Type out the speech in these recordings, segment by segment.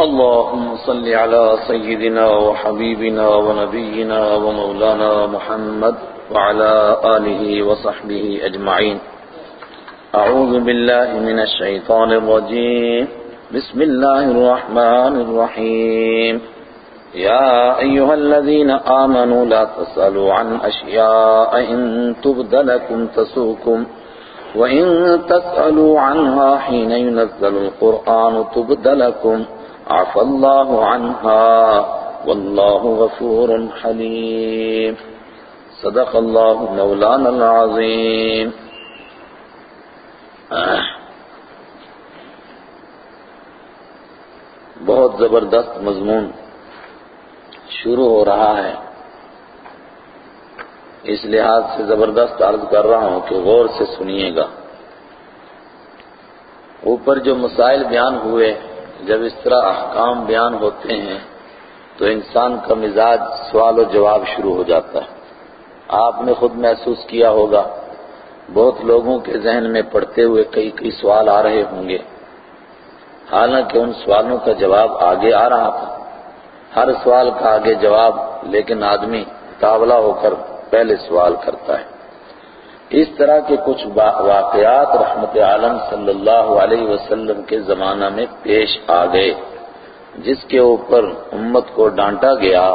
اللهم صل على سيدنا وحبيبنا ونبينا ومولانا محمد وعلى آله وصحبه أجمعين. أعوذ بالله من الشيطان الرجيم. بسم الله الرحمن الرحيم. يا أيها الذين آمنوا لا تسألوا عن أشياء إن تبد لكم تسوكم وإن تسألوا عنها حين ينزل القرآن تبد لكم عفى الله عنها والله غفور حليم صدق الله مولانا العظيم بہت زبردست مضمون شروع ہو رہا ہے. اس لحاظ سے زبردست عرض کر رہا ہوں کہ غور سے سنیے گا. اوپر جو مسائل بیان ہوئے جب اس طرح احکام بیان ہوتے ہیں تو انسان کا مزاج سوال و جواب شروع ہو جاتا ہے۔ آپ نے خود محسوس کیا ہوگا۔ بہت لوگوں کے ذہن میں پڑھتے ہوئے کئی کئی سوال آ رہے ہوں گے۔ حالانکہ ان سوالوں کا جواب آگے آ رہا تھا۔ ہر سوال کا آگے جواب، لیکن آدمی تاولا ہو کر پہلے سوال کرتا ہے۔ اس طرح کے کچھ واقعات رحمت عالم صلی اللہ علیہ وسلم کے زمانہ میں پیش آ گئے، جس کے اوپر امت کو ڈانٹا گیا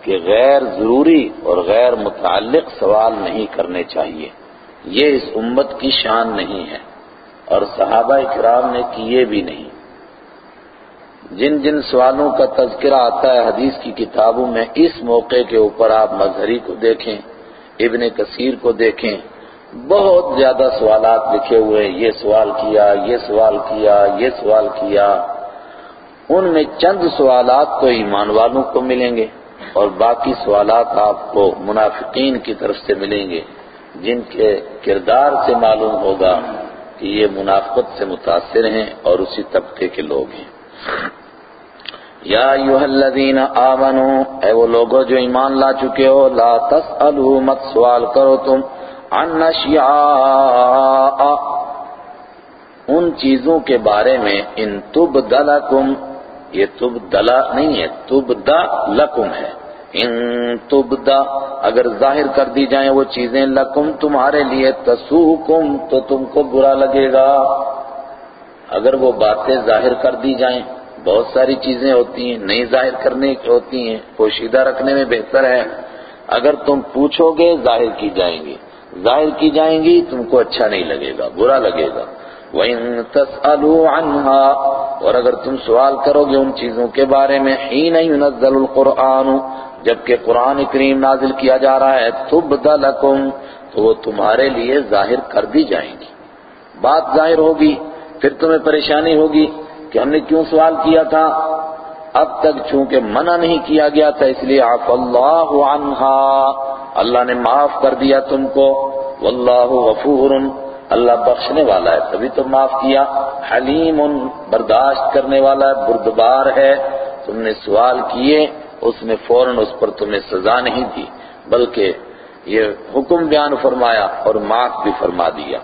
کہ غیر ضروری اور غیر متعلق سوال نہیں کرنے چاہیے۔ یہ اس امت کی شان نہیں ہے اور صحابہ اکرام نے کیے بھی نہیں۔ جن جن سوالوں کا تذکرہ آتا ہے حدیث کی کتابوں میں، اس موقع کے اوپر آپ مظہری کو دیکھیں، ابن کثیر کو دیکھیں بہت زیادہ سوالات لکھے ہوئے، یہ سوال کیا، یہ سوال کیا، یہ سوال کیا۔ ان میں چند سوالات تو ایمان والوں کو ملیں گے اور باقی سوالات آپ کو منافقین کی طرف سے ملیں گے، جن کے کردار سے معلوم ہوگا کہ یہ منافقت سے متاثر ہیں اور اسی طبقے کے لوگ ہیں۔ یا ایوہ الذین اے وہ لوگوں جو ایمان لا چکے ہو، لا تسألو مت سوال کرو تم عن اشیاء ان چیزوں کے بارے میں ان تبدلکم یہ تبدلا نہیں ہے تبدا لکم ہے۔ ان تبدا اگر ظاہر کر دی جائیں وہ چیزیں لکم تمہارے لیے تسوکم تو تم کو برا لگے گا۔ اگر وہ باتیں ظاہر کر دی جائیں، بہت ساری چیزیں ہوتی ہیں، نہیں ظاہر کرنے کی ہوتی ہیں، پوشیدہ رکھنے میں بہتر ہے۔ اگر تم پوچھو گے، ظاہر کی جائیں گی۔ ظاہر کی جائیں گی، تم کو اچھا نہیں لگے گا، برا لگے گا۔ وَإِن تَسْأَلُوا عَنْهَا، اور اگر تم سوال کرو گے ان چیزوں کے بارے میں حین ينزل القرآن جبکہ قرآن کریم نازل کیا جا رہا ہے تُبْدَ لَكُمْ تو وہ تمہارے لیے ظاہر کر دی جائیں گی۔ بات ظاہر ہوگی، پھر تمہیں پریشانی ہوگی کہ ہم نے کیوں سوال کیا تھا؟ اب تک چونکہ منع نہیں کیا گیا تھا، اس لیے عف اللہ عنہا اللہ نے معاف کر دیا تم کو۔ واللہ غفور، اللہ بخشنے والا ہے۔ تبھی تو معاف کیا۔ حلیم، برداشت کرنے والا ہے، بردبار ہے۔ تم نے سوال کیے، اس نے فوراً اس پر تمہیں سزا نہیں دی، بلکہ یہ حکم بیان فرمایا اور معاف بھی فرما دیا۔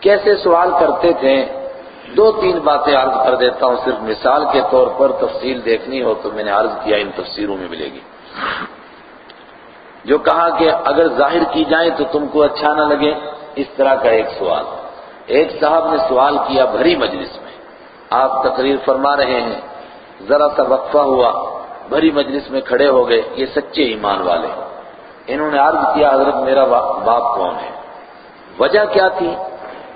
کیسے سوال کرتے تھے؟ دو تین باتیں عرض کر دیتا ہوں۔ صرف مثال کے طور پر تفصیل دیکھنی ہو تو میں نے عرض کیا، ان تفسیروں میں ملے گی۔ جو کہا کہ اگر ظاہر کی جائیں تو تم کو اچھا نہ لگے، اس طرح کا ایک سوال۔ ایک صاحب نے سوال کیا بھری مجلس میں۔ آپ تقریر فرما رہے ہیں۔ ذرا سا وقفہ ہوا۔ بھری مجلس میں کھڑے ہو گئے۔ یہ سچے ایمان والے انہوں نے عرض کیا، حضرت میرا باپ کون ہے؟ وجہ کیا تھی؟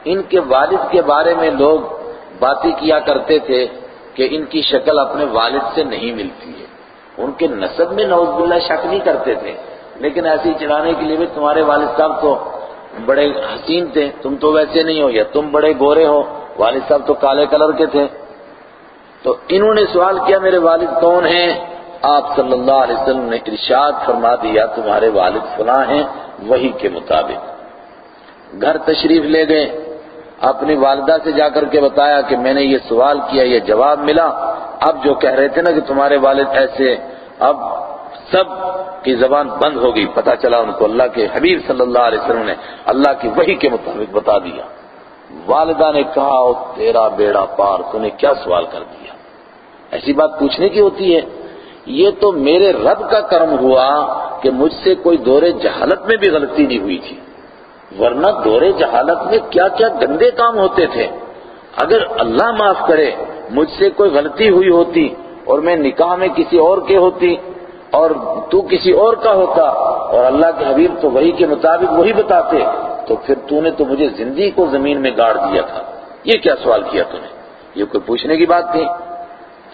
ان کے والد کے بارے میں لوگ باتیں کیا کرتے تھے کہ ان کی شکل اپنے والد سے نہیں ملتی ہے۔ ان کے نسب میں نوز باللہ شک نہیں کرتے تھے۔ لیکن ایسے ہی چڑھانے کے لیے بھی تمہارے والد صاحب تو بڑے حسین تھے، تم تو ویسے نہیں ہو، یا تم بڑے گورے ہو، والد صاحب تو کالے کلر کے تھے۔ تو انہوں نے سوال کیا، میرے والد کون ہیں؟ آپ صلی اللہ علیہ وسلم نے ارشاد فرما دیا، تمہارے والد فلاں ہیں، وہی کے مطابق۔ گھر تشریف لے گئے۔ اپنی والدہ سے جا کر کے بتایا کہ میں نے یہ سوال کیا، یہ جواب ملا۔ اب جو کہہ رہے تھے نا کہ تمہارے والد ایسے، اب سب کی زبان بند ہو گئی پتا چلا ان کو اللہ کے حبیب صلی اللہ علیہ وسلم نے اللہ کی وحی کے مطابق بتا دیا۔ والدہ نے کہا تیرا بیڑا پار، تو نے کیا سوال کر دیا؟ ایسی بات پوچھنے کی ہوتی ہے۔ یہ تو میرے رب کا کرم ہوا کہ مجھ سے کوئی دور جہالت میں بھی غلطی نہیں ہوئی تھی۔ ورنہ دور جہالت میں کیا کیا گندے کام ہوتے تھے۔ اگر اللہ معاف کرے، مجھ سے کوئی غلطی ہوئی ہوتی اور میں نکاح میں کسی اور کے ہوتی اور تو کسی اور کا ہوتا اور اللہ کے حبیب تو وہی کے مطابق وہی بتاتے، تو پھر تو نے تو مجھے زندگی کو زمین میں گاڑ دیا تھا۔ یہ کیا سوال کیا تو نے؟ یہ کوئی پوچھنے کی بات تھی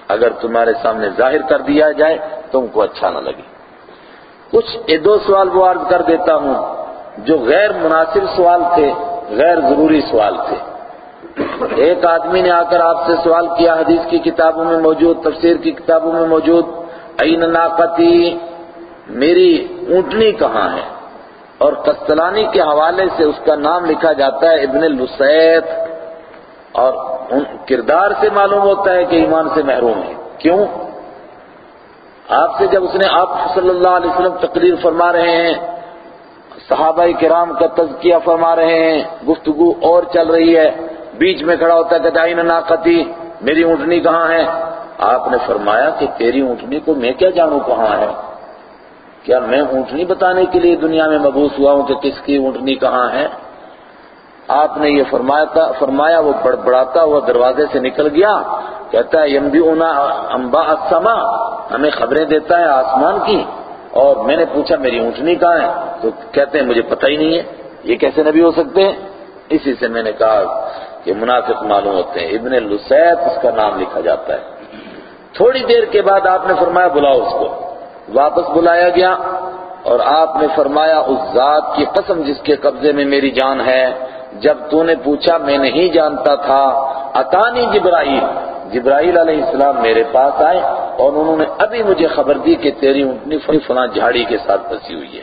اگر تمہارے سامنے ظاہر کر دیا جائے، تم کو اچھا نہ لگے۔ کچھ دو سوال وہ عرض کر دیتا ہوں جو غیر مناسب سوال تھے، غیر ضروری سوال تھے۔ ایک آدمی نے آ کر آپ سے سوال کیا، حدیث کی کتابوں میں موجود، تفسیر کی کتابوں میں موجود۔ این ناقتی؟ میری اونٹنی کہاں ہے؟ اور قسطلانی کے حوالے سے اس کا نام لکھا جاتا ہے ابن لسیت اور کردار سے معلوم ہوتا ہے کہ ایمان سے محروم ہے۔ کیوں؟ آپ سے جب اس نے آپ صلی اللہ علیہ وسلم تقریر فرما رہے ہیں، صحابہ کرام کا تذکیہ فرما رہے ہیں، گفتگو اور چل رہی ہے، بیچ میں کھڑا ہوتا ہے کہ ناقتی، میری اونٹنی کہاں ہے؟ آپ نے فرمایا کہ تیری اونٹنی کو میں کیا جانوں کہاں ہے؟ کیا میں اونٹنی بتانے کے لیے دنیا میں مبوس ہوا ہوں کہ کس کی اونٹنی کہاں ہے؟ آپ نے یہ فرمایا فرمایا، وہ بڑبڑاتا ہوا دروازے سے نکل گیا، کہتا ہے یم بھی اونا امبا السما ہمیں خبریں دیتا ہے آسمان کی، اور میں نے پوچھا، میری اونٹنی کہاں ہے؟ تو کہتے ہیں، مجھے پتہ ہی نہیں ہے، یہ کیسے نبی ہو سکتے ہیں؟ اسی سے میں نے کہا کہ منافق معلوم ہوتے ہیں، ابن لسیت اس کا نام لکھا جاتا ہے۔ تھوڑی دیر کے بعد آپ نے فرمایا بلاؤ اس کو۔ واپس بلایا گیا اور آپ نے فرمایا اس ذات کی قسم جس کے قبضے میں میری جان ہے، جب تو نے پوچھا، میں نہیں جانتا تھا۔ اتانی جبرائیل جبرائیل علیہ السلام میرے پاس آئے اور انہوں نے ابھی مجھے خبر دی کہ تیری اونٹنی فلاں جھاڑی کے ساتھ پھنسی ہوئی ہے۔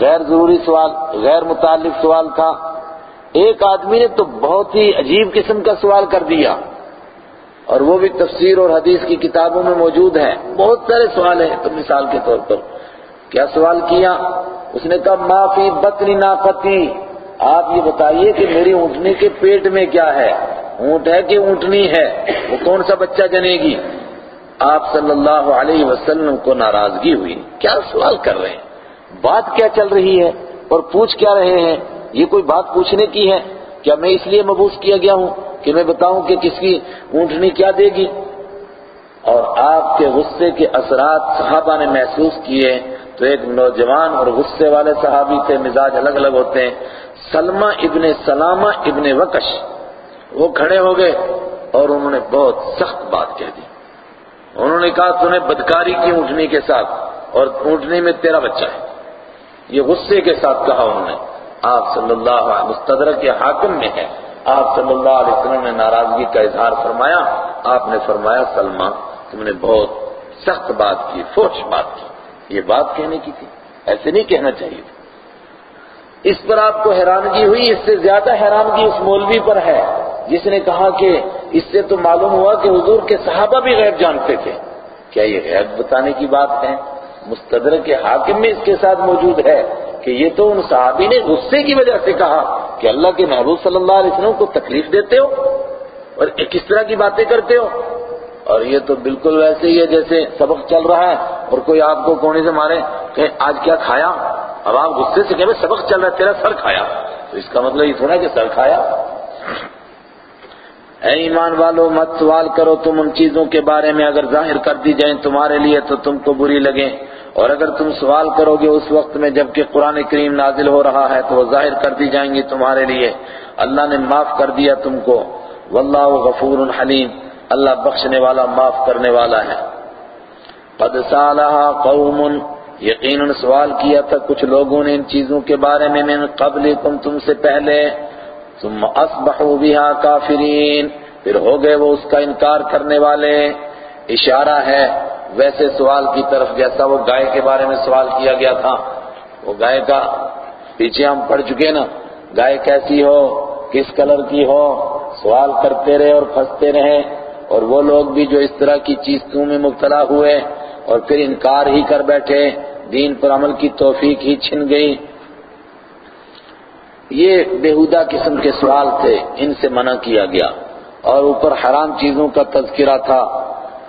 غیر ضروری سوال، غیر متعلق سوال تھا۔ ایک آدمی نے تو بہت ہی عجیب قسم کا سوال کر دیا۔ اور وہ بھی تفسیر اور حدیث کی کتابوں میں موجود ہے بہت سارے سوال ہیں تو مثال کے طور پر۔ کیا سوال کیا؟ اس نے کہا معافی بطنی ناقتی آپ یہ بتائیے کہ میری اونٹنی کے پیٹ میں کیا ہے؟ اونٹ ہے کہ اونٹنی ہے؟ وہ کون سا بچہ جنے گی؟ آپ صلی اللہ علیہ وسلم کو ناراضگی ہوئی۔ کیا سوال کر رہے ہیں؟ بات کیا چل رہی ہے؟ اور پوچھ کیا رہے ہیں؟ یہ کوئی بات پوچھنے کی ہے؟ کیا میں اس لیے مبوس کیا گیا ہوں؟ کہ میں بتاؤں کہ کس کی اونٹنی کیا دے گی؟ اور آپ کے غصے کے اثرات صحابہ نے محسوس کیے تو ایک نوجوان اور غصے والے صحابی تھے مزاج الگ الگ ہوتے ہیں۔ سلمہ ابن سلامہ ابن وکش، وہ کھڑے ہو گئے اور انہوں نے بہت سخت بات کہہ دی۔ انہوں نے کہا، تو نے بدکاری کی اونٹنی کے ساتھ اور اونٹنی میں تیرا بچہ ہے۔ یہ غصے کے ساتھ کہا انہوں نے۔ آپ صلی اللہ علیہ مستدرک کے حاکم میں ہے آپ صلی اللہ علیہ وسلم نے ناراضگی کا اظہار فرمایا، آپ نے فرمایا، سلمہ، تم نے بہت سخت بات کی فوش بات کی۔ یہ بات کہنے کی تھی، ایسے نہیں کہنا چاہیے تھا۔ اس پر آپ کو حیرانگی ہوئی، اس سے زیادہ حیرانگی اس مولوی پر ہے، جس نے کہا کہ اس سے تو معلوم ہوا کہ حضور کے صحابہ بھی غیب جانتے تھے۔ کیا یہ غیب بتانے کی بات ہے؟ مستدرک کے حاکم میں اس کے ساتھ موجود ہے۔ کہ یہ تو ان صحابی نے غصے کی وجہ سے کہا کہ اللہ کے محبوب صلی اللہ علیہ وسلم کو تکلیف دیتے ہو اور کس طرح کی باتیں کرتے ہو؟ اور یہ تو بالکل ویسے ہی ہے جیسے سبق چل رہا ہے اور کوئی آپ کو کونے سے مارے کہ آج کیا کھایا؟ اب آپ غصے سے کہ سبق چل رہا ہے، تیرا سر کھایا۔ تو اس کا مطلب یہ تھوڑا کہ سر کھایا۔ اے ایمان والو، مت سوال کرو تم ان چیزوں کے بارے میں، اگر ظاہر کر دی جائیں تمہارے لیے تو تم کو بری لگیں۔ اور اگر تم سوال کرو گے اس وقت میں جبکہ قرآن کریم نازل ہو رہا ہے تو وہ ظاہر کر دی جائیں گی تمہارے لیے۔ اللہ نے معاف کر دیا تم کو۔ واللہ غفور حلیم۔ اللہ بخشنے والا، معاف کرنے والا ہے۔ قد سالہا قوم یقیناً سوال کیا تھا کچھ لوگوں نے ان چیزوں کے بارے میں من قبلکم تم سے پہلے۔ ثم اصبحوا بها کافرین۔ پھر ہو گئے وہ اس کا انکار کرنے والے۔ اشارہ ہے ویسے سوال کی طرف جیسا وہ گائے کے بارے میں سوال کیا گیا تھا۔ وہ گائے کا پیچھے ہم پڑھ چکے نا۔ گائے کیسی ہو؟ کس کلر کی ہو؟ سوال کرتے رہے اور پھنستے رہے۔ اور وہ لوگ بھی جو اس طرح کی چیز میں مبتلا ہوئے اور پھر انکار ہی کر بیٹھے، دین پر عمل کی توفیق ہی چھن گئی۔ یہ بےحدہ قسم کے سوال تھے، ان سے منع کیا گیا۔ اور اوپر حرام چیزوں کا تذکرہ تھا۔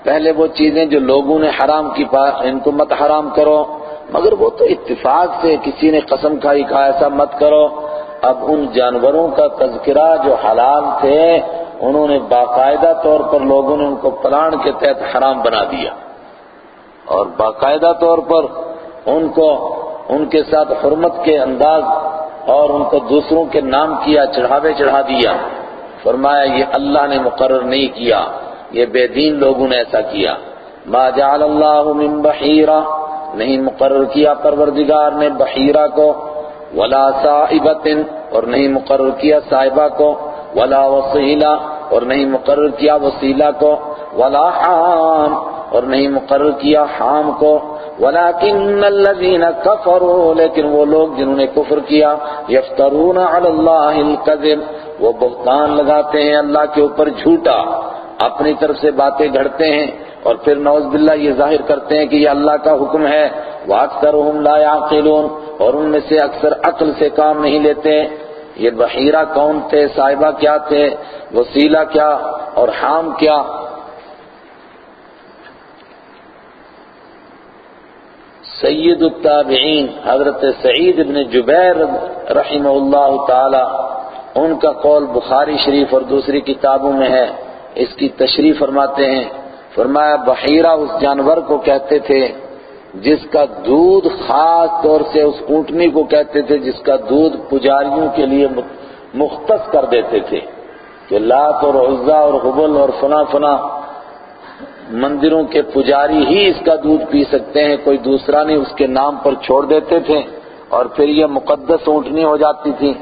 پہلے وہ چیزیں جو لوگوں نے حرام کی پا ان کو مت حرام کرو، مگر وہ تو اتفاق سے کسی نے قسم کھائی، کہا ایسا مت کرو۔ اب ان جانوروں کا تذکرہ جو حلال تھے، انہوں نے باقاعدہ طور پر لوگوں نے ان کو پلان کے تحت حرام بنا دیا۔ اور باقاعدہ طور پر ان کو، ان کے ساتھ حرمت کے انداز اور ان کو دوسروں کے نام کیا، چڑھاوے چڑھا دیا۔ فرمایا، یہ اللہ نے مقرر نہیں کیا۔ یہ بے دین لوگوں نے ایسا کیا۔ ما جعل اللہ من بحیرہ، نہیں مقرر کیا پروردگار نے بحیرہ کو، ولا صائبت اور نہیں مقرر کیا صائبہ کو، ولا وسیلہ، اور نہیں مقرر کیا وسیلہ کو، ولا حام، اور نہیں مقرر کیا حام کو۔ ولیکن الذین کفروا، لیکن وہ لوگ جنہوں نے کفر کیا، یفترون علی اللہ الکذب، وہ بہتان لگاتے ہیں اللہ کے اوپر جھوٹا۔ اپنی طرف سے باتیں گھڑتے ہیں اور پھر نوز باللہ یہ ظاہر کرتے ہیں کہ یہ اللہ کا حکم ہے۔ وَأَكْثَرُهُمْ لَا يَعْقِلُونَ اور ان میں سے اکثر عقل سے کام نہیں لیتے۔ یہ بحیرہ کون تھے؟ صاحبہ کیا تھے؟ وسیلہ کیا؟ اور حام کیا؟ سید التابعین، حضرت سعید ابن جبیر رحمہ اللہ تعالی، ان کا قول بخاری شریف اور دوسری کتابوں میں ہے۔ اس کی تشریح فرماتے ہیں۔ فرمایا، بحیرہ اس جانور کو کہتے تھے جس کا دودھ خاص طور سے اس اونٹنی کو کہتے تھے، جس کا دودھ پجاریوں کے لیے مختص کر دیتے تھے۔ کہ لات اور عزا اور حبل اور فنا فنا مندروں کے پجاری ہی اس کا دودھ پی سکتے ہیں، کوئی دوسرا نہیں اس کے نام پر چھوڑ دیتے تھے اور پھر یہ مقدس اونٹنی ہو جاتی تھی۔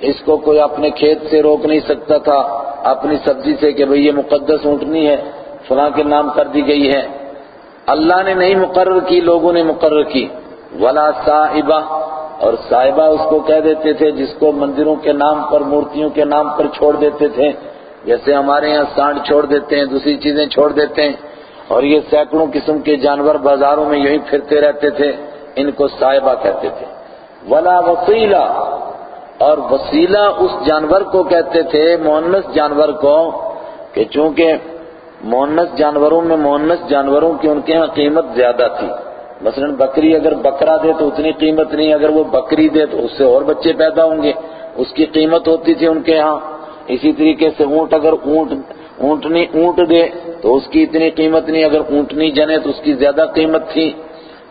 اس کو کوئی اپنے کھیت سے روک نہیں سکتا تھا، اپنی سبزی سے کہ بھئی یہ مقدس اونٹنی ہے، فلاں کے نام کر دی گئی ہے۔ اللہ نے نہیں مقرر کی، لوگوں نے مقرر کی۔ ولا صاحبہ اور صاحبہ اس کو کہہ دیتے تھے جس کو مندروں کے نام پر، مورتیوں کے نام پر چھوڑ دیتے تھے۔ جیسے ہمارے یہاں سانڈ چھوڑ دیتے ہیں، دوسری چیزیں چھوڑ دیتے ہیں۔ اور یہ سینکڑوں قسم کے جانور بازاروں میں یہی پھرتے رہتے تھے، ان کو صاحبہ کہتے تھے۔ ولا وسیلہ اور وسیلہ اس جانور کو کہتے تھے، مونس جانور کو، کہ چونکہ مونس جانوروں میں مونس جانوروں کی ان کے ہاں قیمت زیادہ تھی۔ مثلا بکری اگر بکرا دے تو اتنی قیمت نہیں، اگر وہ بکری دے تو اس سے اور بچے پیدا ہوں گے۔ اس کی قیمت ہوتی تھی ان کے ہاں۔ اسی طریقے سے اونٹ اگر اونٹ اونٹنی اونٹ دے تو اس کی اتنی قیمت نہیں۔ اگر اونٹنی جنے تو اس کی زیادہ قیمت تھی۔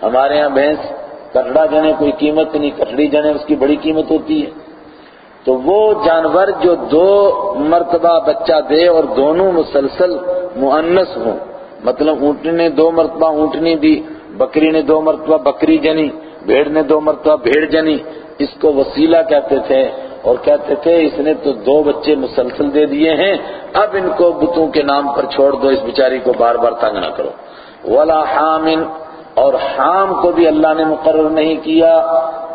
ہمارے ہاں بھینس، کٹڑا جنے، کوئی قیمت نہیں۔ کٹڑی جنے، اس کی بڑی قیمت ہوتی ہے۔ تو وہ جانور جو دو مرتبہ بچہ دے اور دونوں مسلسل مؤنس ہوں۔ مطلب اونٹنی نے دو مرتبہ اونٹنی دی، بکری نے دو مرتبہ بکری جنی، بھیڑ نے دو مرتبہ بھیڑ جنی۔ اس کو وسیلہ کہتے تھے اور کہتے تھے اس نے تو دو بچے مسلسل دے دیے ہیں، اب ان کو بتوں کے نام پر چھوڑ دو، اس بیچاری کو بار بار تنگ نہ کرو۔ ولا حامن اور حام کو بھی اللہ نے مقرر نہیں کیا۔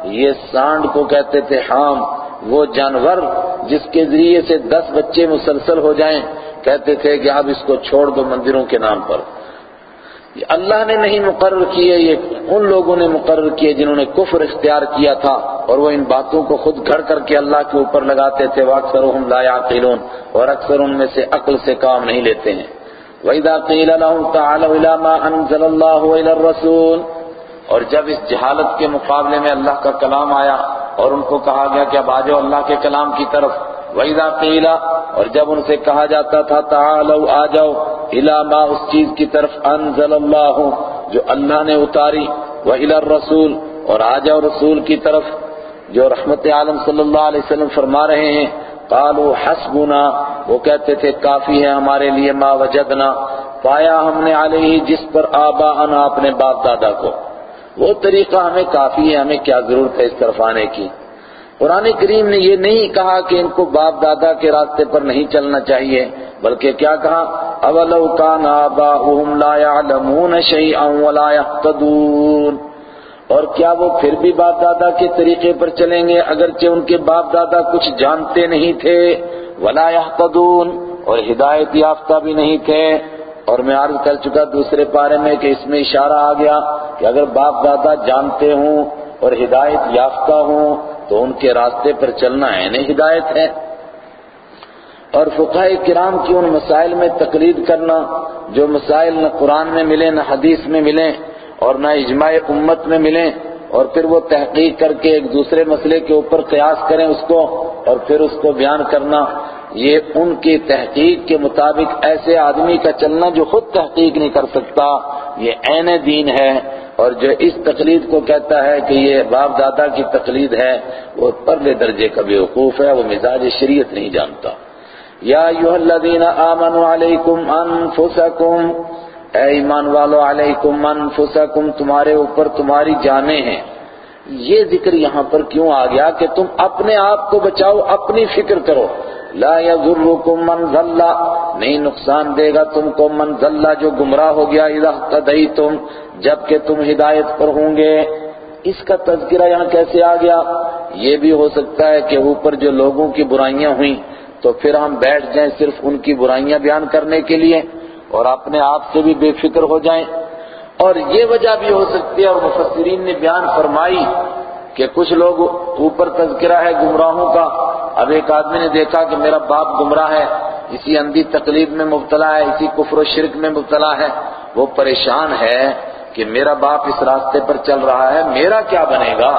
یہ سانڈ کو کہتے تھے حام۔ وہ جانور جس کے ذریعے سے دس بچے مسلسل ہو جائیں، کہتے تھے کہ اب اس کو چھوڑ دو مندروں کے نام پر۔ اللہ نے نہیں مقرر کیے، یہ ان لوگوں نے مقرر کیے جنہوں نے کفر اختیار کیا تھا، اور وہ ان باتوں کو خود گھڑ کر کے اللہ کے اوپر لگاتے تھے۔ وَأَكْثَرُهُمْ لَا يَعْقِلُونَ اور اکثر ان میں سے عقل سے کام نہیں لیتے ہیں۔ وَإِذَا قِيلَ لَهُمْ تَعَالَوْا إِلَى مَا أَنزَلَ اللَّهُ وَإِلَى الرَّسُولِ اور جب اس جہالت کے مقابلے میں اللہ کا کلام آیا اور ان کو کہا گیا کہ اب آ جاؤ اللہ کے کلام کی طرف، وَإِذَا قِيلَ، اور جب ان سے کہا جاتا تھا، تَعَالَوْا، آ جاؤ، إِلَى مَا اس چیز کی طرف أَنزَلَ اللَّهُ، جو اللہ نے اتاری، وَإِلَى الرَّسُولِ، اور آ جاؤ رسول کی طرف، جو رحمت عالم صلی اللہ علیہ وسلم فرما رہے ہیں۔ قالوا، حسبنا، وہ کہتے تھے، کافی ہے ہمارے لیے ما وجدنا، پایا ہم نے علیہ جس پر آبا انا اپنے باپ دادا کو۔ وہ طریقہ ہمیں کافی ہے، ہمیں کیا ضرورت ہے اس طرف آنے کی۔ قرآن کریم نے یہ نہیں کہا کہ ان کو باپ دادا کے راستے پر نہیں چلنا چاہیے، بلکہ کیا کہا؟ اولو کان آباؤہم لا يعلمون شیئا ولا يهتدون اور کیا وہ پھر بھی باپ دادا کے طریقے پر چلیں گے؟ اگرچہ ان کے باپ دادا کچھ جانتے نہیں تھے۔ ولا يهتدون اور ہدایت یافتہ بھی نہیں تھے۔ اور میں عرض کر چکا دوسرے پارے میں کہ اس میں اشارہ آ گیا کہ اگر باپ دادا جانتے ہوں اور ہدایت یافتہ ہوں تو ان کے راستے پر چلنا ہے نہیں ہدایت ہے۔ اور فقہ کرام کی ان مسائل میں تقلید کرنا، جو مسائل نہ قرآن میں ملیں، نہ حدیث میں ملیں اور نہ اجماع امت میں ملیں اور پھر وہ تحقیق کر کے ایک دوسرے مسئلے کے اوپر قیاس کریں اس کو اور پھر اس کو بیان کرنا۔ یہ ان کی تحقیق کے مطابق ایسے آدمی کا چلنا جو خود تحقیق نہیں کر سکتا، یہ عین دین ہے اور جو اس تقلید کو کہتا ہے کہ یہ باپ دادا کی تقلید ہے، وہ پرلے درجے کا بیوقوف ہے، وہ مزاج شریعت نہیں جانتا۔ یا ایوہ الذین آمنوا علیکم انفسکم، اے ایمان والو، علیکم انفسکم، تمہارے اوپر تمہاری جانیں ہیں۔ یہ ذکر یہاں پر کیوں آ گیا کہ تم اپنے آپ کو بچاؤ، اپنی فکر کرو۔ لا یضرکم من ضل. نہیں نقصان دے گا تم کو من ضل جو گمراہ ہو گیا اذا تم جبکہ تم ہدایت پر ہوں گے۔ اس کا تذکرہ یہاں کیسے آ گیا؟ یہ بھی ہو سکتا ہے کہ اوپر جو لوگوں کی برائیاں ہوئیں، تو پھر ہم بیٹھ جائیں صرف ان کی برائیاں بیان کرنے کے لیے اور اپنے آپ سے بھی بے فکر ہو جائیں۔ اور یہ وجہ بھی ہو سکتی ہے اور مفسرین نے بیان فرمائی کہ کچھ لوگ اوپر تذکرہ ہے گمراہوں کا۔ اب ایک آدمی نے دیکھا کہ میرا باپ گمراہ ہے، اسی اندھی تقلیب میں مبتلا ہے، اسی کفر و شرک میں مبتلا ہے۔ وہ پریشان ہے کہ میرا باپ اس راستے پر چل رہا ہے، میرا کیا بنے گا؟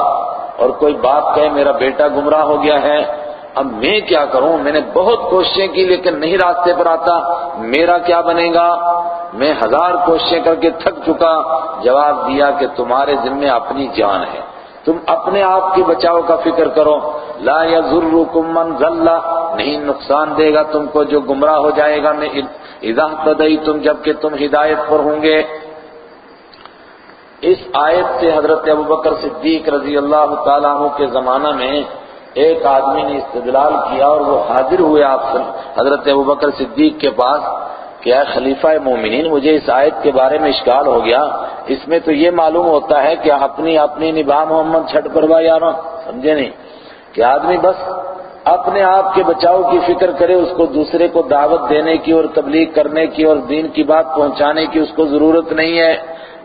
اور کوئی باپ کہے، میرا بیٹا گمراہ ہو گیا ہے۔ اب میں کیا کروں؟ میں نے بہت کوششیں کی لیکن نہیں راستے پر آتا۔ میرا کیا بنے گا؟ میں ہزار کوششیں کر کے تھک چکا۔ جواب دیا کہ تمہارے ذمہ اپنی جان ہے۔ تم اپنے آپ کے بچاؤ کا فکر کرو۔ لا یضرکم من ضل، نہیں نقصان دے گا تم کو جو گمراہ ہو جائے گا۔ میں اذا تم جبکہ تم ہدایت پر ہوں گے۔ اس آیت سے حضرت ابوبکر صدیق رضی اللہ تعالیٰ عنہ کے زمانہ میں ایک آدمی نے استدلال کیا اور وہ حاضر ہوئے آپ سے حضرت ابوبکر صدیق کے پاس۔ کہ اے خلیفہ مومنین مجھے اس آیت کے بارے میں اشکال ہو گیا؟ اس میں تو یہ معلوم ہوتا ہے کہ اپنی اپنی نباہ محمد چھٹ پروا یاروں سمجھے نہیں؟ کہ آدمی بس اپنے آپ کے بچاؤ کی فکر کرے، اس کو دوسرے کو دعوت دینے کی اور تبلیغ کرنے کی اور دین کی بات پہنچانے کی اس کو ضرورت نہیں ہے،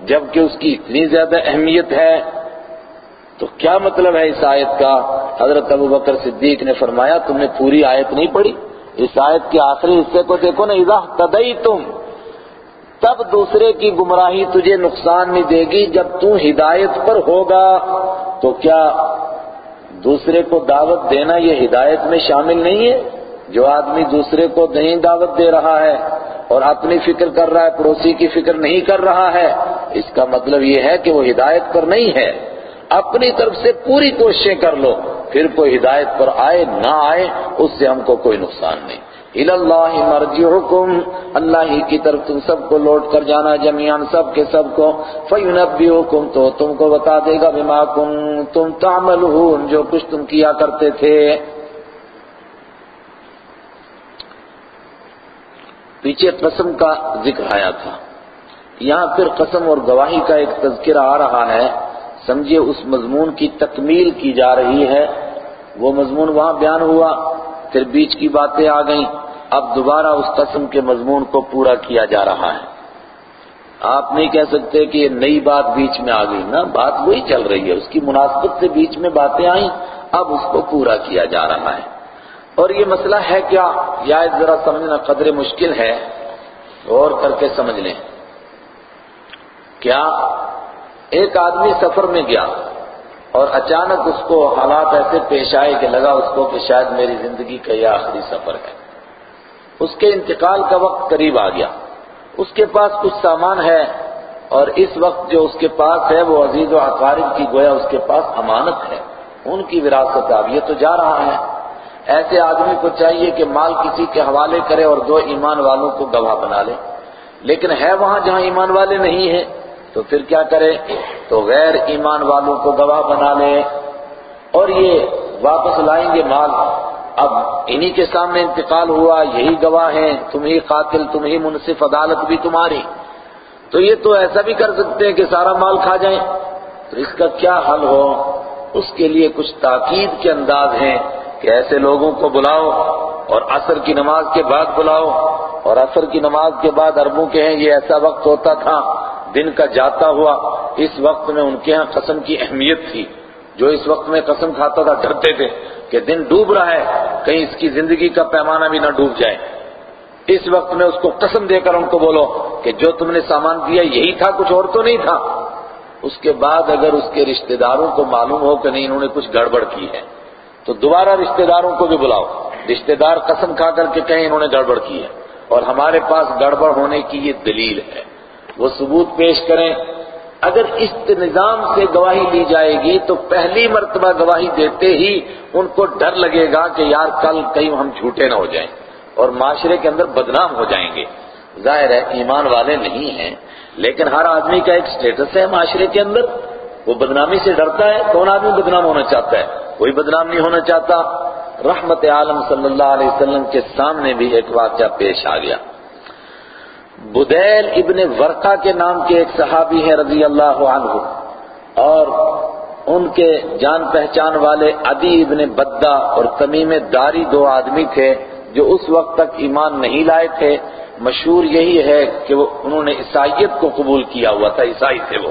جبکہ اس کی اتنی زیادہ اہمیت ہے۔ تو کیا مطلب ہے اس آیت کا؟ حضرت ابو بکر صدیق نے فرمایا، تم نے پوری آیت نہیں پڑھی؟ اس آیت کے آخری حصے کو دیکھو نا، اذا تدئی تم تب دوسرے کی گمراہی تجھے نقصان نہیں دے گی، جب تم ہدایت پر ہوگا۔ تو کیا دوسرے کو دعوت دینا یہ ہدایت میں شامل نہیں ہے؟ جو آدمی دوسرے کو نہیں دعوت دے رہا ہے اور اپنی فکر کر رہا ہے، پڑوسی کی فکر نہیں کر رہا ہے، اس کا مطلب یہ ہے کہ وہ ہدایت پر نہیں ہے۔ اپنی طرف سے پوری کوششیں کر لو، پھر کوئی ہدایت پر آئے، نہ آئے، اس سے ہم کو کوئی نقصان نہیں۔ اللہ مرجعکم اللہ ہی کی طرف تم سب کو لوٹ کر جانا جمیان سب کے سب کو۔ فینبئکم تو تم کو بتا دے گا بما کنتم تعملون، جو کچھ تم کیا کرتے تھے۔ پیچھے قسم کا ذکر آیا تھا۔ یہاں پھر قسم اور گواہی کا ایک تذکرہ آ رہا ہے۔ سمجھے اس مضمون کی تکمیل کی جا رہی ہے، وہ مضمون وہاں بیان ہوا، پھر بیچ کی باتیں آ گئیں۔ اب دوبارہ اس قسم کے مضمون کو پورا کیا جا رہا ہے۔ آپ نہیں کہہ سکتے کہ یہ نئی بات بیچ میں آ گئی نا بات وہی چل رہی ہے۔ اس کی مناسبت سے بیچ میں باتیں آئیں، اب اس کو پورا کیا جا رہا ہے۔ اور یہ مسئلہ ہے کیا؟ یا ذرا سمجھنا قدر مشکل ہے، غور کر کے سمجھ لیں۔ کیا ایک آدمی سفر میں گیا اور اچانک اس کو حالات ایسے پیش آئے کہ لگا اس کو کہ شاید میری زندگی کا یہ آخری سفر ہے۔ اس کے انتقال کا وقت قریب آ گیا۔ اس کے پاس کچھ سامان ہے اور اس وقت جو اس کے پاس ہے وہ عزیز و اقارب کی گویا اس کے پاس امانت ہے۔ ان کی وراثت اب یہ تو جا رہا ہے۔ ایسے آدمی کو چاہیے کہ مال کسی کے حوالے کرے اور دو ایمان والوں کو گواہ بنا لے۔ لیکن ہے وہاں جہاں ایمان والے نہیں ہیں تو پھر کیا کرے؟ تو غیر ایمان والوں کو گواہ بنا لے۔ اور یہ واپس لائیں گے مال۔ اب انہی کے سامنے انتقال ہوا، یہی گواہ ہیں، تم ہی قاتل، تم ہی منصف، عدالت بھی تمہاری۔ تو یہ تو ایسا بھی کر سکتے ہیں کہ سارا مال کھا جائیں۔ تو اس کا کیا حل ہو؟ اس کے لیے کچھ تاکید کے انداز ہیں کہ ایسے لوگوں کو بلاؤ اور عصر کی نماز کے بعد بلاؤ۔ اور عصر کی نماز کے بعد عربوں کے ہیں، یہ ایسا وقت ہوتا تھا دن کا جاتا ہوا اس وقت میں ان کے ہاں قسم کی اہمیت تھی۔ جو اس وقت میں قسم کھاتا تھا ڈرتے تھے کہ دن ڈوب رہا ہے، کہیں اس کی زندگی کا پیمانہ بھی نہ ڈوب جائے۔ اس وقت میں اس کو قسم دے کر ان کو بولو کہ جو تم نے سامان دیا یہی تھا، کچھ اور تو نہیں تھا۔ اس کے بعد اگر اس کے رشتہ داروں کو معلوم ہو کہ نہیں، انہوں نے کچھ گڑبڑ کی ہے۔ تو دوبارہ رشتہ داروں کو بھی بلاؤ۔ رشتہ دار قسم کھا کر کے کہیں انہوں نے گڑبڑ کی ہے۔ اور ہمارے پاس گڑبڑ ہونے کی یہ دلیل ہے۔ وہ ثبوت پیش کریں۔ اگر اس نظام سے گواہی لی جائے گی تو پہلی مرتبہ گواہی دیتے ہی ان کو ڈر لگے گا کہ یار کل کہیں ہم جھوٹے نہ ہو جائیں اور معاشرے کے اندر بدنام ہو جائیں گے۔ ظاہر ہے ایمان والے نہیں ہیں، لیکن ہر آدمی کا ایک سٹیٹس ہے معاشرے کے اندر۔ وہ بدنامی سے ڈرتا ہے، کون آدمی بدنام ہونا چاہتا ہے؟ کوئی بدنام نہیں ہونا چاہتا۔ رحمت عالم صلی اللہ علیہ وسلم کے سامنے بھی ایک واقعہ پیش آ گیا۔ بدیل ابن ورقا کے نام کے ایک صحابی ہیں رضی اللہ عنہ، اور ان کے جان پہچان والے عدی ابن بدہ اور تمیم داری دو آدمی تھے جو اس وقت تک ایمان نہیں لائے تھے۔ مشہور یہی ہے کہ وہ انہوں نے عیسائیت کو قبول کیا ہوا تھا، عیسائی تھے وہ۔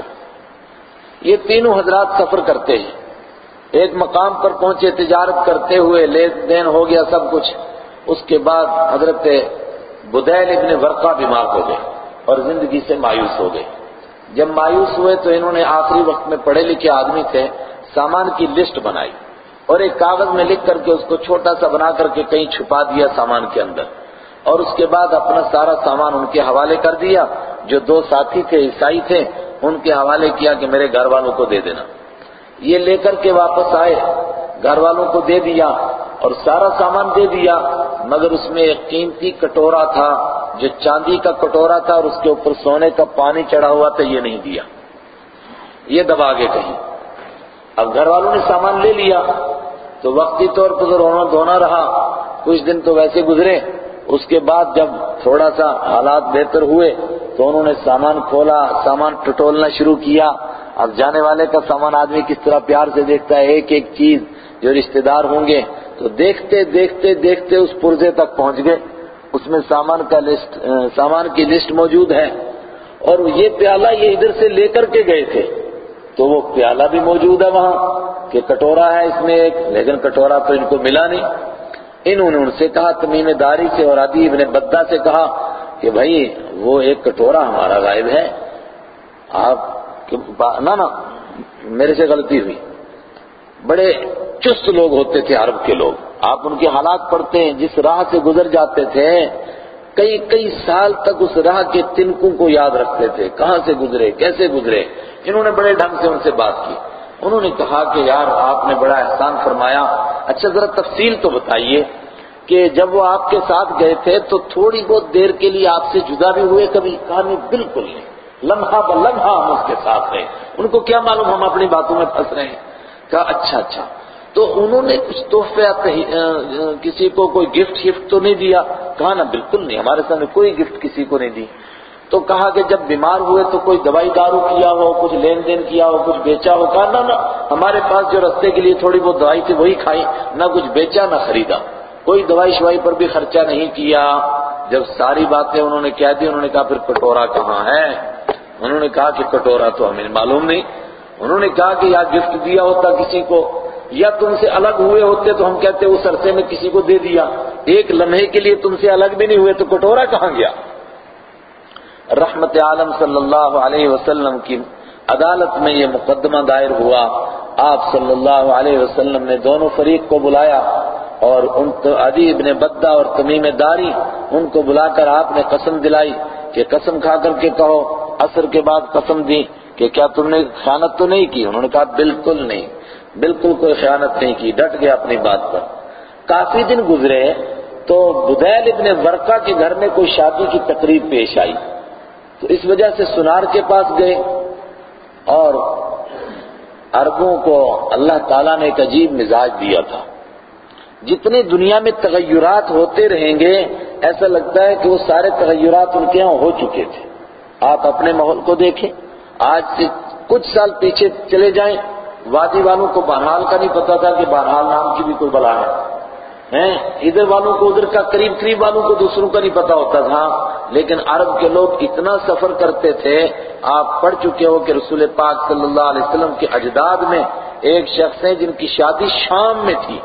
یہ تینوں حضرات سفر کرتے ہیں۔ ایک مقام پر پہنچے، تجارت کرتے ہوئے، لین دین ہو گیا سب کچھ۔ اس کے بعد حضرت بدیل ابن ورقہ بیمار ہو گئے اور زندگی سے مایوس ہو گئے۔ جب مایوس ہوئے تو انہوں نے آخری وقت میں پڑھے لکھے آدمی تھے سامان کی لسٹ بنائی اور ایک کاغذ میں لکھ کر کے اس کو چھوٹا سا بنا کر کے کہیں چھپا دیا سامان کے اندر۔ اور اس کے بعد اپنا سارا سامان ان کے حوالے کر دیا۔ جو دو ساتھی تھے، عیسائی تھے، ان کے حوالے کیا کہ میرے گھر والوں کو دے دینا۔ یہ لے کر کے واپس آئے۔ گھر والوں کو دے دیا اور سارا سامان دے دیا، مگر اس میں ایک قیمتی کٹورا تھا، جو چاندی کا کٹورا تھا اور اس کے اوپر سونے کا پانی چڑھا ہوا تھا، یہ نہیں دیا۔ یہ دبا کے کہیں۔ اب گھر والوں نے سامان لے لیا۔ تو وقتی طور پر رونا دھونا رہا۔ کچھ دن تو ویسے گزرے۔ اس کے بعد جب تھوڑا سا حالات بہتر ہوئے، تو انہوں نے سامان کھولا، سامان ٹٹولنا شروع کیا۔ اب جانے والے کا سامان آدمی کس طرح پیار سے دیکھتا ہے، ایک ایک چیز جو رشتہ دار ہوں گے، تو دیکھتے دیکھتے دیکھتے اس پرزے تک پہنچ گئے۔ اس میں سامان کا لسٹ سامان کی لسٹ موجود ہے۔ اور یہ پیالہ یہ ادھر سے لے کر کے گئے تھے۔ تو وہ پیالہ بھی موجود ہے وہاں، کہ کٹورا ہے اس میں ایک، لیکن کٹورا تو ان کو ملا نہیں۔ انہوں نے ان سے کہا تمیم داری سے اور عدی ابن بدہ سے کہا کہ بھائی، وہ ایک کٹورا ہمارا غائب ہے۔ آپ نہ نہ، میرے سے غلطی ہوئی۔ بڑے چست لوگ ہوتے تھے عرب کے لوگ۔ آپ ان کے حالات پڑھتے ہیں، جس راہ سے گزر جاتے تھے، کئی کئی سال تک اس راہ کے تنکوں کو یاد رکھتے تھے۔ کہاں سے گزرے؟ کیسے گزرے؟ انہوں نے بڑے ڈھنگ سے ان سے بات کی۔ انہوں نے کہا کہ یار، آپ نے بڑا احسان فرمایا۔ اچھا ذرا تفصیل تو بتائیے کہ جب وہ آپ کے ساتھ گئے تھے تو تھوڑی بہت دیر کے لیے آپ سے جدا بھی ہوئے کبھی؟ کہا، نہیں، بالکل نہیں۔ لمحہ بلمحہ ہم اس کے ساتھ رہے۔ ان کو کیا معلوم ہم اپنی باتوں میں پھنس رہے ہیں۔ کہا اچھا اچھا۔ تو انہوں نے کچھ تحفے کسی کو کوئی گفٹ شفٹ تو نہیں دیا۔ کہا نا بالکل نہیں، ہمارے سامنے کوئی گفٹ کسی کو نہیں دی۔ تو کہا کہ جب بیمار ہوئے تو کوئی دوائی دارو کیا ہو، کچھ لین دین کیا ہو، کچھ بیچا ہو۔ کہا نا نا ہمارے پاس جو رستے کے لیے تھوڑی بہت دوائی تھی وہی کھائی نہ کچھ بیچا، نہ خریدا۔ کوئی دوائی شوائی پر بھی خرچہ نہیں کیا۔ جب ساری باتیں انہوں نے کہہ دی، انہوں نے کہا، پھر کٹورا کہاں ہے؟ انہوں نے کہا کہ کٹورا تو ہمیں معلوم نہیں۔ انہوں نے کہا کہ یا گفٹ دیا ہوتا کسی کو، یا تم سے الگ ہوئے ہوتے تو ہم کہتے اس عرصے میں کسی کو دے دیا۔ ایک لمحے کے لیے تم سے الگ بھی نہیں ہوئے تو کٹورا کہاں گیا؟ رحمت عالم صلی اللہ علیہ وسلم کی عدالت میں یہ مقدمہ دائر ہوا۔ آپ صلی اللہ علیہ وسلم نے دونوں فریق کو بلایا اور ان عدی ابن بدہ اور تمیم داری، ان کو بلا کر آپ نے قسم دلائی کہ قسم کھا کر کے کہو۔ اثر کے بعد قسم دی کہ کیا تم نے خیانت تو نہیں کی؟ انہوں نے کہا بالکل نہیں۔ بالکل کوئی خیانت نہیں کی، ڈٹ گیا اپنی بات پر۔ کافی دن گزرے تو بدیل ابن ورقہ کے گھر میں کوئی شادی کی تقریب پیش آئی۔ تو اس وجہ سے سنار کے پاس گئے اور عربوں کو اللہ تعالیٰ نے ایک عجیب مزاج دیا تھا۔ جتنے دنیا میں تغیرات ہوتے رہیں گے، ایسا لگتا ہے کہ وہ سارے تغیرات ان کے یہاں ہو چکے تھے۔ آپ اپنے ماحول کو دیکھیں۔ آج سے کچھ سال پیچھے چلے جائیں۔ وادی والوں کو بہرحال کا نہیں پتا تھا کہ بہرحال نام کی بھی کوئی بلا ہے۔ ادھر والوں کو ادھر کا قریب قریب والوں کو دوسروں کا نہیں پتا ہوتا تھا۔ لیکن عرب کے لوگ اتنا سفر کرتے تھے۔ آپ پڑھ چکے ہو کہ رسول پاک صلی اللہ علیہ وسلم کے اجداد میں ایک شخص ہیں جن کی شادی شام میں تھی۔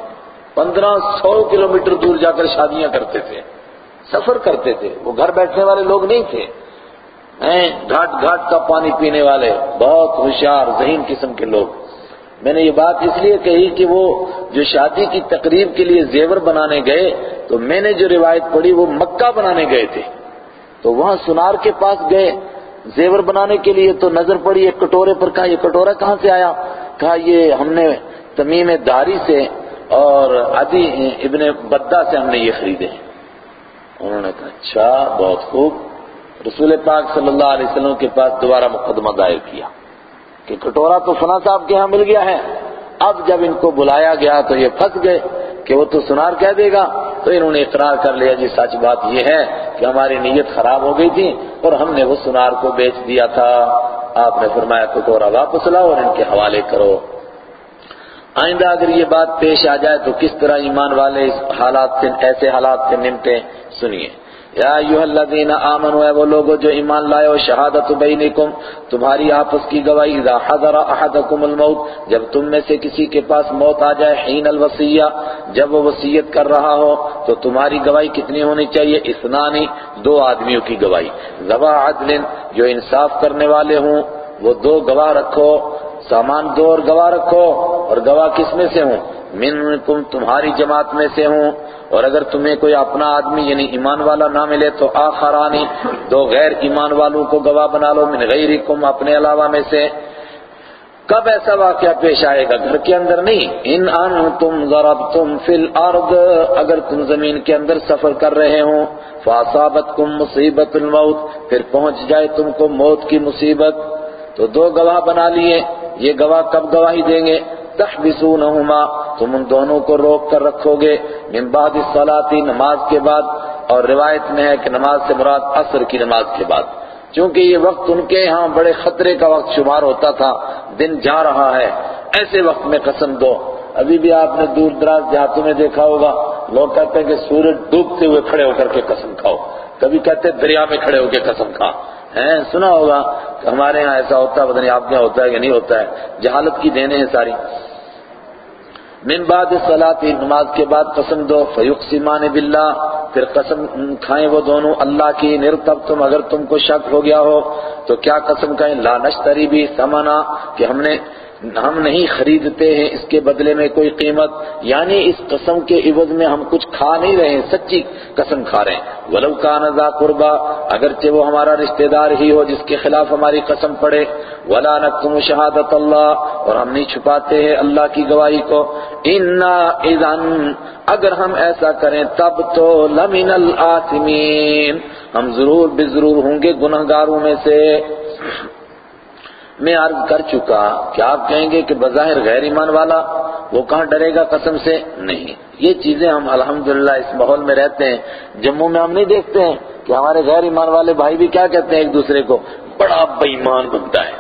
پندرہ سو کلومیٹر دور جا کر شادیاں کرتے تھے۔ سفر کرتے تھے۔ وہ گھر بیٹھنے والے لوگ نہیں تھے۔ گھاٹ گھاٹ کا پانی پینے والے، بہت ہوشیار، ذہین قسم کے لوگ۔ میں نے یہ بات اس لیے کہی کہ وہ جو شادی کی تقریب کے لیے زیور بنانے گئے، تو میں نے جو روایت پڑھی وہ مکہ بنانے گئے تھے۔ تو وہاں سنار کے پاس گئے۔ زیور بنانے کے لیے تو نظر پڑی ایک کٹورے پر کہا یہ کٹورا کہاں سے آیا؟ کہا، یہ ہم نے تمیم داری سے اور عدی ابن بدہ سے ہم نے یہ خریدے۔ انہوں نے کہا اچھا بہت خوب۔ رسول پاک صلی اللہ علیہ وسلم کے پاس دوبارہ مقدمہ دائر کیا کہ کٹورا تو فنا صاحب کے ہاں مل گیا ہے۔ اب جب ان کو بلایا گیا تو یہ پھنس گئے کہ وہ تو سنار کہہ دے گا۔ تو انہوں نے اقرار کر لیا جی سچ بات یہ ہے کہ ہماری نیت خراب ہو گئی تھی اور ہم نے وہ سنار کو بیچ دیا تھا۔ آپ نے فرمایا کٹورا واپس لاؤ اور ان کے حوالے کرو۔ آئندہ اگر یہ بات پیش آ جائے تو کس طرح ایمان والے اس حالات سے، ایسے حالات سے نمٹے سنیے۔ یا ایوہ الذین آمنوا، اے وہ لوگو جو ایمان لائے ہو شہادت بینکم، تمہاری آپس کی گواہی، اذا حضر احدکم الموت، جب تم میں سے کسی کے پاس موت آ جائے، حین الوصیہ، جب وہ وصیت کر رہا ہو، تو تمہاری گواہی کتنی ہونی چاہیے؟ اسنانی دو آدمیوں کی گواہی۔ ذوا عدل، جو انصاف کرنے والے ہوں، وہ دو گواہ رکھو، سامان دو اور گواہ رکھو، اور گواہ کس میں سے ہوں؟ منکم، تمہاری جماعت میں سے ہوں۔ اور اگر تمہیں کوئی اپنا آدمی یعنی ایمان والا نہ ملے تو آخرانی دو غیر ایمان والوں کو گواہ بنا لو من غیرکم اپنے علاوہ میں سے۔ کب ایسا واقعہ پیش آئے گا گھر کے اندر نہیں؟ ان انتم ضربتم فی الارض۔ اگر تم زمین کے اندر سفر کر رہے ہوں فاصابتکم مصیبت الموت۔ پھر پہنچ جائے تم کو موت کی مصیبت۔ تو دو گواہ بنا لیے۔ یہ گواہ کب گواہی دیں گے؟ تحبسونہما، تم ان دونوں کو روک کر رکھو گے۔ من بعد الصلاة، نماز کے بعد۔ اور روایت میں ہے کہ نماز سے مراد عصر کی نماز کے بعد۔ چونکہ یہ وقت ان کے ہاں بڑے خطرے کا وقت شمار ہوتا تھا، دن جا رہا ہے۔ ایسے وقت میں قسم دو۔ ابھی بھی آپ نے دور دراز دیہاتوں میں دیکھا ہوگا۔ لوگ کہتے ہیں کہ سورج ڈوبتے ہوئے کھڑے ہو کر کے قسم کھاؤ۔ کبھی کہتے ہیں دریا میں کھڑے ہو کے قسم کھا۔ سنا ہوگا کہ ہمارے ہاں ایسا ہوتا ہے، پتہ نہیں آپ کے ہوتا ہے کہ نہیں ہوتا ہے۔ جہالت کی دینے ہیں ساری۔ من بعد صلاتی نماز کے بعد قسم دو فیوق سیمان باللہ، پھر قسم کھائیں وہ دونوں، اللہ کی نرتب تم، اگر تم کو شک ہو گیا ہو، تو کیا قسم کہیں لا نشتری بھی سمانا کہ ہم نے ہم نہیں خریدتے ہیں اس کے بدلے میں کوئی قیمت یعنی اس قسم کے عوض میں ہم کچھ کھا نہیں رہے ہیں، سچی قسم کھا رہے ہیں۔ ولو کان ذا قربا اگرچہ وہ ہمارا رشتہ دار ہی ہو جس کے خلاف ہماری قسم پڑے۔ ولا نکتم شہادت اللہ اور ہم نہیں چھپاتے ہیں اللہ کی گواہی کو۔ انا اذن اگر ہم ایسا کریں، تب تو لمن الآثمین ہم ضرور بے ضرور ہوں گے گنہگاروں میں سے۔ میں عرض کر چکا کہ آپ کہیں گے کہ بظاہر غیر ایمان والا وہ کہاں ڈرے گا قسم سے؟ نہیں۔ یہ چیزیں ہم الحمدللہ اس ماحول میں رہتے ہیں، جموں میں ہم نہیں دیکھتے ہیں کہ ہمارے غیر ایمان والے بھائی بھی کیا کہتے ہیں ایک دوسرے کو؟ بڑا بے ایمان بنتا ہے۔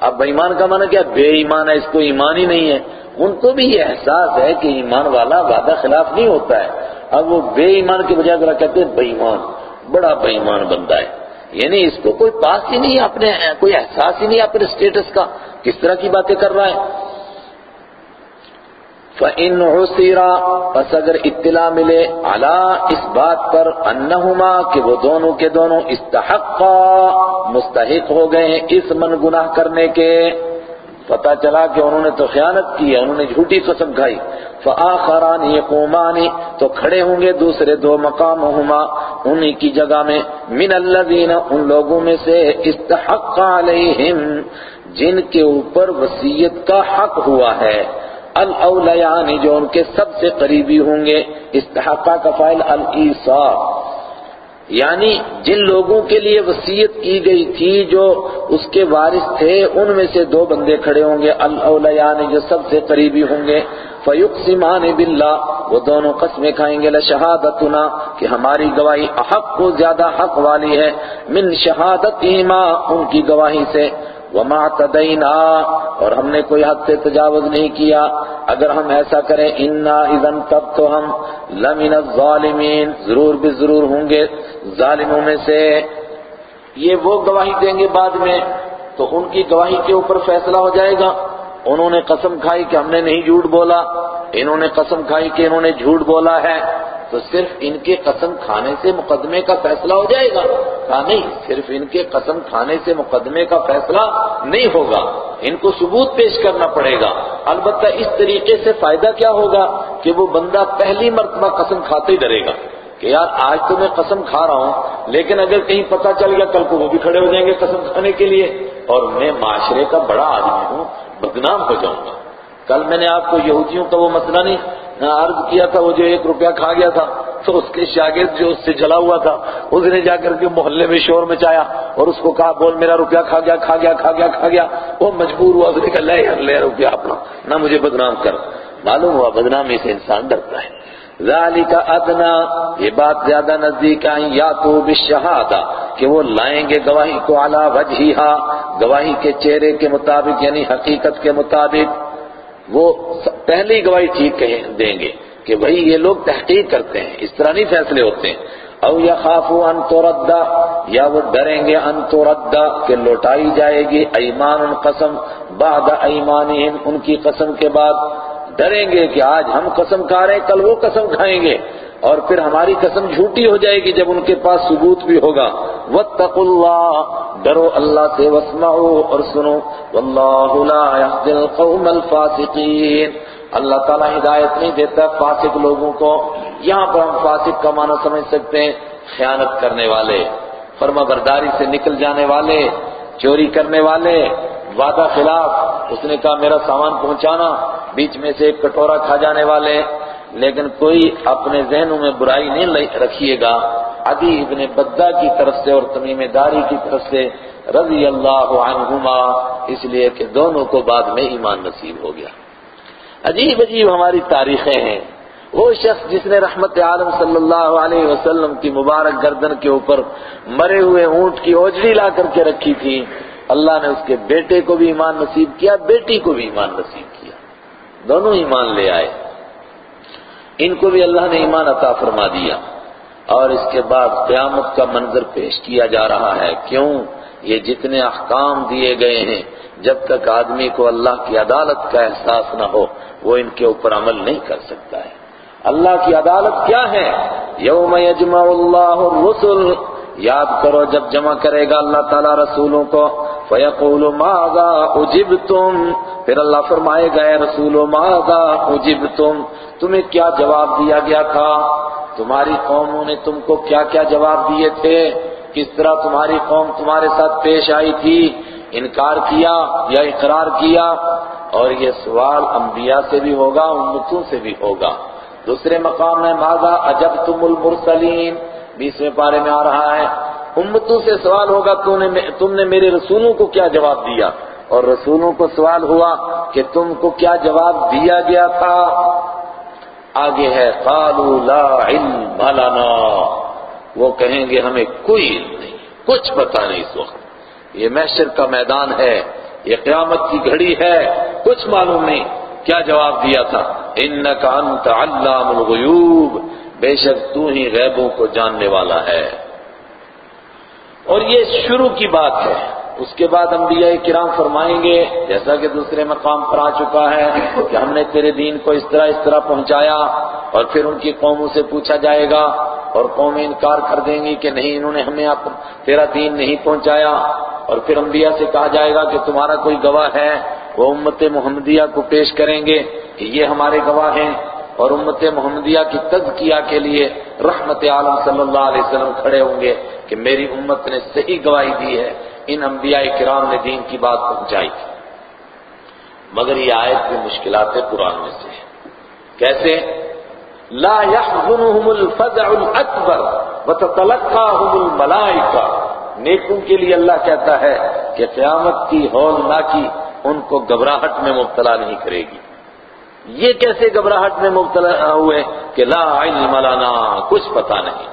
اب بے ایمان کا معنی کیا؟ بے ایمان ہے، اس کو ایمان ہی نہیں ہے۔ ان کو بھی یہ احساس ہے کہ ایمان والا وعدہ خلاف نہیں ہوتا ہے۔ اب وہ بے ایمان کے بجائے ذرا کہتے ہیں بے ایمان بڑا بے ایمان بنتا ہے۔ یعنی اس کو کوئی پاس ہی نہیں اپنے، کوئی احساس ہی نہیں اپنے اسٹیٹس کا، کس طرح کی باتیں کر رہا ہے۔ فَإِنْ عُسِرَا پس اگر اطلاع ملے علا اس بات پر انہما کہ وہ دونوں کے دونوں استحقا، مستحق ہو گئے ہیں اس من گناہ کرنے کے۔ پتا چلا کہ انہوں نے تو خیانت کی ہے، انہوں نے جھوٹی قسم کھائی۔ فآخران یقومان، تو کھڑے ہوں گے دوسرے دو مقامہما، انہی کی جگہ میں، من الذین، ان لوگوں میں سے استحق علیہم، جن کے اوپر وصیت کا حق ہوا ہے۔ الاولیان یعنی جو ان کے سب سے قریبی ہوں گے استحقہ کا فائل الایسا۔ یعنی جن لوگوں کے لیے وصیت کی گئی تھی جو اس کے وارث تھے، ان میں سے دو بندے کھڑے ہوں گے، الاولیان، جو سب سے قریبی ہوں گے، فیقسمان باللہ، وہ دونوں قسمیں کھائیں گے، لشہادتنا، کہ ہماری گواہی احق کو زیادہ حق والی ہے، من شہادتہما، ان کی گواہی سے۔ وما تدینا اور ہم نے کوئی حد سے تجاوز نہیں کیا۔ اگر ہم ایسا کریں، انا اذن تب تو ہم لمن الظالمین ضرور بھی ضرور ہوں گے ظالموں میں سے۔ یہ وہ گواہی دیں گے بعد میں۔ تو ان کی گواہی کے اوپر فیصلہ ہو جائے گا۔ انہوں نے قسم کھائی کہ ہم نے نہیں جھوٹ بولا۔ انہوں نے قسم کھائی کہ انہوں نے جھوٹ بولا ہے۔ تو صرف ان کے قسم کھانے سے مقدمے کا فیصلہ ہو جائے گا۔ کہا نہیں، صرف ان کے قسم کھانے سے مقدمے کا فیصلہ نہیں ہوگا۔ ان کو ثبوت پیش کرنا پڑے گا۔ البتہ اس طریقے سے فائدہ کیا ہوگا کہ وہ بندہ پہلی مرتبہ قسم کھاتے ہی ڈرے گا کہ یار، آج تو میں قسم کھا رہا ہوں، لیکن اگر کہیں پتہ چل گیا کل کو وہ بھی کھڑے ہو جائیں گے قسم کھانے کے لیے۔ اور میں معاشرے کا بڑا آدمی ہوں، بدنام ہو جاؤں گا۔ کل میں نے آپ کو یہودیوں کا وہ مسئلہ نہیں عرض کیا تھا وہ جو ایک روپیہ کھا گیا تھا۔ تو اس کے شاگرد جو اس سے جلا ہوا تھا، اس نے جا کر کے محلے میں شور مچایا اور اس کو کہا، بول، میرا روپیہ کھا گیا کھا گیا کھا گیا کھا گیا۔ وہ مجبور ہوا، اس نے کہا، لے یار، لے روپیہ اپنا، نہ مجھے بدنام کر۔ معلوم ہوا، بدنامی سے انسان ڈرتا ہے۔ ذالک ادنا، یہ بات زیادہ نزدیک آئی، یا تو بالشہادہ، کہ وہ لائیں گے گواہی کو اعلیٰ وجہیہا، گواہی کے چہرے کے مطابق یعنی حقیقت کے مطابق۔ وہ پہلی گواہی ٹھیک دیں گے کہ بھئی یہ لوگ تحقیق کرتے ہیں، اس طرح نہیں فیصلے ہوتے ہیں۔ او یا یخافو ان تردہ، یا وہ ڈریں گے ان تردہ کہ لوٹائی جائے گی ایمان ان قسم بعد ایمانہم، ان کی قسم کے بعد۔ ڈریں گے کہ آج ہم قسم کھا رہے ہیں، کل وہ قسم کھائیں گے۔ اور پھر ہماری قسم جھوٹی ہو جائے گی جب ان کے پاس ثبوت بھی ہوگا۔ وَاتَّقُوا اللَّهَ، ڈرو اللہ سے، واسمعوا اور سنو۔ وَاللَّهُ لَا يَحْدِ الْقَوْمَ الْفَاسِقِينَ۔ اللہ تعالیٰ ہدایت نہیں دیتا فاسق لوگوں کو۔ یہاں پر ہم فاسق کا معنی سمجھ سکتے ہیں، خیانت کرنے والے فرما برداری سے نکل جانے والے، چوری کرنے والے، وعدہ خلاف، اس نے کہا میرا سامان پہنچانا، بیچ میں سے ایک کٹورا کھا جانے والے۔ لیکن کوئی اپنے ذہنوں میں برائی نہیں رکھیے گا۔ عدی ابن بدہ کی طرف سے اور تمیم داری کی طرف سے رضی اللہ عنہما، اس لیے کہ دونوں کو بعد میں ایمان نصیب ہو گیا۔ عجیب عجیب ہماری تاریخیں ہیں۔ وہ شخص جس نے رحمت عالم صلی اللہ علیہ وسلم کی مبارک گردن کے اوپر مرے ہوئے اونٹ کی اوجڑی لا کر کے رکھی تھی، اللہ نے اس کے بیٹے کو بھی ایمان نصیب کیا، بیٹی کو بھی ایمان نصیب کیا۔ دونوں ایمان لے آئے۔ ان کو بھی اللہ نے ایمان عطا فرما دیا اور اس کے بعد قیامت کا منظر پیش کیا جا رہا ہے۔ کیوں؟ یہ جتنے احکام دیے گئے ہیں، جب تک آدمی کو اللہ کی عدالت کا احساس نہ ہو، وہ ان کے اوپر عمل نہیں کر سکتا ہے۔ اللہ کی عدالت کیا ہے؟ یوم یجمع اللہ الرسل یاد کرو جب جمع کرے گا اللہ تعالیٰ رسولوں کو فَيَقُولُ مَاذَا أُجِبْتُمْ پھر اللہ فرمائے گا، اے رسول مَاذَا أُجِبْتُمْ تمہیں کیا جواب دیا گیا تھا؟ تمہاری قوموں نے تم کو کیا کیا جواب دیے تھے؟ کس طرح تمہاری قوم تمہارے ساتھ پیش آئی تھی؟ انکار کیا یا اقرار کیا؟ اور یہ سوال انبیاء سے بھی ہوگا، امتوں سے بھی ہوگا۔ دوسرے مقام میں، ماذا اجب تم المرسلین؟ بیسویں پارے میں آ رہا ہے۔ امتوں سے سوال ہوگا تم نے میرے رسولوں کو کیا جواب دیا؟ اور رسولوں کو سوال ہوا کہ تم کو کیا جواب دیا گیا تھا؟ آگے ہے، قالوا لا علم لنا۔ وہ کہیں گے، ہمیں کوئی علم نہیں، کچھ پتا نہیں اس وقت۔ یہ محشر کا میدان ہے، یہ قیامت کی گھڑی ہے، کچھ معلوم نہیں۔ کیا جواب دیا تھا؟ انکا انت علام الغیوب۔ بے شک تو ہی غیبوں کو جاننے والا ہے۔ اور یہ شروع کی بات ہے۔ اس کے بعد انبیاء کرام فرمائیں گے، جیسا کہ دوسرے مقام پر آ چکا ہے کہ ہم نے تیرے دین کو اس طرح اس طرح پہنچایا اور پھر ان کی قوموں سے پوچھا جائے گا اور قومیں انکار کر دیں گی کہ نہیں، انہوں نے ہمیں تیرا دین نہیں پہنچایا۔ اور پھر انبیاء سے کہا جائے گا کہ تمہارا کوئی گواہ ہے، وہ امت محمدیہ کو پیش کریں گے کہ یہ ہمارے گواہ ہیں۔ اور امت محمدیہ کی تزکیہ کے لیے رحمت عالم صلی اللہ علیہ وسلم کھڑے ہوں گے کہ میری امت نے صحیح گواہی دی ہے، ان انبیاء کرام نے دین کی بات پہنچائی تھی۔ مگر یہ آیت بھی مشکلات قرآن میں سے کیسے؟ لا يحزنهم الفزع الاکبر وتتلقاهم الملائکہ۔ نیکوں کے لیے اللہ کہتا ہے کہ قیامت کی ہول نہ کی ان کو گھبراہٹ میں مبتلا نہیں کرے گی۔ یہ کیسے گھبراہٹ میں مبتلا ہوئے کہ لا علم لنا، کچھ پتا نہیں۔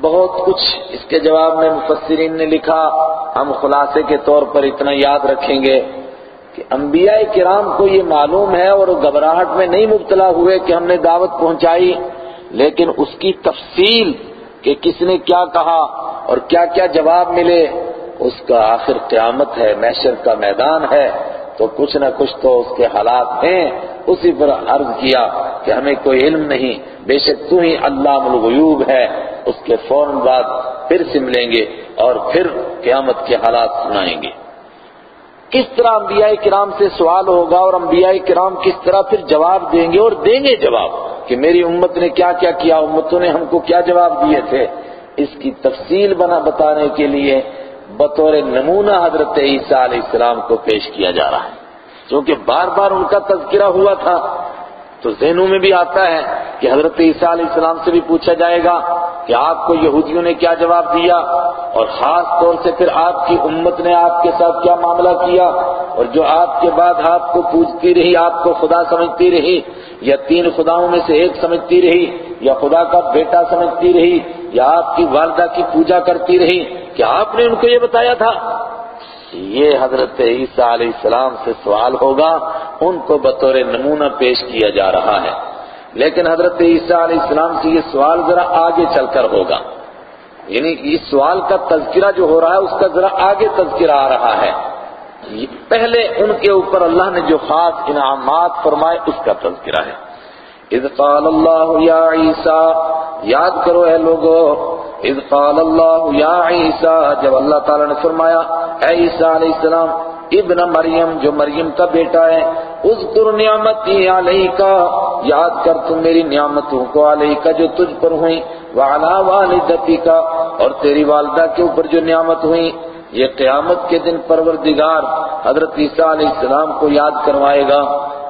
بہت کچھ اس کے جواب میں مفسرین نے لکھا۔ ہم خلاصے کے طور پر اتنا یاد رکھیں گے کہ انبیاء کرام کو یہ معلوم ہے اور گھبراہٹ میں نہیں مبتلا ہوئے کہ ہم نے دعوت پہنچائی، لیکن اس کی تفصیل کہ کس نے کیا کہا اور کیا کیا جواب ملے، اس کا آخر قیامت ہے، محشر کا میدان ہے۔ تو کچھ نہ کچھ تو اس کے حالات ہیں۔ اسی پر عرض کیا کہ ہمیں کوئی علم نہیں، بے شک تو ہی علام الغیوب ہے۔ اس کے فوراً بعد پھر سے ملیں گے اور پھر قیامت کے حالات سنائیں گے۔ کس طرح انبیاء کرام سے سوال ہوگا اور انبیاء کرام کس طرح پھر جواب دیں گے اور دیں گے جواب کہ میری امت نے کیا کیا کیا، امتوں نے ہم کو کیا جواب دیے تھے؟ اس کی تفصیل بنا بتانے کے لیے بطور نمونہ حضرت عیسیٰ علیہ السلام کو پیش کیا جا رہا ہے۔ کیونکہ بار بار ان کا تذکرہ ہوا تھا، تو ذہنوں میں بھی آتا ہے کہ حضرت عیسیٰ علیہ السلام سے بھی پوچھا جائے گا کہ آپ کو یہودیوں نے کیا جواب دیا؟ اور خاص طور سے پھر آپ کی امت نے آپ کے ساتھ کیا معاملہ کیا؟ اور جو آپ کے بعد آپ کو پوچھتی رہی، آپ کو خدا سمجھتی رہی، یا تین خداؤں میں سے ایک سمجھتی رہی، یا خدا کا بیٹا سمجھتی رہی یا آپ کی والدہ کی پوجا کرتی رہی کیا آپ نے ان کو یہ بتایا تھا؟ یہ حضرت عیسیٰ علیہ السلام سے سوال ہوگا، ان کو بطور نمونہ پیش کیا جا رہا ہے۔ لیکن حضرت عیسیٰ علیہ السلام سے یہ سوال ذرا آگے چل کر ہوگا۔ یعنی اس سوال کا تذکرہ جو ہو رہا ہے، اس کا ذرا آگے تذکرہ آ رہا ہے۔ پہلے ان کے اوپر اللہ نے جو خاص انعامات فرمائے، اس کا تذکرہ ہے۔ اذ قال اللہ یا عیسیٰ یاد کرو اے لوگو، اذ قال اللہ یا عیسیٰ، جب اللہ تعالیٰ نے فرمایا، اے عیسیٰ علیہ السلام، ابن مریم، جو مریم کا بیٹا ہے، اذکر نعمتی علیہ کا یاد کر تم میری نعمتوں کو علیہ کا جو تجھ پر ہوئی وعلا والدتی کا اور تیری والدہ کے اوپر جو نعمت ہوئی یہ قیامت کے دن پروردگار حضرت عیسیٰ علیہ السلام کو یاد کروائے گا۔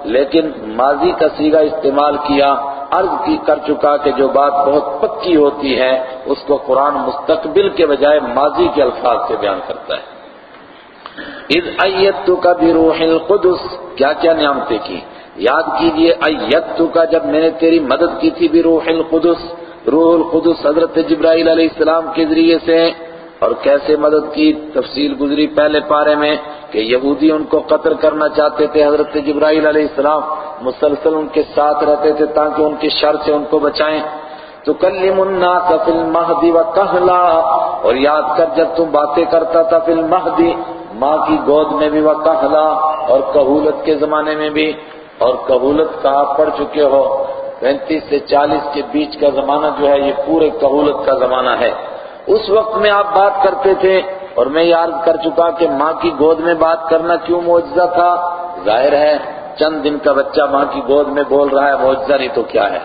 لیکن ماضی کا سیگا استعمال کیا۔ عرض کی کر چکا کہ جو بات بہت پکی ہوتی ہے، اس کو قرآن مستقبل کے بجائے ماضی کے الفاظ سے بیان کرتا ہے۔ اذ ایتو کا بھی روح القدس۔ کیا کیا نعمتیں کی؟ یاد کیجیے ایتو کا جب میں نے تیری مدد کی تھی بھی روح القدس۔ روح القدس حضرت جبرائیل علیہ السلام کے ذریعے سے اور کیسے مدد کی تفصیل گزری پہلے پارے میں کہ یہودی ان کو قتل کرنا چاہتے تھے، حضرت جبرائیل علیہ السلام مسلسل ان کے ساتھ رہتے تھے تاکہ ان کے شر سے ان کو بچائیں۔ تو کلیم الناس فی المہدی و کہلا اور یاد کر جب تم باتیں کرتا تھا فی المہدی، ماں کی گود میں بھی وہ کہلا اور کہولت کے زمانے میں بھی، اور کہولت کہاں پڑ چکے ہو؟ پینتیس سے چالیس کے بیچ کا زمانہ جو ہے، یہ پورے کہولت کا زمانہ ہے۔ اس وقت میں آپ بات کرتے تھے اور میں یاد کر چکا کہ ماں کی گود میں بات کرنا کیوں معجزہ تھا؟ ظاہر ہے، چند دن کا بچہ ماں کی گود میں بول رہا ہے، معجزہ نہیں تو کیا ہے؟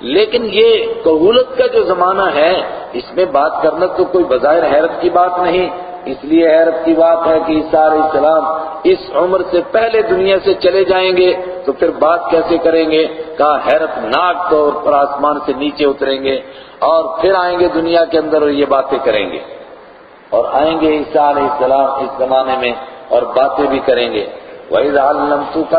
لیکن یہ قبولت کا جو زمانہ ہے، اس میں بات کرنا تو کوئی بظاہر حیرت کی بات نہیں۔ اس لیے حیرت کی بات ہے کہ عیسیٰ علیہ السلام اس عمر سے پہلے دنیا سے چلے جائیں گے تو پھر بات کیسے کریں گے؟ کہا حیرت ناک طور پر آسمان سے نیچے اتریں گے۔ اور پھر آئیں گے دنیا کے اندر اور یہ باتیں کریں گے۔ اور آئیں گے عیسیٰ علیہ السلام اس زمانے میں اور باتیں بھی کریں گے۔ وَإِذْ عَلَّمْتُكَ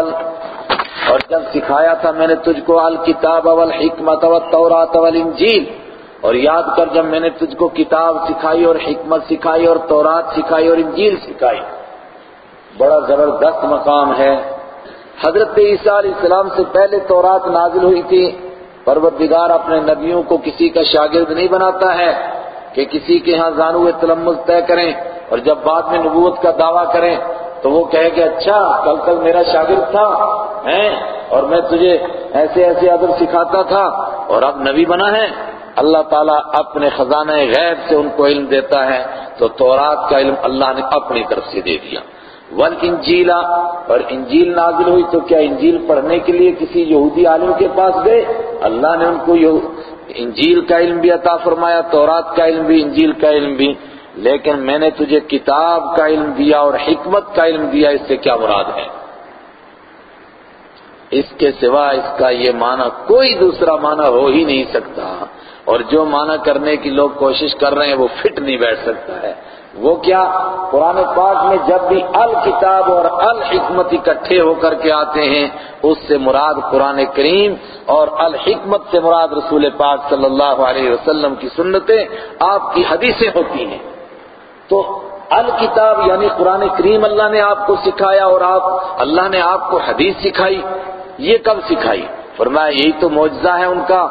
اور جب سکھایا تھا میں نے تجھ کو الکتاب والحکمت والتورات والانجیل، اور یاد کر جب میں نے تجھ کو کتاب سکھائی اور حکمت سکھائی اور تورات سکھائی اور انجیل سکھائی۔ بڑا زبردست مقام ہے۔ حضرت عیسیٰ علیہ السلام سے پہلے تورات نازل ہوئی تھی۔ پروردگار اپنے نبیوں کو کسی کا شاگرد نہیں بناتا ہے کہ کسی کے ہاں زانو تلمز طے کریں اور جب بعد میں نبوت کا دعویٰ کریں تو وہ کہے کہ اچھا کل کل میرا شاگرد تھا، ہیں؟ اور میں تجھے ایسے ایسے ادب سکھاتا تھا اور اب نبی بنا ہے۔ اللہ تعالیٰ اپنے خزانہ غیب سے ان کو علم دیتا ہے تو تورات کا علم اللہ نے اپنی طرف سے دے دیا۔ ول انجیلا اور انجیل نازل ہوئی تو کیا انجیل پڑھنے کے لیے کسی یہودی عالم کے پاس گئے؟ اللہ نے ان کو انجیل کا علم بھی عطا فرمایا، تورات کا علم بھی، انجیل کا علم بھی، لیکن میں نے تجھے کتاب کا علم دیا اور حکمت کا علم دیا، اس سے کیا مراد ہے؟ اس کے سوا اس کا یہ معنی کوئی دوسرا معنی ہو ہی نہیں سکتا، اور جو معنی کرنے کی لوگ کوشش کر رہے ہیں وہ فٹ نہیں بیٹھ سکتا ہے۔ وہ کیا قرآن پاک میں جب بھی الکتاب اور الحکمت اکٹھے ہو کر کے آتے ہیں، اس سے مراد قرآن کریم اور الحکمت سے مراد رسول پاک صلی اللہ علیہ وسلم کی سنتیں آپ کی حدیثیں ہوتی ہیں۔ تو الکتاب یعنی قرآن کریم اللہ نے آپ کو سکھایا اور آپ، اللہ نے آپ کو حدیث سکھائی، یہ کب سکھائی؟ فرمایا یہی تو معجزہ ہے ان کا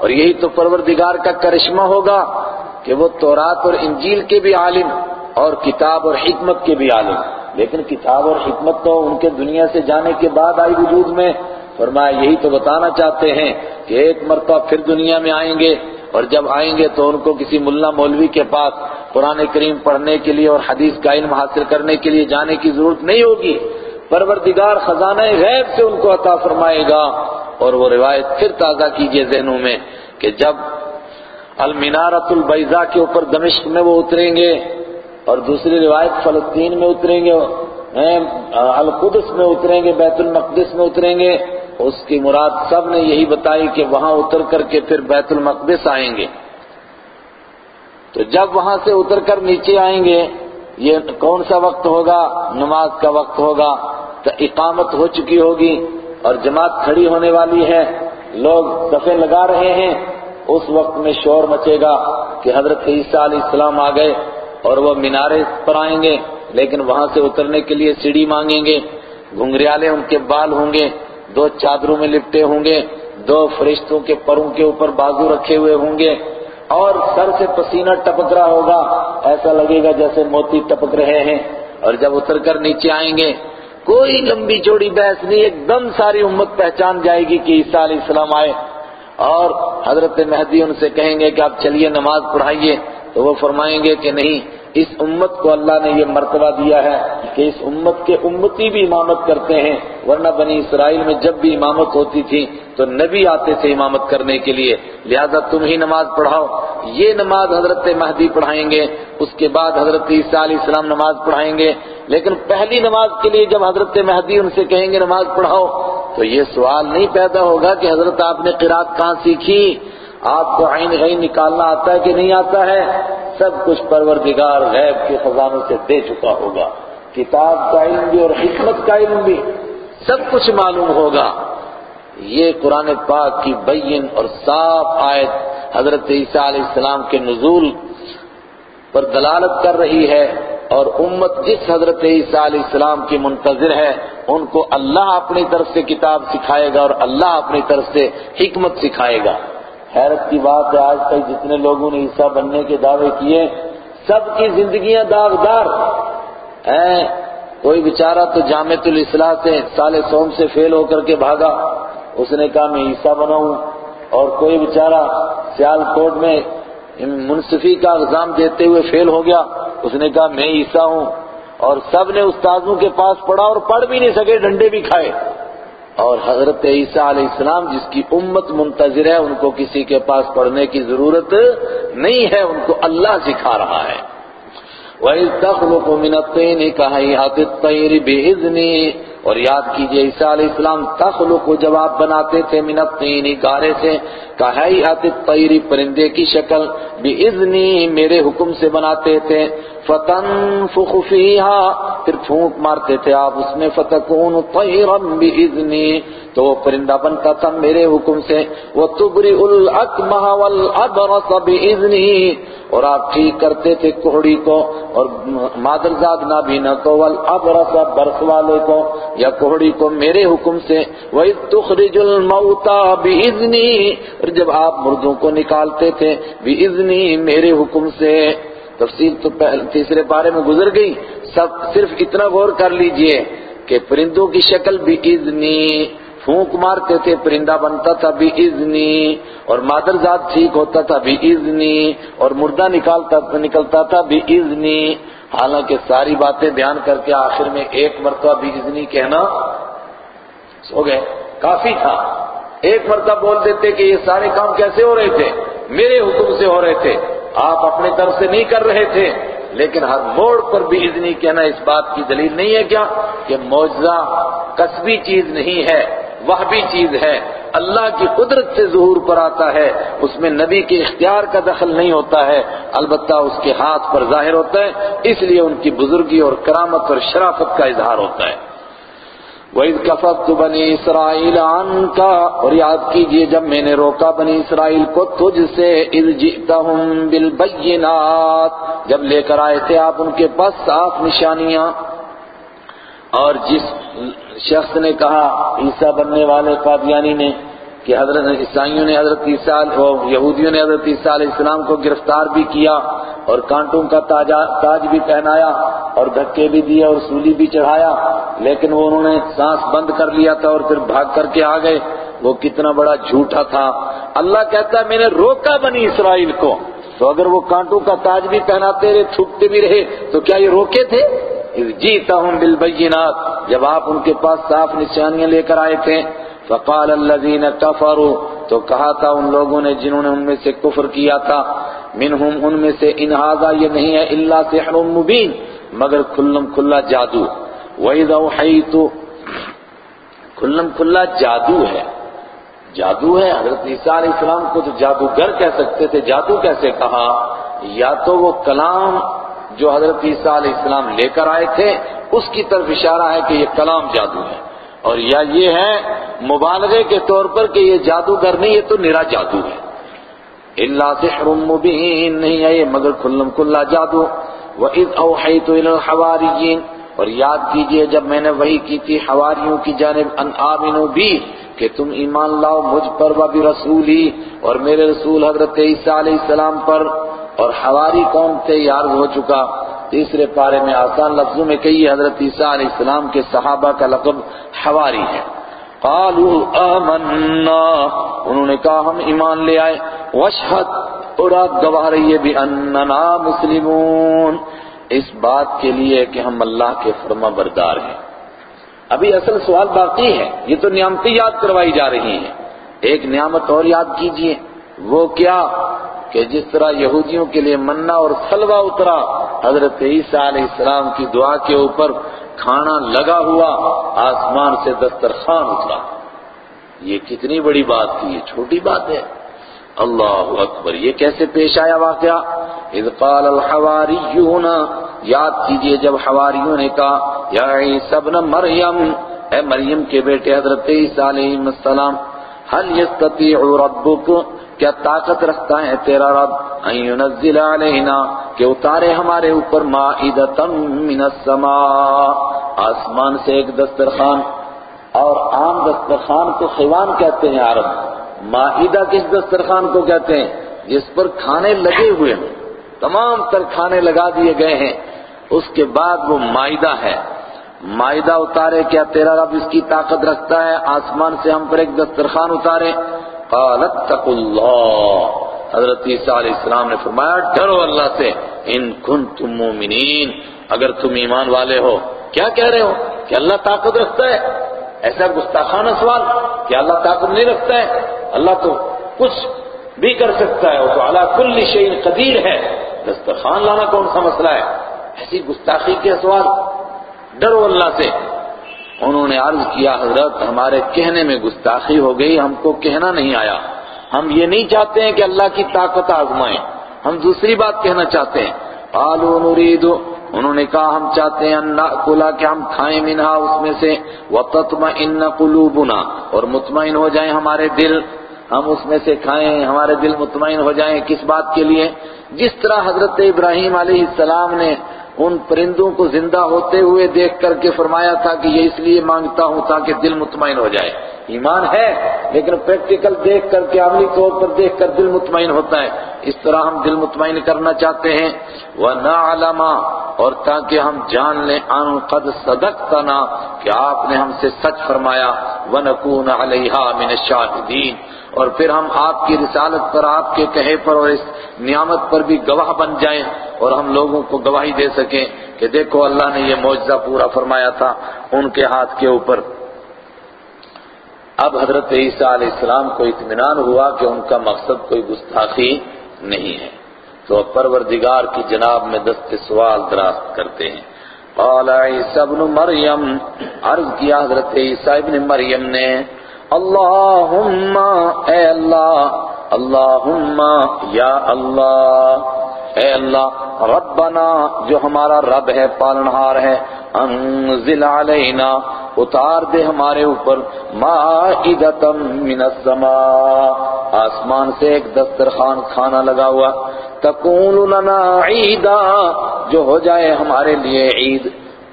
اور یہی تو پروردگار کا کرشمہ ہوگا کہ وہ تورات اور انجیل کے بھی عالم اور کتاب اور حکمت کے بھی عالم لیکن کتاب اور حکمت تو ان کے دنیا سے جانے کے بعد آئی وجود میں۔ فرمایا، یہی تو بتانا چاہتے ہیں کہ ایک مرتبہ پھر دنیا میں آئیں گے اور جب آئیں گے تو ان کو کسی ملا مولوی کے پاس قرآن کریم پڑھنے کے لیے اور حدیث کا علم حاصل کرنے کے لیے جانے کی ضرورت نہیں ہوگی۔ پروردگار خزانہ غیب سے ان کو عطا فرمائے گا۔ اور وہ روایت پھر تازہ کیجیے ذہنوں میں کہ جب المنارت البیضا کے اوپر دمشق میں وہ اتریں گے اور دوسری روایت، فلسطین میں اتریں گے القدس میں اتریں گے، بیت المقدس میں اتریں گے۔ اس کی مراد سب نے یہی بتائی کہ وہاں اتر کر کے پھر بیت المقدس آئیں گے۔ تو جب وہاں سے اتر کر نیچے آئیں گے، یہ کون سا وقت ہوگا؟ نماز کا وقت ہوگا۔ تو اقامت ہو چکی ہوگی اور جماعت کھڑی ہونے والی ہے۔ لوگ صفے لگا رہے ہیں۔ اس وقت میں شور مچے گا کہ حضرت عیسیٰ علیہ السلام آ گئے۔ اور وہ مینارے پر آئیں گے، لیکن وہاں سے اترنے کے لیے سیڑھی مانگیں گے۔ گھنگریالے ان کے بال ہوں گے، دو چادروں میں لپٹے ہوں گے، دو فرشتوں کے پروں کے اوپر بازو رکھے ہوئے ہوں گے۔ اور سر سے پسینہ ٹپک رہا ہوگا، ایسا لگے گا جیسے موتی ٹپک رہے ہیں۔ اور جب اتر کر نیچے آئیں گے، کوئی لمبی چوڑی بحث نہیں، ایک دم ساری امت پہچان جائے گی کہ عیسیٰ علیہ السلام آئے۔ اور حضرت مہدی ان سے کہیں گے کہ آپ چلیے نماز پڑھائیے، تو وہ فرمائیں گے کہ نہیں اس امت کو اللہ نے یہ مرتبہ دیا ہے کہ اس امت کے امتی بھی امامت کرتے ہیں، ورنہ بنی اسرائیل میں جب بھی امامت ہوتی تھی تو نبی آتے تھے امامت کرنے کے لیے۔ لہذا تم ہی نماز پڑھاؤ۔ یہ نماز حضرت مہدی پڑھائیں گے، اس کے بعد حضرت عیسیٰ علیہ السلام نماز پڑھائیں گے۔ لیکن پہلی نماز کے لیے جب حضرت مہدی ان سے کہیں گے نماز پڑھاؤ، تو یہ سوال نہیں پیدا ہوگا کہ حضرت آپ نے قرآت کہاں سیکھی۔ آپ کو عین غین نکالنا آتا ہے کہ نہیں آتا ہے؟ سب کچھ پروردگار غیب کے خزانوں سے دے چکا ہوگا۔ کتاب کا علم بھی اور حکمت کا علم بھی سب کچھ معلوم ہوگا۔ یہ قرآن پاک کی بین اور صاف آیت حضرت عیسیٰ علیہ السلام کے نزول پر دلالت کر رہی ہے اور امت جس حضرت عیسیٰ علیہ السلام کی منتظر ہے، ان کو اللہ اپنی طرف سے کتاب سکھائے گا اور اللہ اپنی طرف سے حکمت سکھائے گا۔ حیرت کی بات ہے، آج تک جتنے لوگوں نے عیسیٰ بننے کے دعوے کیے، سب کی زندگیاں داغدار ہیں۔ کوئی بیچارہ تو جامع الاصلاح سے سال سوم سے فیل ہو کر کے بھاگا، اس نے کہا، میں عیسیٰ بناؤں۔ اور کوئی بیچارہ سیال کوٹ میں منصفی کا اگزام دیتے ہوئے فیل ہو گیا، اس نے کہا، میں عیسیٰ ہوں۔ اور سب نے استاذوں کے پاس پڑھا اور پڑھ بھی نہیں سکے، ڈنڈے بھی کھائے۔ اور حضرت عیسیٰ علیہ السلام جس کی امت منتظر ہے، ان کو کسی کے پاس پڑھنے کی ضرورت نہیں ہے، ان کو اللہ سکھا رہا ہے۔ وَإِذْ تَخْلُقُ مِنَ الطِّينِ كَهَيْئَةِ الطَّيْرِ بِإِذْنِي اور یاد کیجیے، عیسیٰ علیہ السلام تخلق جب آپ بناتے تھے من الطین گارے سے۔ کہیئت الطیر پرندے کی شکل بِإِذْنِي میرے حکم سے بناتے تھے۔ فتنفخ فیہا پھر پھونک مارتے تھے آپ اس میں۔ فتکون طیرا بِإِذْنِي۔ تو وہ پرندہ بنتا تھا میرے حکم سے۔ وَتُبْرِئُ الْأَكْمَهَ وَالْأَبْرَصَ بِإِذْنِي۔ اور آپ ٹھیک کرتے تھے کوڑی کو۔ اور مادرزاد نابینا کو والابرص برس والے کو۔ یا کوڑی کو میرے حکم سے۔ وَإِذْ تُخْرِجُ الْمَوْتَى بِإِذْنِي۔ اور جب آپ مردوں کو نکالتے تھے بِإِذْنِي میرے حکم سے، تفصیل تو تیسرے بارے میں گزر گئی۔ سب صرف اتنا غور کر لیجیے کہ پرندوں کی شکل بھی ازنی پھونک مارتے تھے، پرندہ بنتا تھا بھی ازنی اور مادر ذات ٹھیک ہوتا تھا بھی ازنی اور مردہ نکالتا نکلتا تھا بھی ازنی حالانکہ ساری باتیں بیان کر کے آخر میں ایک مرتبہ بھی ازنی کہنا سو گئے، کافی تھا۔ ایک مرتبہ بول دیتے کہ یہ سارے کام کیسے ہو رہے تھے؟ میرے حکم سے ہو رہے تھے۔ آپ اپنے طرف سے نہیں کر رہے تھے۔ لیکن ہر موڑ پر بھی اذنی کہنا اس بات کی دلیل نہیں ہے کیا؟ کہ معجزہ کسبی چیز نہیں ہے وہ بھی چیز ہے۔ اللہ کی قدرت سے ظہور پر آتا ہے۔ اس میں نبی کے اختیار کا دخل نہیں ہوتا ہے۔ البتہ اس کے ہاتھ پر ظاہر ہوتا ہے۔ اس لیے ان کی بزرگی اور کرامت اور شرافت کا اظہار ہوتا ہے۔ وَإِذْ كَفَرْتُ بَنِي إِسْرَائِيلَ عَنْكَ اور یاد کیجیے جب میں نے روکا بنی اسرائیل کو تجھ سے، اِذْ جِئْتَهُمْ بِالْبَيِّنَاتِ جب لے کر آئے تھے آپ ان کے پاس صاف نشانیاں۔ اور جس شخص نے کہا، عیسیٰ بننے والے قادیانی نے کہ حضرت عیسائیوں نے حضرت عیسیٰ یہودیوں نے حضرت عیسیٰ علیہ السلام کو گرفتار بھی کیا اور کانٹوں کا تاج بھی پہنایا اور دھکے بھی دیے اور سولی بھی چڑھایا، لیکن وہ انہوں نے سانس بند کر لیا تھا اور پھر بھاگ کر کے آ گئے۔ وہ کتنا بڑا جھوٹا تھا۔ اللہ کہتا ہے، میں نے روکا بنی اسرائیل کو۔ تو اگر وہ کانٹوں کا تاج بھی پہناتے رہے تھوکتے بھی رہے، تو کیا یہ روکے تھے؟ جیتا ہوں بالبینات۔ جب آپ ان کے پاس صاف نشانیاں لے کر آئے تھے فقال الذين كفروا تو کہا تھا ان لوگوں نے جنہوں نے ان میں سے کفر کیا تھا، منہم ان میں سے انہذا یہ نہیں ہے الا سحر مبین، مگر کلم کھلا جادو۔ وَإِذَا وَحَيْتُ کھلم کھلا جادو ہے۔ جادو ہے، حضرت عیسیٰ علیہ السلام کو تو جادوگر کہہ سکتے تھے، جادو کیسے کہا؟ یا تو وہ کلام جو حضرت عیسیٰ علیہ السلام لے کر آئے تھے، اس کی طرف اشارہ ہے کہ یہ کلام جادو ہے۔ اور یا یہ ہے مبالغے کے طور پر کہ یہ جادوگر نہیں یہ تو نرا جادو ہے۔ اللہ سحر مبین نہیں ہے یہ، مگر کھلم کھلا جادو۔ وَإِذْ أَوْحَيْتُ إِلَى الْحَوَارِيِّينَ، اور یاد کیجیے جب میں نے وہی کی تھی حواریوں کی جانب ان آمنوا بھی کہ تم ایمان لاؤ مجھ پر و بھی رسولی اور میرے رسول حضرت عیسیٰ علیہ السلام پر، اور حواری کون تھے یاد ہو چکا۔ تیسرے پارے میں آسان لفظوں میں کئی حضرت عیسیٰ علیہ السلام کے صحابہ کا لقب حواری ہے۔ قالوا آمنا۔ انہوں نے کہا، ہم ایمان لے آئے۔ وشہد، اور آپ گواہ رہیے بھی اننا مسلمون۔ اس بات کے لیے کہ ہم اللہ کے فرما بردار ہیں۔ ابھی اصل سوال باقی ہے۔ یہ تو نعمتیں یاد کروائی جا رہی ہیں۔ ایک نعمت اور یاد کیجیے۔ وہ کیا؟ کہ جس طرح یہودیوں کے لیے منا اور سلوا اترا، حضرت عیسیٰ علیہ السلام کی دعا کے اوپر کھانا لگا ہوا، آسمان سے دسترخوان اترا۔ یہ کتنی بڑی بات تھی، یہ چھوٹی بات ہے۔ اللہ اکبر، یہ کیسے پیش آیا واقعہ؟ اذ قال الحواریون، یاد کیجیے جب حواریوں نے کہا، یا عیسی ابن مریم، اے مریم کے بیٹے حضرت عیسیٰ علیہ السلام حل یستطیع ربک؟ کیا طاقت رکھتا ہے تیرا رب؟ ان ينزل علینا، کہ اتارے ہمارے اوپر مائدتا من السماء، آسمان سے ایک دسترخوان اور عام دسترخوان کو خیوان کہتے ہیں عرب۔ مائدہ کس دسترخوان کو کہتے ہیں؟ جس پر کھانے لگے ہوئے ہیں۔ تمام تر کھانے لگا دیے گئے ہیں۔ اس کے بعد وہ مائدہ ہے۔ مائدہ اتارے، کیا تیرا رب اس کی طاقت رکھتا ہے؟ آسمان سے ہم پر ایک دسترخوان اتارے۔ قالت تق اللہ۔ حضرت عیسیٰ علیہ السلام نے فرمایا، ڈرو اللہ سے، ان کنتم مومنین۔ اگر تم ایمان والے ہو، کیا کہہ رہے ہو؟ کہ اللہ طاقت رکھتا ہے۔ ایسا گستاخانہ سوال، کہ اللہ طاقت نہیں رکھتا ہے۔ اللہ تو کچھ بھی کر سکتا ہے، وہ تو اللہ کل شعین قدیر ہے۔ دسترخوان لانا کون سا مسئلہ ہے؟ ایسی گستاخی کے سوال۔ ڈرو اللہ سے۔ انہوں نے عرض کیا، حضرت، ہمارے کہنے میں گستاخی ہو گئی، ہم کو کہنا نہیں آیا۔ ہم یہ نہیں چاہتے ہیں کہ اللہ کی طاقت آزمائیں۔ ہم دوسری بات کہنا چاہتے ہیں۔ قالوا نريد، انہوں نے کہا، ہم چاہتے ہیں ان کلا کہ ہم کھائیں منہا اس میں سے۔ وتطمئن قلوبنا، اور مطمئن ہو جائیں ہمارے دل۔ ہم اس میں سے کھائیں، ہمارے دل مطمئن ہو جائیں۔ کس بات کے لیے؟ جس طرح حضرت ابراہیم علیہ السلام نے ان پرندوں کو زندہ ہوتے ہوئے دیکھ کر کے فرمایا تھا کہ یہ اس لیے مانگتا ہوں تاکہ دل مطمئن ہو جائے۔ ایمان ہے، لیکن پریکٹیکل دیکھ کر کے عملی طور پر دیکھ کر دل مطمئن ہوتا ہے۔ اس طرح ہم دل مطمئن کرنا چاہتے ہیں۔ وَنَعْلَمَ، اور تاکہ ہم جان لیں ان قد صدقتنا، کہ آپ نے ہم سے سچ فرمایا۔ وَنَكُونَ عَلَيْهَا مِنَ الشَّاهِدِينَ۔ اور پھر ہم آپ کی رسالت پر، آپ کے کہے پر اور اس نعمت پر بھی گواہ بن جائیں اور ہم لوگوں کو گواہی دے سکیں کہ دیکھو اللہ نے یہ معجزہ پورا فرمایا تھا ان کے ہاتھ کے اوپر۔ اب حضرت عیسیٰ علیہ السلام کو اطمینان ہوا کہ ان کا مقصد کوئی گستاخی نہیں ہے۔ تو پروردگار کی جناب میں دست سوال دراست کرتے ہیں۔ قال عیسیٰ ابن مریم، عرض کیا حضرت عیسیٰ ابن مریم نے، اللہم اے اللہ، اللہم یا اللہ، اے اللہ، ربنا جو ہمارا رب ہے، پالنہار ہے، انزل علینا اتار دے ہمارے اوپر مائدتم من السماء۔ آسمان سے ایک دسترخوان کھانا لگا ہوا۔ تکون لنا عیدا، جو ہو جائے ہمارے لیے عید۔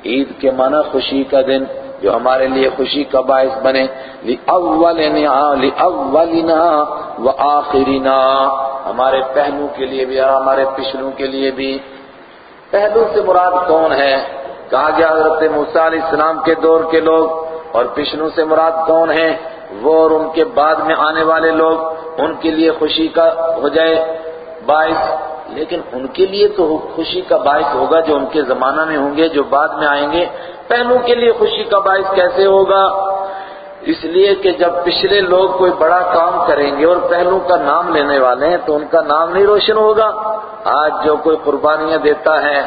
عید کے معنی خوشی کا دن، جو ہمارے لیے خوشی کا باعث بنے۔ لِأَوَّلِنَا لِأَوَّلِنَا وَآخِرِنَا۔ ہمارے پہلو کے لیے بھی اور ہمارے پچھلوں کے لیے بھی۔ پہلو سے مراد کون ہے؟ کہا گیا حضرت موسیٰ علیہ السلام کے دور کے لوگ اور پچھلوں سے مراد کون ہیں؟ وہ اور ان کے بعد میں آنے والے لوگ ان کے لیے خوشی کا ہو جائے باعث، لیکن ان کے لیے تو خوشی کا باعث ہوگا جو ان کے زمانہ میں ہوں گے، جو بعد میں آئیں گے۔ پہلوں کے لیے خوشی کا باعث کیسے ہوگا؟ اس لیے کہ جب پچھلے لوگ کوئی بڑا کام کریں گے اور پہلوں کا نام لینے والے ہیں، تو ان کا نام نہیں روشن ہوگا۔ آج جو کوئی قربانیاں دیتا ہے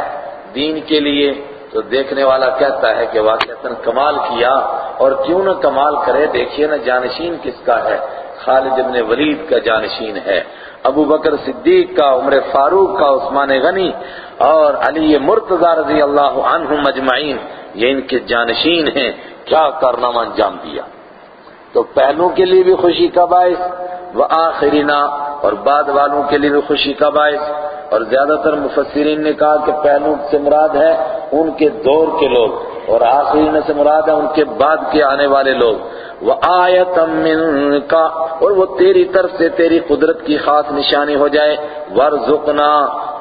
دین کے لیے تو دیکھنے والا کہتا ہے کہ واقعہ کمال کیا اور کیوں نہ کمال کرے، دیکھیے نا جانشین کس کا ہے؟ خالد ابن ولید کا جانشین ہے، ابو بکر صدیق کا، عمر فاروق کا، عثمان غنی اور علی مرتضی رضی اللہ عنہ مجمعین یہ ان کے جانشین ہیں۔ کیا کارنامہ انجام دیا؟ تو پہلوں کے لیے بھی خوشی کا باعث و آخرینا اور بعد والوں کے لیے بھی خوشی کا باعث۔ اور زیادہ تر مفسرین نے کہا کہ پہلوں سے مراد ہے ان کے دور کے لوگ اور آخرین سے مراد ہے ان کے بعد کے آنے والے لوگ۔ وہ آیت کا اور وہ تیری طرف سے تیری قدرت کی خاص نشانی ہو جائے۔ ورزقنا،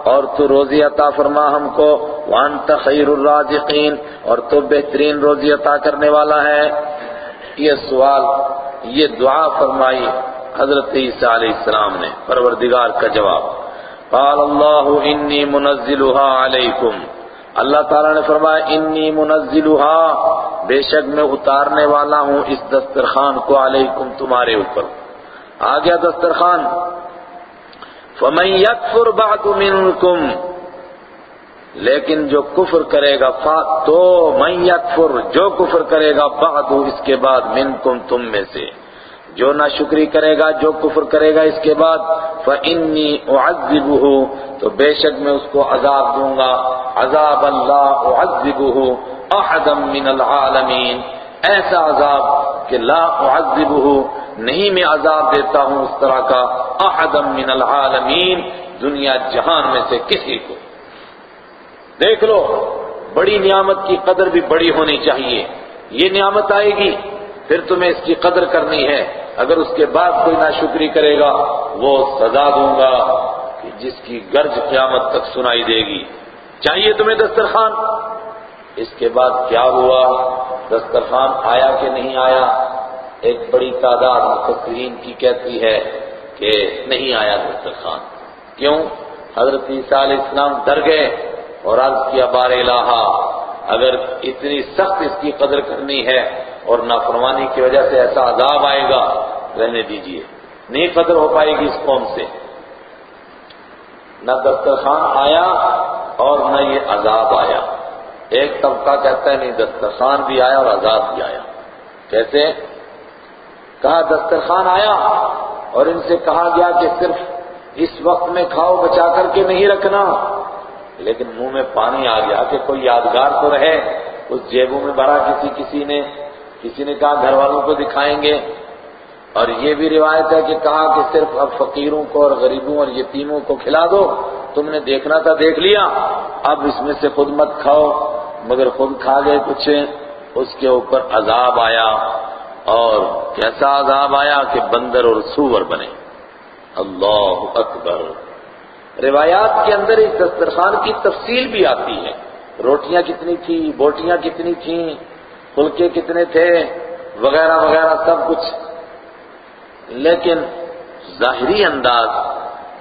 اور تو روزی عطا فرما ہم کو۔ وانت خیر الرازقین، اور تو بہترین روزی عطا کرنے والا ہے۔ یہ سوال، یہ دعا فرمائی حضرت عیسیٰ علیہ السلام نے، پروردگار کا جواب۔ قال اللہ انی منزلها علیکم۔ اللہ تعالیٰ نے فرمایا، انی منزلها بے شک میں اتارنے والا ہوں اس دسترخوان کو علیکم تمہارے اوپر۔ آ گیا دسترخوان۔ فمن یکفر بعد منکم، لیکن جو کفر کرے گا تو من یکفر، جو کفر کرے گا بعد اس کے بعد منکم تم میں سے۔ جو نہ شکری کرے گا، جو کفر کرے گا اس کے بعد، فَإِنِّي أُعَذِّبُهُ، تو بے شک میں اس کو عذاب دوں گا۔ عذاب اللہ، أُعَذِّبُهُ أَحَدًا مِّنَ الْعَالَمِينَ۔ ایسا عذاب کہ لا أُعَذِّبُهُ، نہیں میں عذاب دیتا ہوں اس طرح کا۔ أَحَدًا مِّنَ الْعَالَمِينَ، دنیا جہان میں سے کسی کو۔ دیکھ لو، بڑی نعمت کی قدر بھی بڑی ہونی چاہیے۔ یہ نعمت آئے گی، پھر تمہیں اس کی قدر کرنی ہے۔ اگر اس کے بعد کوئی ناشکری کرے گا، وہ سزا دوں گا کہ جس کی گرج قیامت تک سنائی دے گی۔ چاہیے تمہیں دسترخوان؟ اس کے بعد کیا ہوا؟ دسترخوان آیا کہ نہیں آیا؟ ایک بڑی تعداد مفسرین کی کہتی ہے کہ نہیں آیا دسترخوان۔ کیوں؟ حضرت عیسیٰ علیہ السلام ڈر گئے اور عرض کیا، بار الہا، اگر اتنی سخت اس کی قدر کرنی ہے اور نافرمانی کی وجہ سے ایسا عذاب آئے گا رہنے دیجیے۔ نہیں قدر ہو پائے گی اس قوم سے۔ نہ دسترخوان آیا اور نہ یہ عذاب آیا۔ ایک طبقہ کہتا ہے، نہیں دسترخوان بھی آیا اور عذاب بھی آیا۔ کیسے؟ کہا دسترخوان آیا اور ان سے کہا گیا کہ صرف اس وقت میں کھاؤ، بچا کر کے نہیں رکھنا۔ لیکن منہ میں پانی آ گیا کہ کوئی یادگار تو رہے۔ اس جیبوں میں بھرا کسی کسی نے کسی نے کہا، گھر والوں کو دکھائیں گے۔ اور یہ بھی روایت ہے کہ کہا کہ صرف اب فقیروں کو اور غریبوں اور یتیموں کو کھلا دو، تم نے دیکھنا تھا، دیکھ لیا۔ اب اس میں سے خود مت کھاؤ۔ مگر خود کھا گئے کچھ۔ اس کے اوپر عذاب آیا۔ اور کیسا عذاب آیا کہ بندر اور سور بنے۔ اللہ اکبر۔ روایات کے اندر اس دسترخوان کی تفصیل بھی آتی ہے۔ روٹیاں کتنی تھی بوٹیاں کتنی تھیں، پھلکے کتنے تھے، وغیرہ وغیرہ، سب کچھ۔ لیکن ظاہری انداز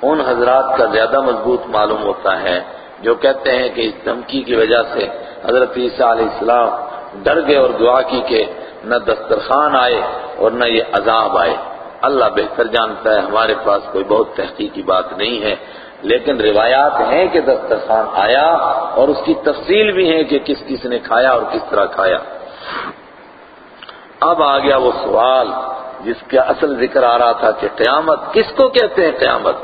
ان حضرات کا زیادہ مضبوط معلوم ہوتا ہے جو کہتے ہیں کہ اس دھمکی کی وجہ سے حضرت عیسیٰ علیہ السلام ڈر گئے اور دعا کی کہ نہ دسترخوان آئے اور نہ یہ عذاب آئے۔ اللہ بہتر جانتا ہے ہمارے پاس کوئی بہت تحقیقی بات نہیں ہے، لیکن روایات ہیں کہ دسترخوان آیا اور اس کی تفصیل بھی ہے کہ کس کس نے کھایا اور کس طرح کھایا۔ اب آ گیا وہ سوال جس کا اصل ذکر آ رہا تھا کہ قیامت، کس کو کہتے ہیں قیامت؟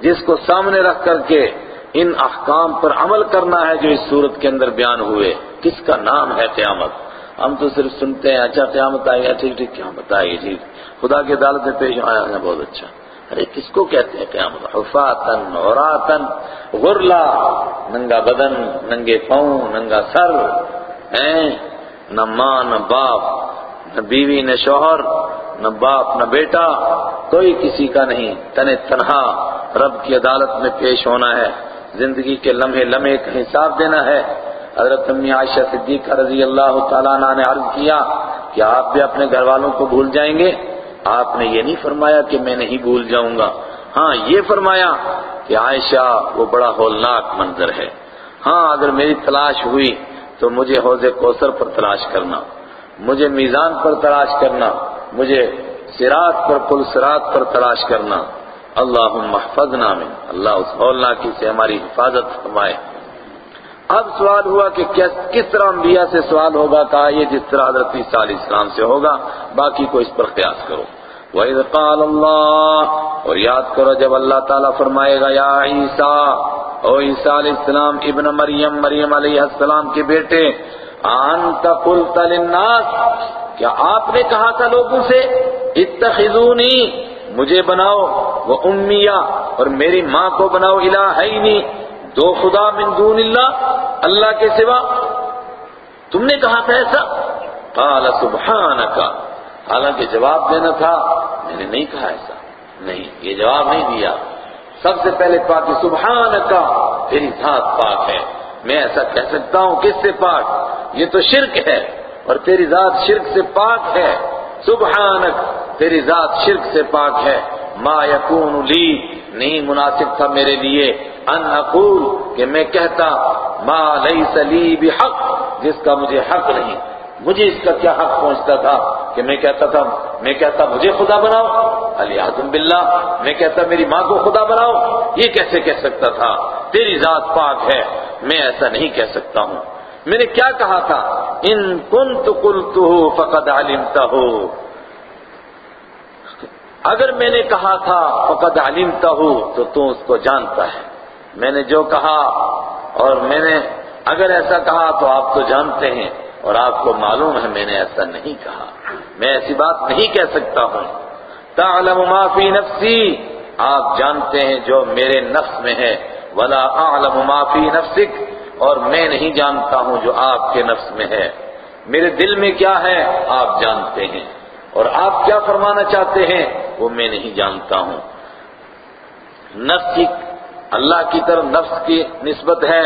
جس کو سامنے رکھ کر کے ان احکام پر عمل کرنا ہے جو اس صورت کے اندر بیان ہوئے، کس کا نام ہے قیامت؟ ہم تو صرف سنتے ہیں اچھا قیامت آئے گا اچھا ٹھیک جی، ٹھیک، قیامت آئے گی ٹھیک جی۔ خدا کی عدالت میں پیش آیا ہے، بہت اچھا۔ ارے، کس کو کہتے ہیں قیامت؟ حفاتن عوراتن غرلا ننگا بدن، ننگے پاؤں، ننگا سر، ہیں؟ نہ ماں، نہ باپ۔ نہ بیوی نہ شوہر نہ باپ نہ بیٹا کوئی کسی کا نہیں تن تنہا رب کی عدالت میں پیش ہونا ہے زندگی کے لمحے لمحے کا حساب دینا ہے حضرت امی عائشہ صدیقہ رضی اللہ تعالیٰ عنہ نے عرض کیا کہ آپ بھی اپنے گھر والوں کو بھول جائیں گے آپ نے یہ نہیں فرمایا کہ میں نہیں بھول جاؤں گا ہاں یہ فرمایا کہ عائشہ وہ بڑا ہولناک منظر ہے ہاں اگر میری تلاش ہوئی تو مجھے حوض کوثر پر تلاش کرنا مجھے میزان پر تلاش کرنا، مجھے سرات پر پل سرات پر تلاش کرنا۔ اللہ محفظ من۔ اللہ اس ہولناکی سے ہماری حفاظت فرمائے۔ اب سوال ہوا کہ کس طرح انبیاء سے سوال ہوگا؟ کہا یہ جس طرح حضرت عیسیٰ علیہ السلام سے ہوگا، باقی کو اس پر قیاس کرو۔ وَإِذْ قَالَ اللَّهُ اور یاد کرو جب اللہ تعالیٰ فرمائے گا، یا عیسیٰ، او عیسیٰ علیہ السلام، ابن مریم مریم علیہ السلام کے بیٹے آنت قلت للناس، کیا آپ نے کہا تھا لوگوں سے؟ اتخذونی، مجھے بناؤ وہ امیہ، اور میری ماں کو بناؤ الہینی، دو خدا من دون اللہ اللہ کے سوا۔ تم نے کہا تھا ایسا؟ قال سبحانکا حالانکہ جواب دینا تھا، میں نے نہیں کہا ایسا۔ نہیں، یہ جواب نہیں دیا۔ سب سے پہلے پاک سبحانکا تیری ذات پاک ہے۔ میں ایسا کہہ سکتا ہوں، کس سے پاک؟ یہ تو شرک ہے اور تیری ذات شرک سے پاک ہے۔ سبحانک، تیری ذات شرک سے پاک ہے۔ ما یکون لی، نہیں مناسب تھا میرے لیے۔ ان اقول، کہ میں کہتا، ما لیس لی بحق، جس کا مجھے حق نہیں۔ مجھے اس کا کیا حق پہنچتا تھا؟ کہ میں کہتا تھا، میں کہتا، مجھے خدا بناؤ۔ علی باللہ، میں کہتا، میری ماں کو خدا بناؤ۔ یہ کیسے کہہ سکتا تھا؟ تیری ذات پاک ہے، میں ایسا نہیں کہہ سکتا ہوں۔ میں نے کیا کہا تھا؟ ان کنت قلتہ فقد علمتہ اگر میں نے کہا تھا فقد علمتہ تو تو اس کو جانتا ہے۔ میں نے جو کہا، اور میں نے اگر ایسا کہا، تو آپ تو جانتے ہیں، اور آپ کو معلوم ہے میں نے ایسا نہیں کہا۔ میں ایسی بات نہیں کہہ سکتا ہوں۔ تعلم ما فی نفسی، آپ جانتے ہیں جو میرے نفس میں ہے۔ ولا اعلم ما فی نفسک اور میں نہیں جانتا ہوں جو آپ کے نفس میں ہے۔ میرے دل میں کیا ہے آپ جانتے ہیں۔ اور آپ کیا فرمانا چاہتے ہیں وہ میں نہیں جانتا ہوں۔ نفس کی اللہ کی طرف نفس کی نسبت ہے۔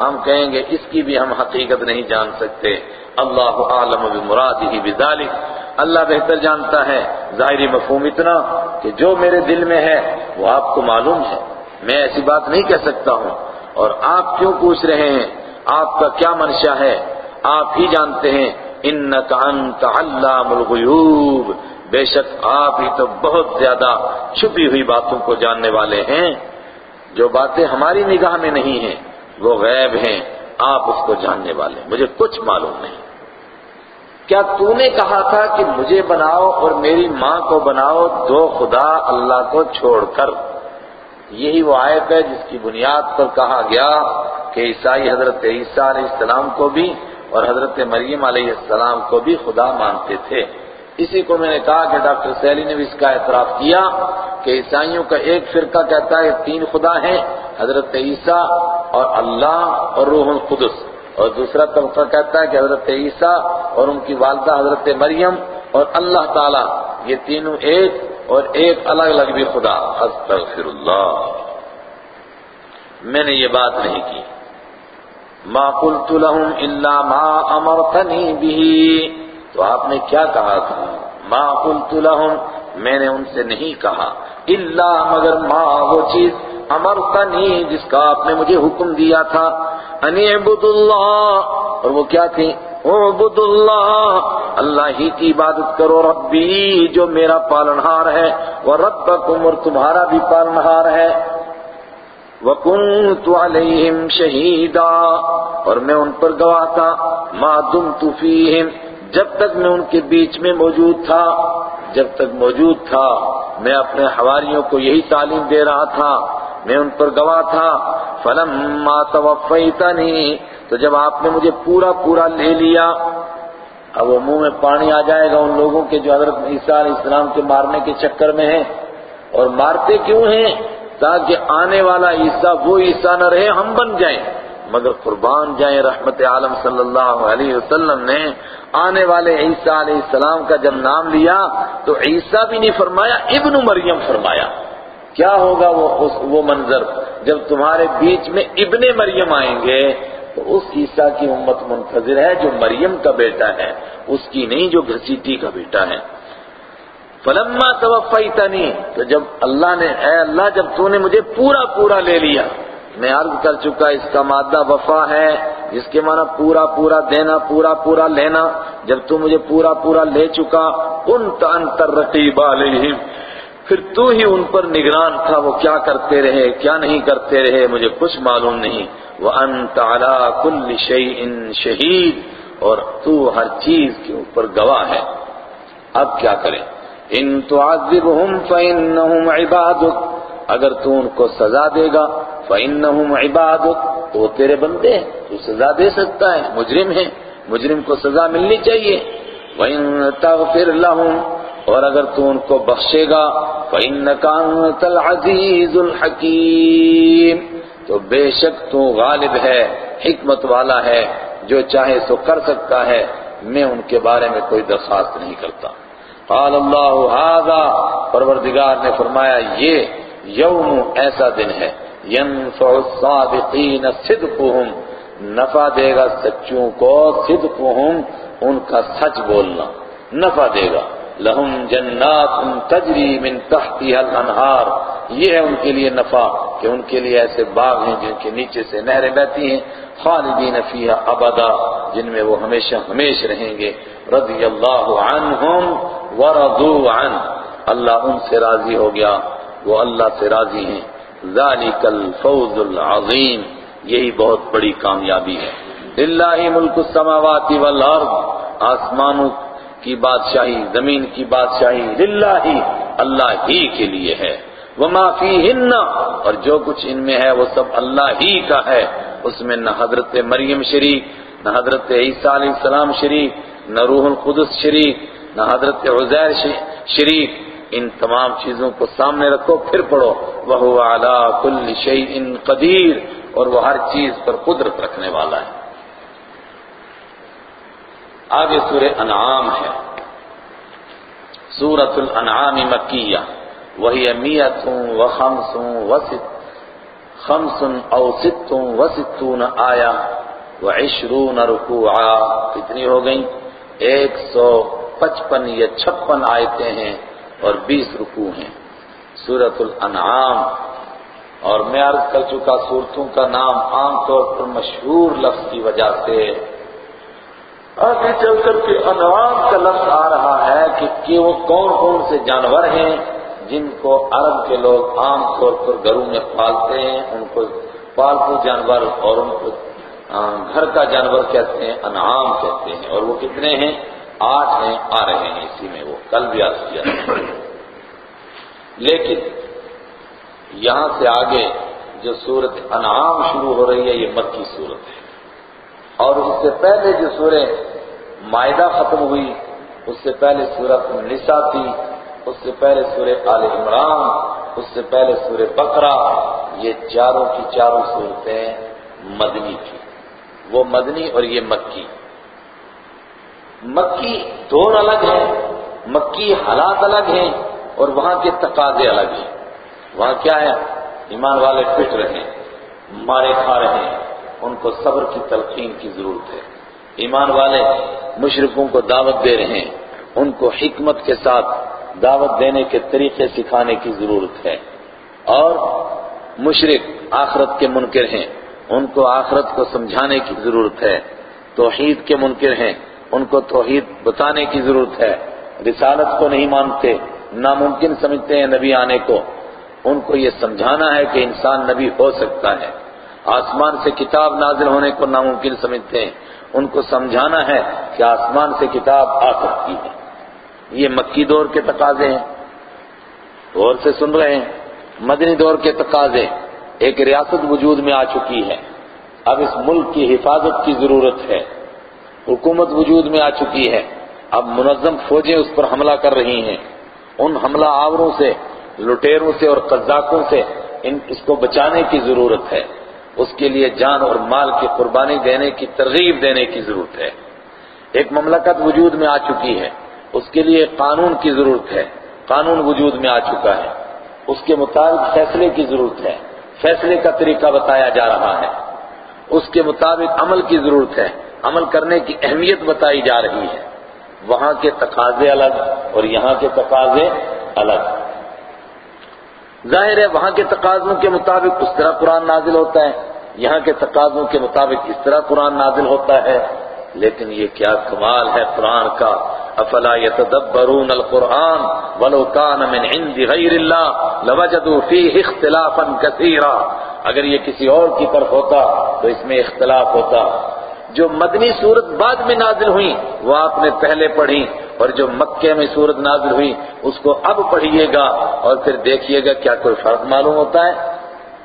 ہم کہیں گے اس کی بھی ہم حقیقت نہیں جان سکتے۔ اللہ عالم بمراد ہی بذالک اللہ بہتر جانتا ہے۔ ظاہری مفہوم اتنا کہ جو میرے دل میں ہے وہ آپ کو معلوم ہے۔ میں ایسی بات نہیں کہہ سکتا ہوں۔ اور آپ کیوں پوچھ رہے ہیں؟ آپ کا کیا منشا ہے؟ آپ ہی جانتے ہیں، انک انت علام الغیوب۔ بے شک آپ ہی تو بہت زیادہ چھپی ہوئی باتوں کو جاننے والے ہیں۔ جو باتیں ہماری نگاہ میں نہیں ہیں، وہ غیب ہیں۔ آپ اس کو جاننے والے ہیں۔ مجھے کچھ معلوم نہیں۔ کیا تو نے کہا تھا کہ مجھے بناؤ اور میری ماں کو بناؤ، دو خدا اللہ کو چھوڑ کر یہی وہ آیت ہے جس کی بنیاد پر کہا گیا کہ عیسائی حضرت عیسیٰ علیہ السلام کو بھی اور حضرت مریم علیہ السلام کو بھی خدا مانتے تھے۔ اسی کو میں نے کہا کہ ڈاکٹر سیلی نے بھی اس کا اعتراف کیا کہ عیسائیوں کا ایک فرقہ کہتا ہے تین خدا ہیں، حضرت عیسیٰ اور اللہ اور روح القدس۔ اور دوسرا طبقہ کہتا ہے کہ حضرت عیسیٰ اور ان کی والدہ حضرت مریم اور اللہ تعالی، یہ تینوں ایک اور ایک الگ الگ بھی خدا استغفر اللہ میں نے یہ بات نہیں کی۔ ما قلت لهم الا ما امرتني به۔ تو آپ نے کیا کہا تھا؟ ما قلت لهم، میں نے ان سے نہیں کہا۔ الا مگر ما وہ چیز امرتنی، جس کا آپ نے مجھے حکم دیا تھا۔ انی عبد اللہ۔ اور وہ کیا تھی عبد اللہ اللہ ہی کی عبادت کرو ربی، جو میرا پالنہار ہے، وہ ربکم اور تمہارا بھی پالنہار ہے۔ وَكُنْتُ عَلَيْهِمْ شَهِيدًا۔ اور میں ان پر گواہ تھا، مَا دُمْتُ فِيهِمْ۔ جب تک میں ان کے بیچ میں موجود تھا، جب تک موجود تھا، میں اپنے حواریوں کو یہی تعلیم دے رہا تھا۔ میں ان پر گواہ تھا۔ فَلَمَّا تَوَفَّيْتَنِي، تو جب آپ نے مجھے پورا پورا لے لیا، اب وہ منہ میں پانی آ جائے گا ان لوگوں کے جو حضرت عیسیٰ علیہ السلام کے مارنے کے چکر میں ہیں۔ اور مارتے کیوں ہیں؟ تاکہ آنے والا عیسیٰ وہ عیسیٰ نہ رہے، ہم بن جائیں۔ مگر قربان جائیں، رحمت عالم صلی اللہ علیہ وسلم نے آنے والے عیسیٰ علیہ السلام کا جب نام لیا، تو عیسیٰ بھی نہیں فرمایا، ابن مریم فرمایا۔ کیا ہوگا وہ وہ منظر؟ جب تمہارے بیچ میں ابن مریم آئیں گے، تو اس عیسیٰ کی امت منتظر ہے جو مریم کا بیٹا ہے، اس کی نہیں جو گھسیٹی کا بیٹا ہے۔ فلما توفیتنی، تو جب اللہ نے اے اللہ، جب تو نے مجھے پورا پورا لے لیا۔ میں عرض کر چکا، اس کا مادہ وفا ہے، جس کے معنی پورا پورا دینا، پورا پورا لینا۔ جب تو مجھے پورا پورا لے چکا، انت انتر رقیب علیہم۔ پھر تو ہی ان پر نگران تھا وہ کیا کرتے رہے، کیا نہیں کرتے رہے، مجھے کچھ معلوم نہیں۔ وَأَنْتَ عَلَىٰ كُلِّ شَيْءٍ شَهِيدٍ۔ اور تو ہر چیز کے اوپر گواہ ہے۔ اب کیا کریں؟ ان تعذبهم فإنهم عبادك۔ اگر تو ان کو سزا دے گا، فإنهم عبادك۔ وہ تیرے بندے ہیں، تو سزا دے سکتا ہے، مجرم ہے مجرم کو سزا ملنی چاہیے۔ وَإِن تَغْفِرْ لَهُمْ اور اگر تو ان کو بخشے گا، فَإِنَّكَ أَنْتَ الْعَزِيزُ الْحَكِيمُ۔ تو بے شک تو غالب ہے، حکمت والا ہے، جو چاہے سو کر سکتا ہے۔ میں ان کے بارے میں کوئی درخواست نہیں کرتا۔ قال اللہ هذا، پروردگار نے فرمایا، یہ یوم ایسا دن ہے ينفع الصادقین صدقهم نفع دے گا سچوں کو صدقهم ان کا سچ بولنا۔ نفع دے گا۔ لہم جنات تجری من تحتها الانہار۔ یہ ہے ان کے لیے نفع کہ ان کے لیے ایسے باغ ہیں جن کے نیچے سے نہریں بہتی ہیں، خالدین فیہا ابدا، جن میں وہ ہمیشہ ہمیش رہیں گے۔ رضی اللہ عنہم ورضوا عن۔ اللہ ان سے راضی ہو گیا، وہ اللہ سے راضی ہیں۔ ذالک الفوز العظیم۔ یہی بہت بڑی کامیابی ہے۔ للہ ملک السماوات والارض۔ آسمانوں کی بادشاہی، زمین کی بادشاہی للہ اللہ ہی کے لیے ہے۔ وما فیہن اور جو کچھ ان میں ہے وہ سب اللہ ہی کا ہے۔ اس میں نہ حضرت مریم شریف نہ حضرت عیسیٰ علیہ السلام شریف نہ روح القدس شریف نہ حضرت عزیر شریف ان تمام چیزوں کو سامنے رکھو، پھر پڑھو۔ وہ اعلیٰ کل شعیع قدیر اور وہ ہر چیز پر قدرت رکھنے والا ہے۔ آگے سورہ انعام ہے۔ سورة الانعام مکیہ۔ وہی امیت و خمس و ست خمس او ست و ستون آیا و عشرون رکوعا۔ کتنی ہو گئیں؟ ایک سو پچپن یا چھپن آیتیں ہیں اور بیس رکوع ہیں۔ سورة الانعام۔ اور میں عرض کر چکا صورتوں کا نام عام طور پر مشہور لفظ کی وجہ سے آگے چل کر کے انعام کا لفظ آ رہا ہے کہ کہ وہ کون کون سے جانور ہیں جن کو عرب کے لوگ عام طور پر گھروں میں پالتے ہیں، ان کو پالتو جانور اور ان کو گھر کا جانور کہتے ہیں، انعام کہتے ہیں۔ اور وہ کتنے ہیں؟ آٹھ ہیں، آ رہے ہیں۔ اسی میں وہ کل بھی عرض کیا لیکن یہاں سے آگے جو صورت انعام شروع ہو رہی ہے، یہ مکی صورت ہے۔ اور اس سے پہلے جو سورہ معدہ ختم ہوئی، اس سے پہلے سورت نسا تھی، اس سے پہلے سورہ آل عمران، اس سے پہلے سورہ بقرہ، یہ چاروں کی چاروں صورتیں مدنی تھی وہ مدنی اور یہ مکی۔ مکی دور الگ ہیں، مکی حالات الگ ہیں اور وہاں کے تقاضے الگ ہیں۔ وہاں کیا ہے ایمان والے پٹ رہے ہیں مارے کھا رہے ہیں ان کو صبر کی تلقین کی ضرورت ہے۔ ایمان والے مشرقوں کو دعوت دے رہے ہیں۔ ان کو حکمت کے ساتھ دعوت دینے کے طریقے سکھانے کی ضرورت ہے۔ اور مشرق آخرت کے منکر ہیں۔ ان کو آخرت کو سمجھانے کی ضرورت ہے۔ توحید کے منکر ہیں۔ ان کو توحید بتانے کی ضرورت ہے۔ رسالت کو نہیں مانتے، ناممکن سمجھتے ہیں نبی آنے کو۔ ان کو یہ سمجھانا ہے کہ انسان نبی ہو سکتا ہے۔ آسمان سے کتاب نازل ہونے کو ناممکن سمجھتے ہیں۔ ان کو سمجھانا ہے کہ آسمان سے کتاب آ سکتی ہے۔ یہ مکی دور کے تقاضے ہیں۔ غور سے سن رہے ہیں۔ مدنی دور کے تقاضے ایک ریاست وجود میں آ چکی ہے۔ اب اس ملک کی حفاظت کی ضرورت ہے۔ حکومت وجود میں آ چکی ہے۔ اب منظم فوجیں اس پر حملہ کر رہی ہیں۔ ان حملہ آوروں سے لٹیروں سے اور قزاقوں سے ان اس کو بچانے کی ضرورت ہے۔ اس کے لیے جان اور مال کی قربانی دینے کی ترغیب دینے کی ضرورت ہے۔ ایک مملکت وجود میں آ چکی ہے، اس کے لیے قانون کی ضرورت ہے۔ قانون وجود میں آ چکا ہے۔ اس کے مطابق فیصلے کی ضرورت ہے۔ فیصلے کا طریقہ بتایا جا رہا ہے۔ اس کے مطابق عمل کی ضرورت ہے۔ عمل کرنے کی اہمیت بتائی جا رہی ہے۔ وہاں کے تقاضے الگ اور یہاں کے تقاضے الگ۔ ظاہر ہے وہاں کے تقاضوں کے مطابق اس طرح قرآن نازل ہوتا ہے، یہاں کے تقاضوں کے مطابق اس طرح قرآن نازل ہوتا ہے۔ لیکن یہ کیا کمال ہے قرآن کا۔ افلا يتدبرون القرآن ولو كان من عند غیر اللہ لوجدوا فيه اختلافا كثيرا اگر یہ کسی اور کی طرف ہوتا تو اس میں اختلاف ہوتا۔ جو مدنی صورت بعد میں نازل ہوئی، وہ آپ نے پہلے پڑھی اور جو مکے میں صورت نازل ہوئی، اس کو اب پڑھیے گا اور پھر دیکھیے گا کیا کوئی فرق معلوم ہوتا ہے۔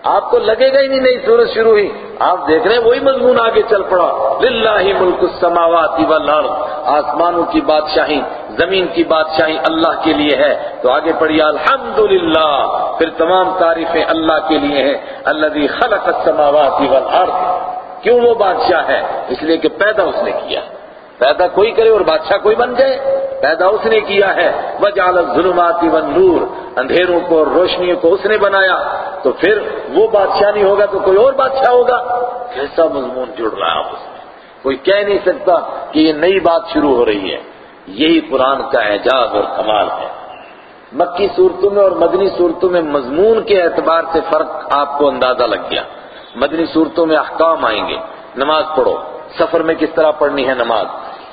آپ کو لگے گا ہی نہیں نئی صورت شروع ہوئی۔ آپ دیکھ رہے ہیں، وہی مضمون آگے چل پڑا۔ للہ ملک السماوات والارض۔ آسمانوں کی بادشاہی، زمین کی بادشاہی اللہ کے لیے ہے۔ تو آگے پڑھیے، الحمدللہ۔ پھر تمام تعریفیں اللہ کے لیے ہیں۔ اللہ خلق السماوات والارض۔ کیوں وہ بادشاہ ہے؟ اس لیے کہ پیدا اس نے کیا۔ پیدا کوئی کرے اور بادشاہ کوئی بن جائے۔ پیدا اس نے کیا ہے؟ وجعل الظلمات والنور۔ اندھیروں کو اور روشنیوں کو اس نے بنایا۔ تو پھر وہ بادشاہ نہیں ہوگا تو کوئی اور بادشاہ ہوگا؟ کیسا مضمون جڑ رہا ہے اس میں۔ کوئی کہہ نہیں سکتا کہ یہ نئی بات شروع ہو رہی ہے۔ یہی قرآن کا اعجاز اور کمال ہے۔ مکی صورتوں میں اور مدنی صورتوں میں مضمون کے اعتبار سے فرق آپ کو اندازہ لگ گیا۔ مدنی صورتوں میں احکام آئیں گے۔ نماز پڑھو۔ سفر میں کس طرح پڑھنی ہے؟ نماز۔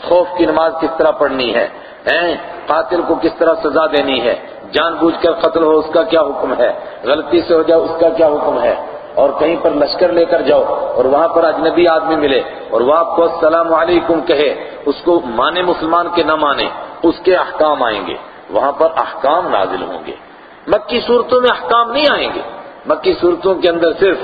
خوف کی نماز کس طرح پڑھنی ہے؟ قاتل کو کس طرح سزا دینی ہے؟ جان بوجھ کر قتل ہو، اس کا کیا حکم ہے؟ غلطی سے ہو جائے اس کا کیا حکم ہے؟ اور کہیں پر لشکر لے کر جاؤ اور وہاں پر اجنبی آدمی ملے اور وہ آپ کو السلام علیکم کہے، اس کو مانے مسلمان کے نہ مانے، اس کے احکام آئیں گے۔ وہاں پر احکام نازل ہوں گے۔ مکی صورتوں میں احکام نہیں آئیں گے۔ مکی صورتوں کے اندر صرف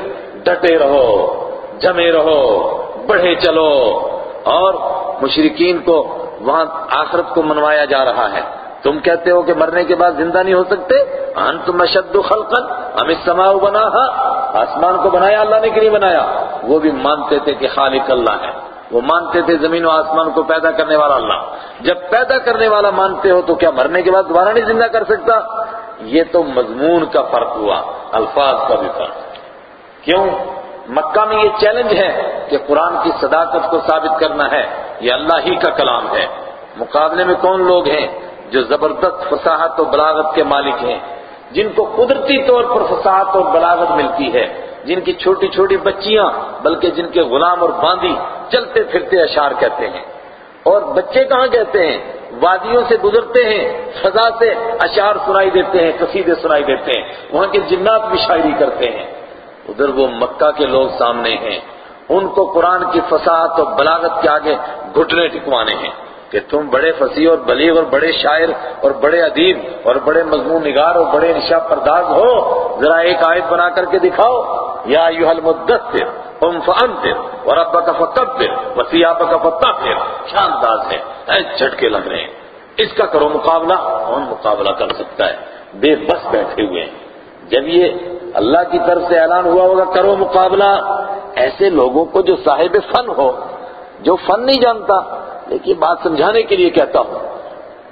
ڈٹے رہو، جمے رہو، بڑھے چلو۔ اور مشرقین کو وہاں آخرت کو منوایا جا رہا ہے۔ تم کہتے ہو کہ مرنے کے بعد زندہ نہیں ہو سکتے؟ انتم اشد خلقا ہم اس سماؤ بنا آسمان کو بنایا، اللہ نے کہ نہیں بنایا؟ وہ بھی مانتے تھے کہ خالق اللہ ہے۔ وہ مانتے تھے زمین و آسمان کو پیدا کرنے والا اللہ۔ جب پیدا کرنے والا مانتے ہو تو کیا مرنے کے بعد دوبارہ نہیں زندہ کر سکتا؟ یہ تو مضمون کا فرق ہوا، الفاظ کا بھی فرق۔ کیوں؟ مکہ میں یہ چیلنج ہے کہ قرآن کی صداقت کو ثابت کرنا ہے۔ یہ اللہ ہی کا کلام ہے۔ مقابلے میں کون لوگ ہیں جو زبردست فصاحت و بلاغت کے مالک ہیں؟ جن کو قدرتی طور پر فصاحت اور بلاغت ملتی ہے۔ جن کی چھوٹی چھوٹی بچیاں، بلکہ جن کے غلام اور باندی چلتے پھرتے اشعار کہتے ہیں۔ اور بچے کہاں کہتے ہیں؟ وادیوں سے گزرتے ہیں، فضا سے اشعار سنائی دیتے ہیں، قصیدے سنائی دیتے ہیں۔ وہاں کے جنات بھی شاعری کرتے ہیں۔ ادھر وہ مکہ کے لوگ سامنے ہیں۔ ان کو قرآن کی فساد اور بلاغت کے آگے گھٹنے ٹکوانے ہیں کہ تم بڑے فصیح اور بلیغ اور بڑے شاعر اور بڑے ادیب اور بڑے مضمون نگار اور بڑے نشا پرداز ہو، ذرا ایک آیت بنا کر کے دکھاؤ۔ یا ایوہ المدثر ام فانتر وربک فکبر وسیابک فتاخر کیا انداز ہے اے جھٹکے لگ رہے ہیں۔ اس کا کرو مقابلہ، کون مقابلہ کر سکتا ہے؟ بے بس بیٹھے ہوئے ہیں۔ جب یہ اللہ کی طرف سے اعلان ہوا ہوگا کرو مقابلہ، ایسے لوگوں کو جو صاحب فن ہو، جو فن نہیں جانتا، لیکن بات سمجھانے کے لیے کہتا ہوں،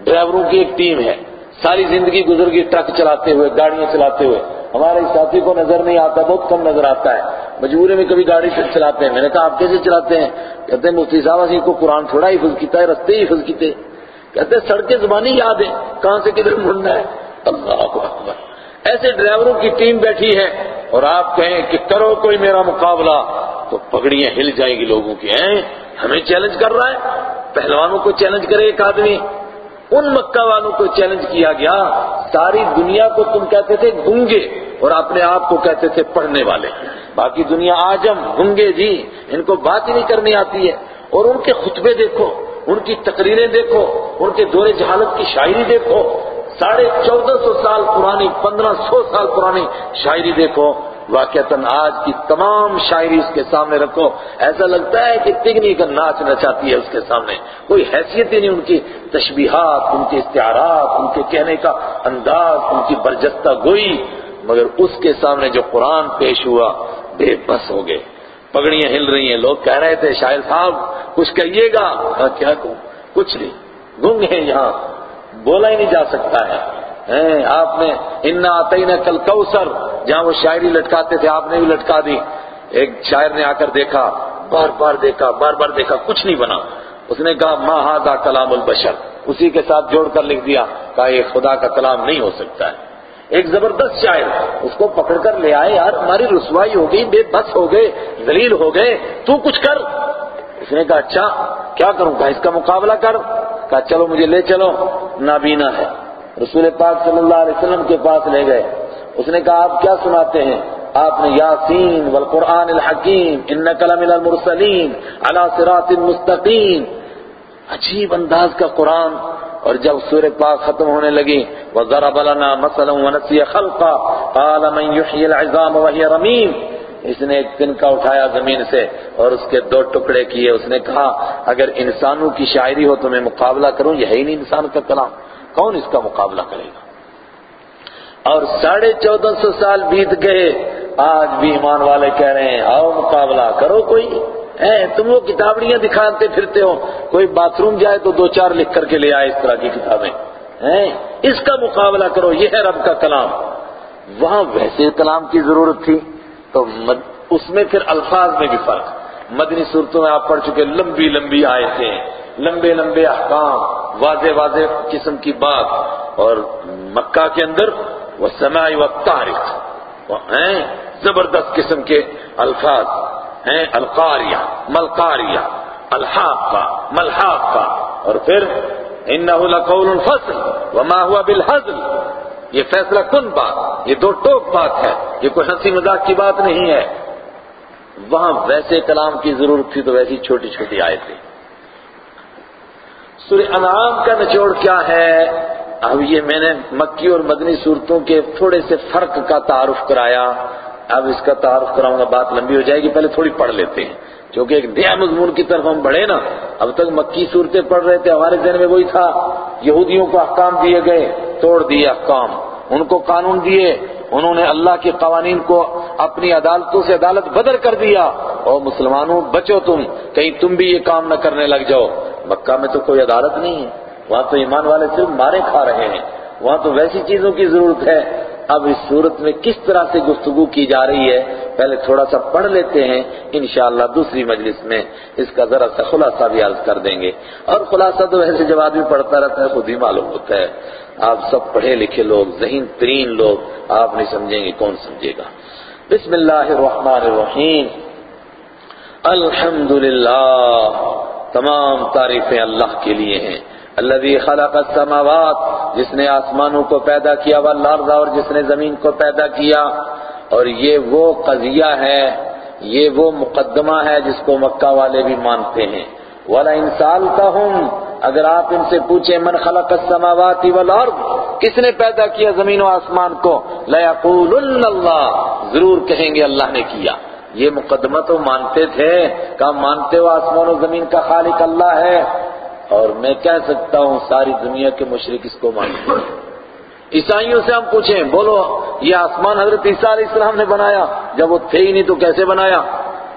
ڈرائیوروں کی ایک ٹیم ہے، ساری زندگی گزر گئی ٹرک چلاتے ہوئے، گاڑیاں چلاتے ہوئے، ہمارے ساتھی کو نظر نہیں آتا، بہت کم نظر آتا ہے مجبوری میں کبھی گاڑی چلاتے ہیں، میں نے کہا آپ کیسے چلاتے ہیں؟ کہتے ہیں مفتی صاحب کو قرآن تھوڑا حفظ کیتا ہے، رستے ہی حفظ کیتے کہتے ہیں سڑکیں زبانی یاد ہیں، کہاں سے کدھر مڑنا ہے؟ اللہ اکبر۔ ایسے ڈرائیوروں کی ٹیم بیٹھی ہے اور آپ کہیں کہ کرو کوئی میرا مقابلہ، تو پگڑیاں ہل جائیں گی لوگوں کی، ہیں؟ ہمیں چیلنج کر رہا ہے۔ پہلوانوں کو چیلنج کرے ایک آدمی۔ ان مکہ والوں کو چیلنج کیا گیا۔ ساری دنیا کو تم کہتے تھے گنگے اور اپنے آپ کو کہتے تھے پڑھنے والے۔ باقی دنیا آجم، گنگے جی ان کو بات ہی نہیں کرنی آتی ہے۔ اور ان کے خطبے دیکھو، ان کی تقریریں دیکھو، ان کے دور جہالت کی شاعری دیکھو۔ ساڑھے چودہ سو سال پرانی، پندرہ سو سال پرانی شاعری دیکھو۔ واقعتاً آج کی تمام شاعری اس کے سامنے رکھو۔ ایسا لگتا ہے کہ تگنی کا ناچ نچاتی ہے اس کے سامنے۔ کوئی حیثیت ہی نہیں ان کی، تشبیہات، ان کے استعارات، ان کے کہنے کا انداز، ان کی برجستہ گوئی۔ مگر اس کے سامنے جو قرآن پیش ہوا، بے بس ہو گئے۔ پگڑیاں ہل رہی ہیں۔ لوگ کہہ رہے تھے، شاعر صاحب، کچھ کہیے گا؟ کیا کہوں؟ کچھ نہیں۔ گنگ ہیں یہاں۔ بولا ہی نہیں جا سکتا ہے۔ آپ نے انا آتینا کل کوثر جہاں وہ شاعری لٹکاتے تھے، آپ نے بھی لٹکا دی۔ ایک شاعر نے آ کر دیکھا، بار بار دیکھا، بار بار دیکھا، کچھ نہیں بنا۔ اس نے کہا، ما ہاذا کلام البشر؟ اسی کے ساتھ جوڑ کر لکھ دیا۔ کہا، یہ خدا کا کلام نہیں ہو سکتا ہے۔ ایک زبردست شاعر، اس کو پکڑ کر لے آئے، یار، ہماری رسوائی ہو گئی، بے بس ہو گئے، ذلیل ہو گئے، تو کچھ کر۔ اس نے کہا اچھا کیا کروں؟ گا اس کا مقابلہ کر۔ کہا، چلو مجھے لے چلو، نابینا ہے۔ رسول پاک صلی اللہ علیہ وسلم کے پاس لے گئے۔ اس نے کہا، آپ کیا سناتے ہیں؟ آپ نے، یاسین والقرآن الحکیم انک لمن المرسلین، علی صراط مستقیم۔ عجیب انداز کا قرآن۔ اور جب سور پاک ختم ہونے لگی، وَضَرَبَ لَنَا مَثَلًا وَنَسِيَ خَلْقًا، قَالَ مَنْ يُحْيِي الْعِظَامَ وَهِيَ رَمِيمٌ۔ اس نے ایک تن کا اٹھایا زمین سے اور اس کے دو ٹکڑے کیے۔ اس نے کہا، اگر انسانوں کی شاعری ہو تو میں مقابلہ کروں، یہی نہیں انسان کا کلام۔ کون اس کا مقابلہ کرے گا؟ اور ساڑھے چودہ سو سال بیت گئے۔ آج بھی ایمان والے کہہ رہے ہیں، آؤ مقابلہ کرو کوئی۔ تم وہ کتابڑیاں دکھاتے پھرتے ہو۔ کوئی باتھ روم جائے تو دو چار لکھ کر کے لے آئے اس طرح کی کتابیں۔ اس کا مقابلہ کرو، یہ ہے رب کا کلام۔ وہاں ویسے کلام کی ضرورت تھی۔ تو اس میں پھر الفاظ میں بھی فرق۔ مدنی صورتوں میں آپ پڑھ چکے لمبی لمبی آئے لمبے لمبے احکام، واضح واضح قسم کی بات۔ اور مکہ کے اندر وہ سماعی و تاریخ ہیں زبردست قسم کے الفاظ۔ ہیں القاریہ ملکاریہ الحاقہ، ملحاقہ۔ اور پھر انہو لقول الفصل وما ہوا بالحزل یہ فیصلہ کن بات؟ یہ دو ٹوک بات ہے۔ یہ کوئی ہنسی مذاق کی بات نہیں ہے۔ وہاں ویسے کلام کی ضرورت تھی تو ویسی چھوٹی چھوٹی آئے تھی سورہ انعام کا نچوڑ کیا ہے؟ اب یہ میں نے مکی اور مدنی صورتوں کے تھوڑے سے فرق کا تعارف کرایا۔ اب اس کا تعارف کراؤں گا، بات لمبی ہو جائے گی، پہلے تھوڑی پڑھ لیتے ہیں۔ کیونکہ ایک نیا مضمون کی طرف ہم بڑھے نا، اب تک مکی صورتیں پڑھ رہے تھے، ہمارے ذہن میں وہی تھا، یہودیوں کو احکام دیے گئے، توڑ دیے احکام، ان کو قانون دیے، انہوں نے اللہ کے قوانین کو اپنی عدالتوں سے عدالت بدر کر دیا اور مسلمانوں، بچو تم، کہیں تم بھی یہ کام نہ کرنے لگ جاؤ۔ مکہ میں تو کوئی عدالت نہیں ہے، وہاں تو ایمان والے صرف مارے کھا رہے ہیں، وہاں تو ویسی چیزوں کی ضرورت ہے۔ اب اس صورت میں کس طرح سے گفتگو کی جا رہی ہے، پہلے تھوڑا سا پڑھ لیتے ہیں، انشاءاللہ دوسری مجلس میں اس کا ذرا سا خلاصہ بھی عرض کر دیں گے۔ اور خلاصہ تو ویسے جب آدمی پڑھتا رہتا ہے، خود ہی معلوم ہوتا ہے۔ آپ سب پڑھے لکھے لوگ، ذہین ترین لوگ، آپ نہیں سمجھیں گے کون سمجھے گا۔ بسم اللہ الرحمن الرحیم۔ الحمدللہ، تمام تعریفیں اللہ کے لیے ہیں۔ الذي خلق السماوات، جس نے آسمانوں کو پیدا کیا، والارض، اور جس نے زمین کو پیدا کیا۔ اور یہ وہ قضیہ ہے، یہ وہ مقدمہ ہے جس کو مکہ والے بھی مانتے ہیں۔ ولا انسال کا اگر آپ ان سے پوچھیں، من خلق السماوات والارض کس نے پیدا کیا زمین و آسمان کو؟ ليقولن اللہ ضرور کہیں گے اللہ نے کیا۔ یہ مقدمہ تو مانتے تھے کہ مانتے ہو آسمان و زمین کا خالق اللہ ہے اور میں کہہ سکتا ہوں ساری دنیا کے مشرق اس کو مانتے ہیں۔ عیسائیوں سے ہم پوچھیں، بولو، یہ آسمان حضرت عیسیٰ علیہ السلام نے بنایا؟ جب وہ تھے ہی نہیں تو کیسے بنایا؟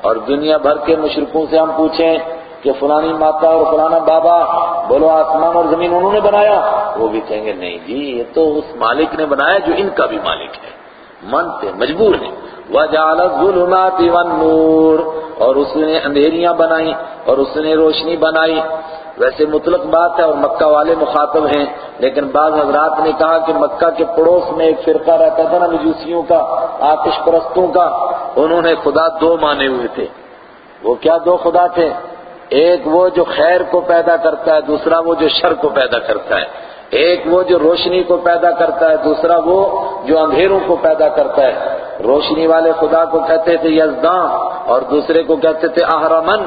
اور دنیا بھر کے مشرقوں سے ہم پوچھیں کہ فلانی ماتا اور فلانا بابا، بولو، آسمان اور زمین انہوں نے بنایا؟ وہ بھی کہیں گے، نہیں جی یہ تو اس مالک نے بنایا جو ان کا بھی مالک ہے۔ مانتے، مجبور ہیں۔ وَجَعَلَ الظُّلُمَاتِ وَالنُّورِ، اور اس نے اندھیریاں بنائی اور اس نے روشنی بنائی۔ ویسے مطلق بات ہے اور مکہ والے مخاطب ہیں، لیکن بعض حضرات نے کہا کہ مکہ کے پڑوس میں ایک فرقہ رہتا تھا نا مجوسیوں کا، آتش پرستوں کا، انہوں نے خدا دو مانے ہوئے تھے۔ وہ کیا دو خدا تھے؟ ایک وہ جو خیر کو پیدا کرتا ہے، دوسرا وہ جو شر کو پیدا کرتا ہے۔ ایک وہ جو روشنی کو پیدا کرتا ہے، دوسرا وہ جو اندھیروں کو پیدا کرتا ہے۔ روشنی والے خدا کو کہتے تھے یزداں اور دوسرے کو کہتے تھے احرمن۔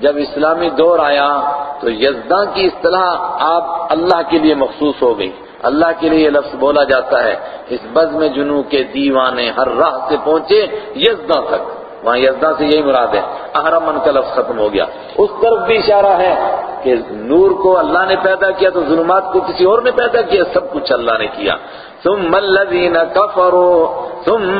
جب اسلامی دور آیا تو یزداں کی اصطلاح آپ اللہ کے لیے مخصوص ہو گئی۔ اللہ کے لیے یہ لفظ بولا جاتا ہے، اس بز میں جنو کے دیوانے ہر راہ سے پہنچے یزداں تک۔ وہاں یزداں سے یہی مراد ہے۔ احرمن کا لفظ ختم ہو گیا۔ اس طرف بھی اشارہ ہے کہ نور کو اللہ نے پیدا کیا تو ظلمات کو کسی اور نے پیدا کیا، سب کچھ اللہ نے کیا۔ ثم الذين كفروا ثم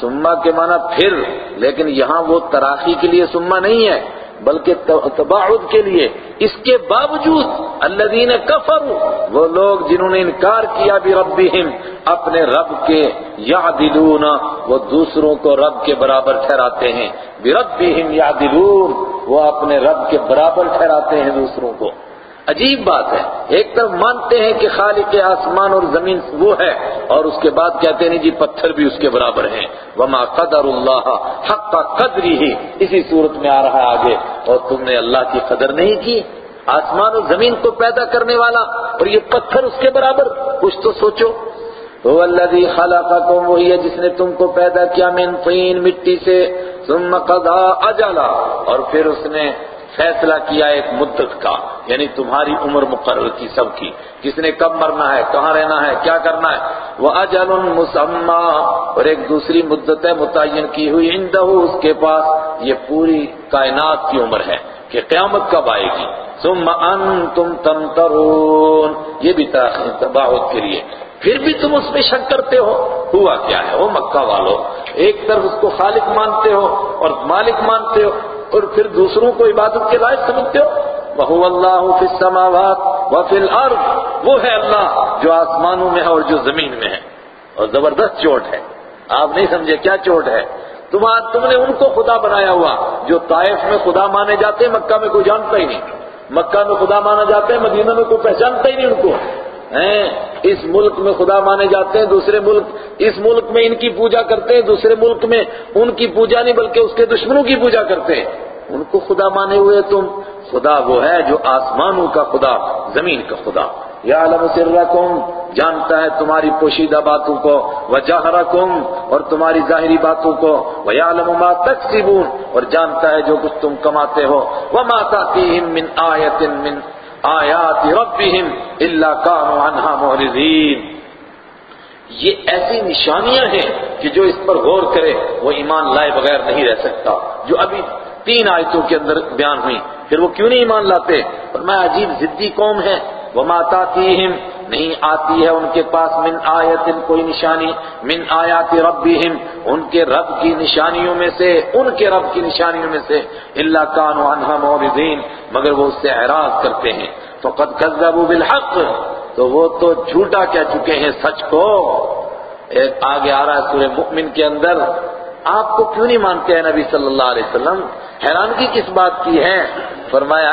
سما کے معنی پھر، لیکن یہاں وہ تراخی کے لیے سما نہیں ہے۔ بلکہ تباعد کے لیے۔ اس کے باوجود الذین کفروا، وہ لوگ جنہوں نے انکار کیا بھی ربہم اپنے رب کے یعدلون، وہ دوسروں کو رب کے برابر ٹھہراتے ہیں۔ بربہم یعدلون، وہ اپنے رب کے برابر ٹھہراتے ہیں دوسروں کو۔ عجیب بات ہے۔ ایک طرف مانتے ہیں کہ خالق آسمان اور زمین وہ ہے، اور اس کے بعد کہتے ہیں جی پتھر بھی اس کے برابر ہیں۔ وما قدر اللہ حق کا قدری ہی اسی صورت میں آ رہا ہے آگے۔ اور تم نے اللہ کی قدر نہیں کی۔ آسمان اور زمین کو پیدا کرنے والا، اور یہ پتھر اس کے برابر۔ کچھ تو سوچو۔ وہ اللہ خالقکم وہی ہے جس نے تم کو پیدا کیا من طین مٹی سے۔ ثم قضا اجلا اور پھر اس نے فیصلہ کیا ایک مدت کا یعنی تمہاری عمر مقرر کی سب کی۔ کس نے کب مرنا ہے، کہاں رہنا ہے، کیا کرنا ہے؟ وہ اجل مسمہ اور ایک دوسری مدت ہے متعین کی ہوئی اندہ اس کے پاس یہ پوری کائنات کی عمر ہے کہ قیامت کب آئے گی۔ ثم انتم تمترون، یہ بھی تباہت کے لیے۔ پھر بھی تم اس میں شک کرتے ہو۔ ہوا کیا ہے؟ وہ مکہ والو۔ ایک طرف اس کو خالق مانتے ہو اور مالک مانتے ہو۔ اور پھر دوسروں کو عبادت کے لائق سمجھتے ہو؟ وہ اللہ فی السماوات وفی الارض وہ ہے اللہ جو آسمانوں میں ہے اور جو زمین میں ہے۔ اور زبردست چوٹ ہے۔ آپ نہیں سمجھے کیا چوٹ ہے؟ تم تم نے ان کو خدا بنایا ہوا، جو طائف میں خدا مانے جاتے ہیں مکہ میں کوئی جانتا ہی نہیں۔ مکہ میں خدا مانا جاتا ہے، مدینہ میں کوئی پہچانتا ہی نہیں ان کو۔ ہیں، اس ملک میں خدا مانے جاتے ہیں، دوسرے ملک، اس ملک میں ان کی پوجا کرتے ہیں، دوسرے ملک میں ان کی پوجا نہیں، بلکہ اس کے دشمنوں کی پوجا کرتے ہیں۔ ان کو خدا مانے ہوئے تم، خدا وہ ہے جو آسمانوں کا خدا، زمین کا خدا۔ یا یعلم سرکم، جانتا ہے تمہاری پوشیدہ باتوں کو۔ وجہرکم، اور تمہاری ظاہری باتوں کو۔ ویعلم ما تکسبون، اور جانتا ہے جو کچھ تم کماتے ہو۔ وما تاتیہم من آیت من آیات ربهم الا كانوا عنها معرضین۔ یہ ایسی نشانیاں ہیں کہ جو اس پر غور کرے، وہ ایمان لائے بغیر نہیں رہ سکتا۔ جو ابھی تین آیتوں کے اندر بیان ہوئی پھر وہ کیوں نہیں ایمان لاتے؟ اور میں عجیب ضدی قوم ہے وہ ماتا نہیں آتی ہے ان کے پاس من آیت کوئی نشانی، من آیات ربہم، ان کے رب کی نشانیوں میں سے، ان کے رب کی نشانیوں میں سے اللہ کان عنہا موردین مگر وہ اس سے اعراض کرتے ہیں۔ تو کذبوا بالحق، تو وہ تو جھوٹا کہہ چکے ہیں سچ کو۔ ایک آگے آ رہا ہے سورہ مؤمن کے اندر۔ آپ کو کیوں نہیں مانتے ہیں نبی صلی اللہ علیہ وسلم؟ حیرانگی کس بات کی ہے؟ فرمایا،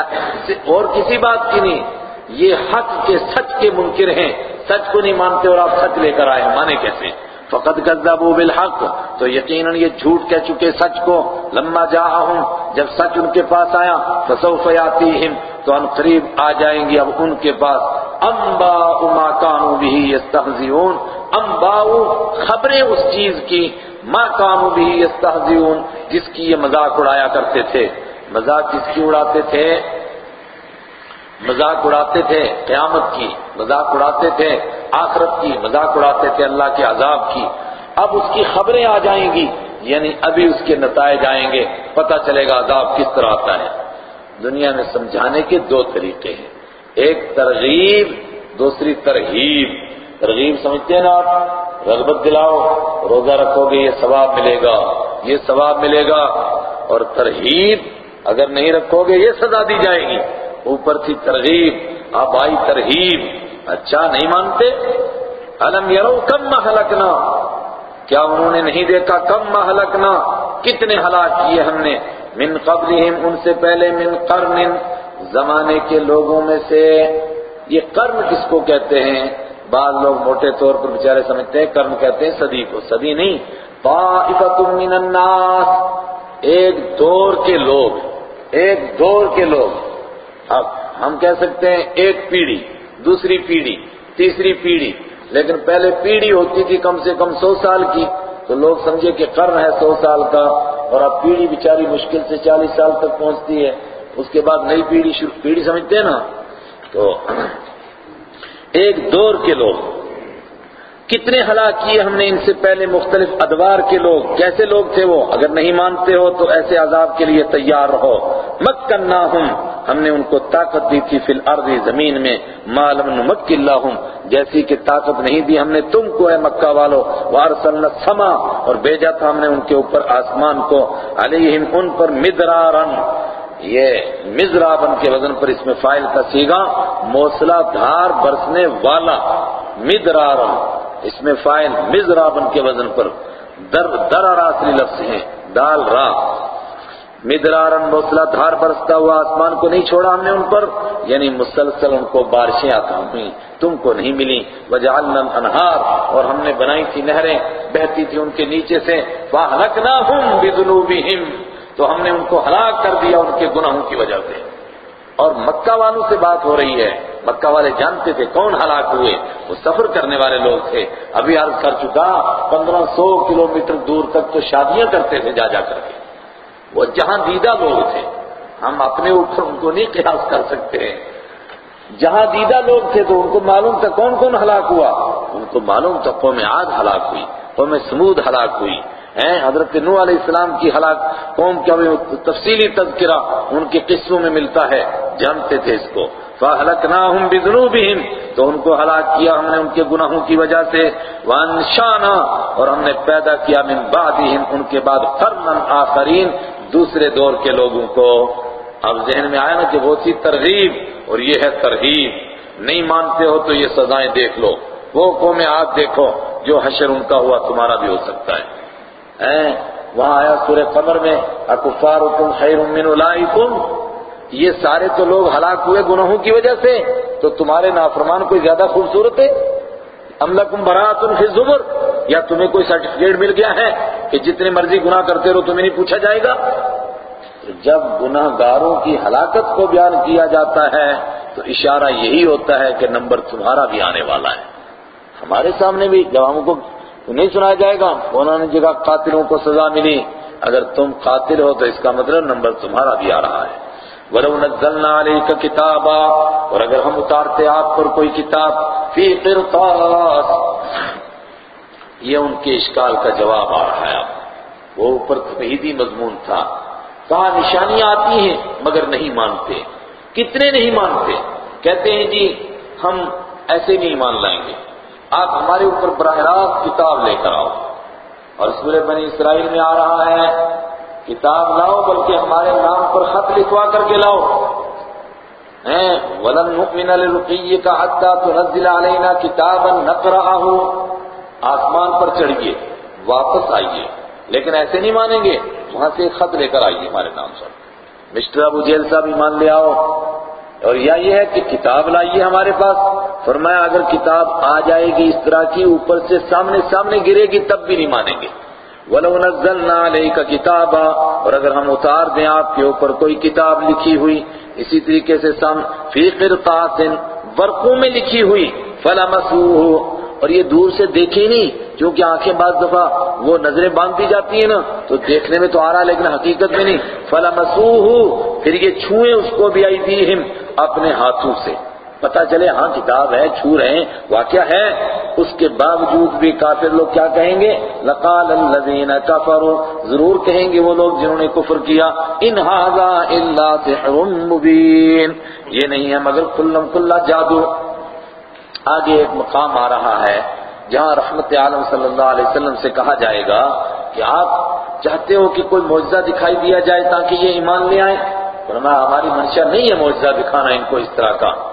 اور کسی بات کی نہیں۔ یہ حق کے سچ کے منکر ہیں۔ سچ کو نہیں مانتے اور آپ سچ لے کر آئے مانے کیسے؟ فقط کذبوا بالحق۔ تو یقیناً یہ جھوٹ کہہ چکے سچ کو۔ لما جا ہوں جب سچ ان کے پاس آیا، فسوف یاتیہم، تو ان قریب آ جائیں گی اب ان کے پاس۔ امبا ما کانوا به یستهزئون امبا خبریں اس چیز کی ما کانوا به یستهزئون جس کی یہ مذاق اڑایا کرتے تھے۔ مذاق کس کی اڑاتے تھے؟ مذاق اڑاتے تھے قیامت کی، مذاق اڑاتے تھے آخرت کی، مذاق اڑاتے تھے اللہ کے عذاب کی۔ اب اس کی خبریں آ جائیں گی یعنی ابھی اس کے نتائج آئیں گے، پتہ چلے گا عذاب کس طرح آتا ہے۔ دنیا میں سمجھانے کے دو طریقے ہیں۔ ایک ترغیب، دوسری ترغیب ترغیب سمجھتے ہیں نا آپ؟ رغبت دلاؤ، روزہ رکھو گے، یہ ثواب ملے گا، یہ ثواب ملے گا۔ اور ترغیب اگر نہیں رکھو گے، یہ سزا دی جائے گی۔ اوپر تھی ترغیب اب آئی ترغیب اچھا نہیں مانتے؟ الم یرو کم محلکنا کیا انہوں نے نہیں دیکھا کم محلکنا کتنے ہلاک کیے ہم نے۔ من قبلہم، ان سے پہلے من قرن۔ زمانے کے لوگوں میں سے یہ قرن کس کو کہتے ہیں؟ بعض لوگ موٹے طور پر بچارے سمجھتے ہیں کرم کہتے ہیں صدی کو۔ صدی نہیں۔ طائفت من الناس۔ ایک دور کے لوگ۔ ایک دور کے لوگ۔ اب ہم کہہ سکتے ہیں ایک پیڑھی، دوسری پیڑھی، تیسری پیڑھی، لیکن پہلے پیڑھی ہوتی تھی کم سے کم سو سال کی، تو لوگ سمجھے کہ قرن ہے سو سال کا، اور اب پیڑھی بیچاری مشکل سے چالیس سال تک پہنچتی ہے۔ اس کے بعد نئی پیڑھی پیڑھی سمجھتے ہیں نا؟ تو ایک دور کے لوگ کتنے ہلاک کیے ہم نے ان سے پہلے مختلف ادوار کے لوگ، کیسے لوگ تھے وہ؟ اگر نہیں مانتے ہو تو ایسے عذاب کے لیے تیار رہو۔ مت کرنا ہم ہم نے ان کو طاقت دی تھی فی الارض زمین میں۔ ما لم نمک اللہم جیسی کہ طاقت نہیں دی ہم نے تم کو، اے مکہ والو۔ وارسلنا السما اور بھیجا تھا ہم نے ان کے اوپر آسمان کو۔ علیہم ان پر مدرارن یہ مزرابن کے وزن پر اس میں فائل کا سیگا۔ موصلہ دھار برسنے والا۔ مدرارن اس میں فائل مزرابن کے وزن پر در در راسلی لفظ ہیں، دال را۔ مدرارن موصلہ دھار برستا ہوا، آسمان کو نہیں چھوڑا ہم نے ان پر یعنی مسلسل ان کو بارشیں آتا ہوئیں، تم کو نہیں ملی وجعلنا انہار اور ہم نے بنائی تھی نہریں، بہتی تھی ان کے نیچے سے۔ فَأَهْلَكْنَاهُمْ بِذُنُوبِهِمْ تو ہم نے ان کو ہلاک کر دیا ان کے گناہوں کی وجہ سے۔ اور مکہ والوں سے بات ہو رہی ہے مکہ والے جانتے تھے کون ہلاک ہوئے؟ وہ سفر کرنے والے لوگ تھے۔ ابھی عرض کر چکا، پندرہ سو کلومیٹر دور تک تو شادیاں کرتے تھے جا جا کر کے۔ وہ جہاں دیدہ لوگ تھے۔ ہم اپنے اوپر ان کو نہیں قیاس کر سکتے۔ جہاں دیدہ لوگ تھے تو ان کو معلوم تھا کون کون ہلاک ہوا۔ ان کو معلوم تھا قوم عاد ہلاک ہوئی، قوم سمود ہلاک ہوئی۔ ہیں، حضرت نو علیہ السلام کی ہلاک قوم کا بھی تفصیلی تذکرہ ان کے قصوں میں ملتا ہے۔ جانتے تھے اس کو۔ فَأَهْلَكْنَاهُمْ بِذُنُوبِهِمْ تو ان کو ہلاک کیا ہم نے ان کے گناہوں کی وجہ سے۔ وَأَنشَانَا اور ہم نے پیدا کیا من بعدہم ان کے بعد قرنن آخرین دوسرے دور کے لوگوں کو۔ اب ذہن میں آیا نا کہ وہ سی ترغیب اور یہ ہے ترغیب نہیں مانتے ہو تو یہ سزائیں دیکھ لو۔ وہ قوم عاد دیکھو جو حشر ان کا ہوا تمہارا بھی ہو سکتا ہے۔ وہاں آیا سورہ قمر میں، اکفارکم خیر من اولائکم یہ سارے تو لوگ ہلاک ہوئے گناہوں کی وجہ سے، تو تمہارے نافرمان کوئی زیادہ خوبصورت ہے؟ ام لکم براۃ فی الزبر، یا تمہیں کوئی سرٹیفکیٹ مل گیا ہے کہ جتنے مرضی گناہ کرتے رہو تمہیں نہیں پوچھا جائے گا؟ جب گناہ گاروں کی ہلاکت کو بیان کیا جاتا ہے، تو اشارہ یہی ہوتا ہے کہ نمبر تمہارا بھی آنے والا ہے۔ ہمارے سامنے بھی جوابوں کو نہیں سنایا جائے گا انہوں نے جگہ قاتلوں کو سزا ملی۔ اگر تم قاتل ہو تو اس کا مطلب نمبر تمہارا بھی آ رہا ہے۔ وَلَوْ نَزَّلْنَا عَلَيْكَ كِتَابًا اور اگر ہم اتارتے آپ پر کوئی کتاب فی قرطاس یہ ان کے اشکال کا جواب آ رہا ہے۔ وہ اوپر تمہیدی مضمون تھا۔ کہا نشانیاں آتی ہیں مگر نہیں مانتے۔ کتنے نہیں مانتے؟ کہتے ہیں جی ہم ایسے نہیں مان لائیں گے۔ آپ ہمارے اوپر براہ راست کتاب لے کر آؤ۔ اور سورہ بنی اسرائیل میں آ رہا ہے۔ کتاب لاؤ، بلکہ ہمارے نام پر خط لکھوا کر کے لاؤ۔ ولن نؤمن لرقیہ کا حتی تنزل علینا کتابا نقرأہ آسمان پر چڑھیے واپس آئیے۔ لیکن ایسے نہیں مانیں گے، وہاں سے ایک خط لے کر آئیے ہمارے نام پر۔ مسٹر ابو جیل صاحب ایمان لے آؤ۔ اور یا یہ ہے کہ کتاب لائیے ہمارے پاس۔ فرمایا، اگر کتاب آ جائے گی اس طرح کی، اوپر سے سامنے سامنے گرے گی، تب بھی نہیں مانیں گے۔ وَلَوْ نَزَّلْنَا عَلَيْكَ كِتَابًا اور اگر ہم اتار دیں آپ کے اوپر کوئی کتاب لکھی ہوئی، اسی طریقے سے سام فی قرطاس ورقوں میں لکھی ہوئی، فَلَمَسُوهُ، اور یہ دور سے دیکھے نہیں، کیونکہ آنکھیں بعض دفعہ وہ نظریں باندھ دی جاتی ہیں نا، تو دیکھنے میں تو آ رہا لیکن حقیقت میں نہیں۔ فَلَمَسُوهُ، پھر یہ چھوئیں اس کو بھی آئی دیہم، اپنے ہاتھوں سے۔ پتا چلے ہاں کتاب ہے، چھو رہے ہیں، واقعہ ہے۔ اس کے باوجود بھی کافر لوگ کیا کہیں گے؟ لقال الذین کفروا ضرور کہیں گے وہ لوگ جنہوں نے کفر کیا۔ ان هذا الا سحر مبین یہ نہیں ہے، مگر کلم کلا جادو۔ آگے ایک مقام آ رہا ہے، جہاں رحمت عالم صلی اللہ علیہ وسلم سے کہا جائے گا کہ آپ چاہتے ہو کہ کوئی معجزہ دکھائی دیا جائے تاکہ یہ ایمان لے آئیں۔ فرمایا، ہماری منشا نہیں ہے معجزہ دکھانا ان کو اس طرح کا۔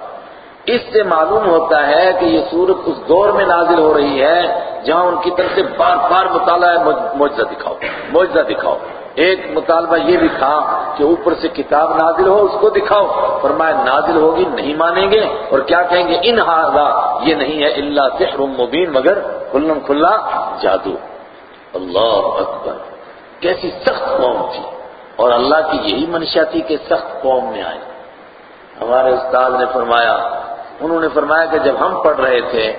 اس سے معلوم ہوتا ہے کہ یہ صورت اس دور میں نازل ہو رہی ہے جہاں ان کی طرف سے بار بار مطالعہ ہے معجزہ دکھاؤ معجزہ دکھاؤ۔ ایک مطالبہ یہ بھی تھا کہ اوپر سے کتاب نازل ہو، اس کو دکھاؤ۔ فرمایا، نازل ہوگی، نہیں مانیں گے۔ اور کیا کہیں گے؟ ان ہاضا یہ نہیں ہے اللہ سحر مبین، مگر کلم کھلا جادو۔ اللہ اکبر، کیسی سخت قوم تھی۔ اور اللہ کی یہی منشا تھی کہ سخت قوم میں آئے۔ ہمارے استاد نے فرمایا انہوں نے فرمایا کہ جب ہم پڑھ رہے تھے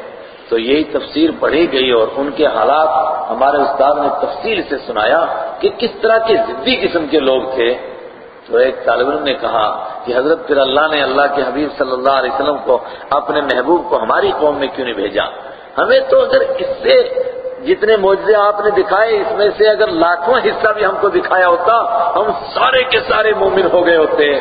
تو یہی تفسیر پڑھی گئی اور ان کے حالات ہمارے استاد نے تفصیل سے سنایا کہ کس طرح کے ضدی قسم کے لوگ تھے۔ تو ایک طالب علم نے کہا کہ حضرت پھر اللہ نے اللہ کے حبیب صلی اللہ علیہ وسلم کو اپنے محبوب کو ہماری قوم میں کیوں نہیں بھیجا؟ ہمیں تو اگر اس سے جتنے معجزے آپ نے دکھائے، اس میں سے اگر لاکھواں حصہ بھی ہم کو دکھایا ہوتا، ہم سارے کے سارے مومن ہو گئے ہوتے۔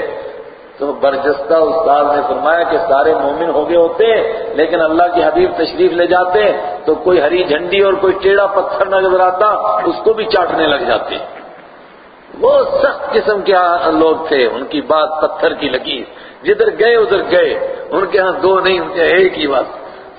تو برجستہ استاد نے فرمایا کہ سارے مومن ہو گئے ہوتے لیکن اللہ کے حبیب تشریف لے جاتے تو کوئی ہری جھنڈی اور کوئی ٹیڑھا پتھر نظر آتا، اس کو بھی چاٹنے لگ جاتے۔ وہ سخت قسم کے لوگ تھے، ان کی بات پتھر کی لگی۔ جدھر گئے، ادھر گئے۔ ان کے ہاں دو نہیں، ان کے ہاں ایک ہی بات۔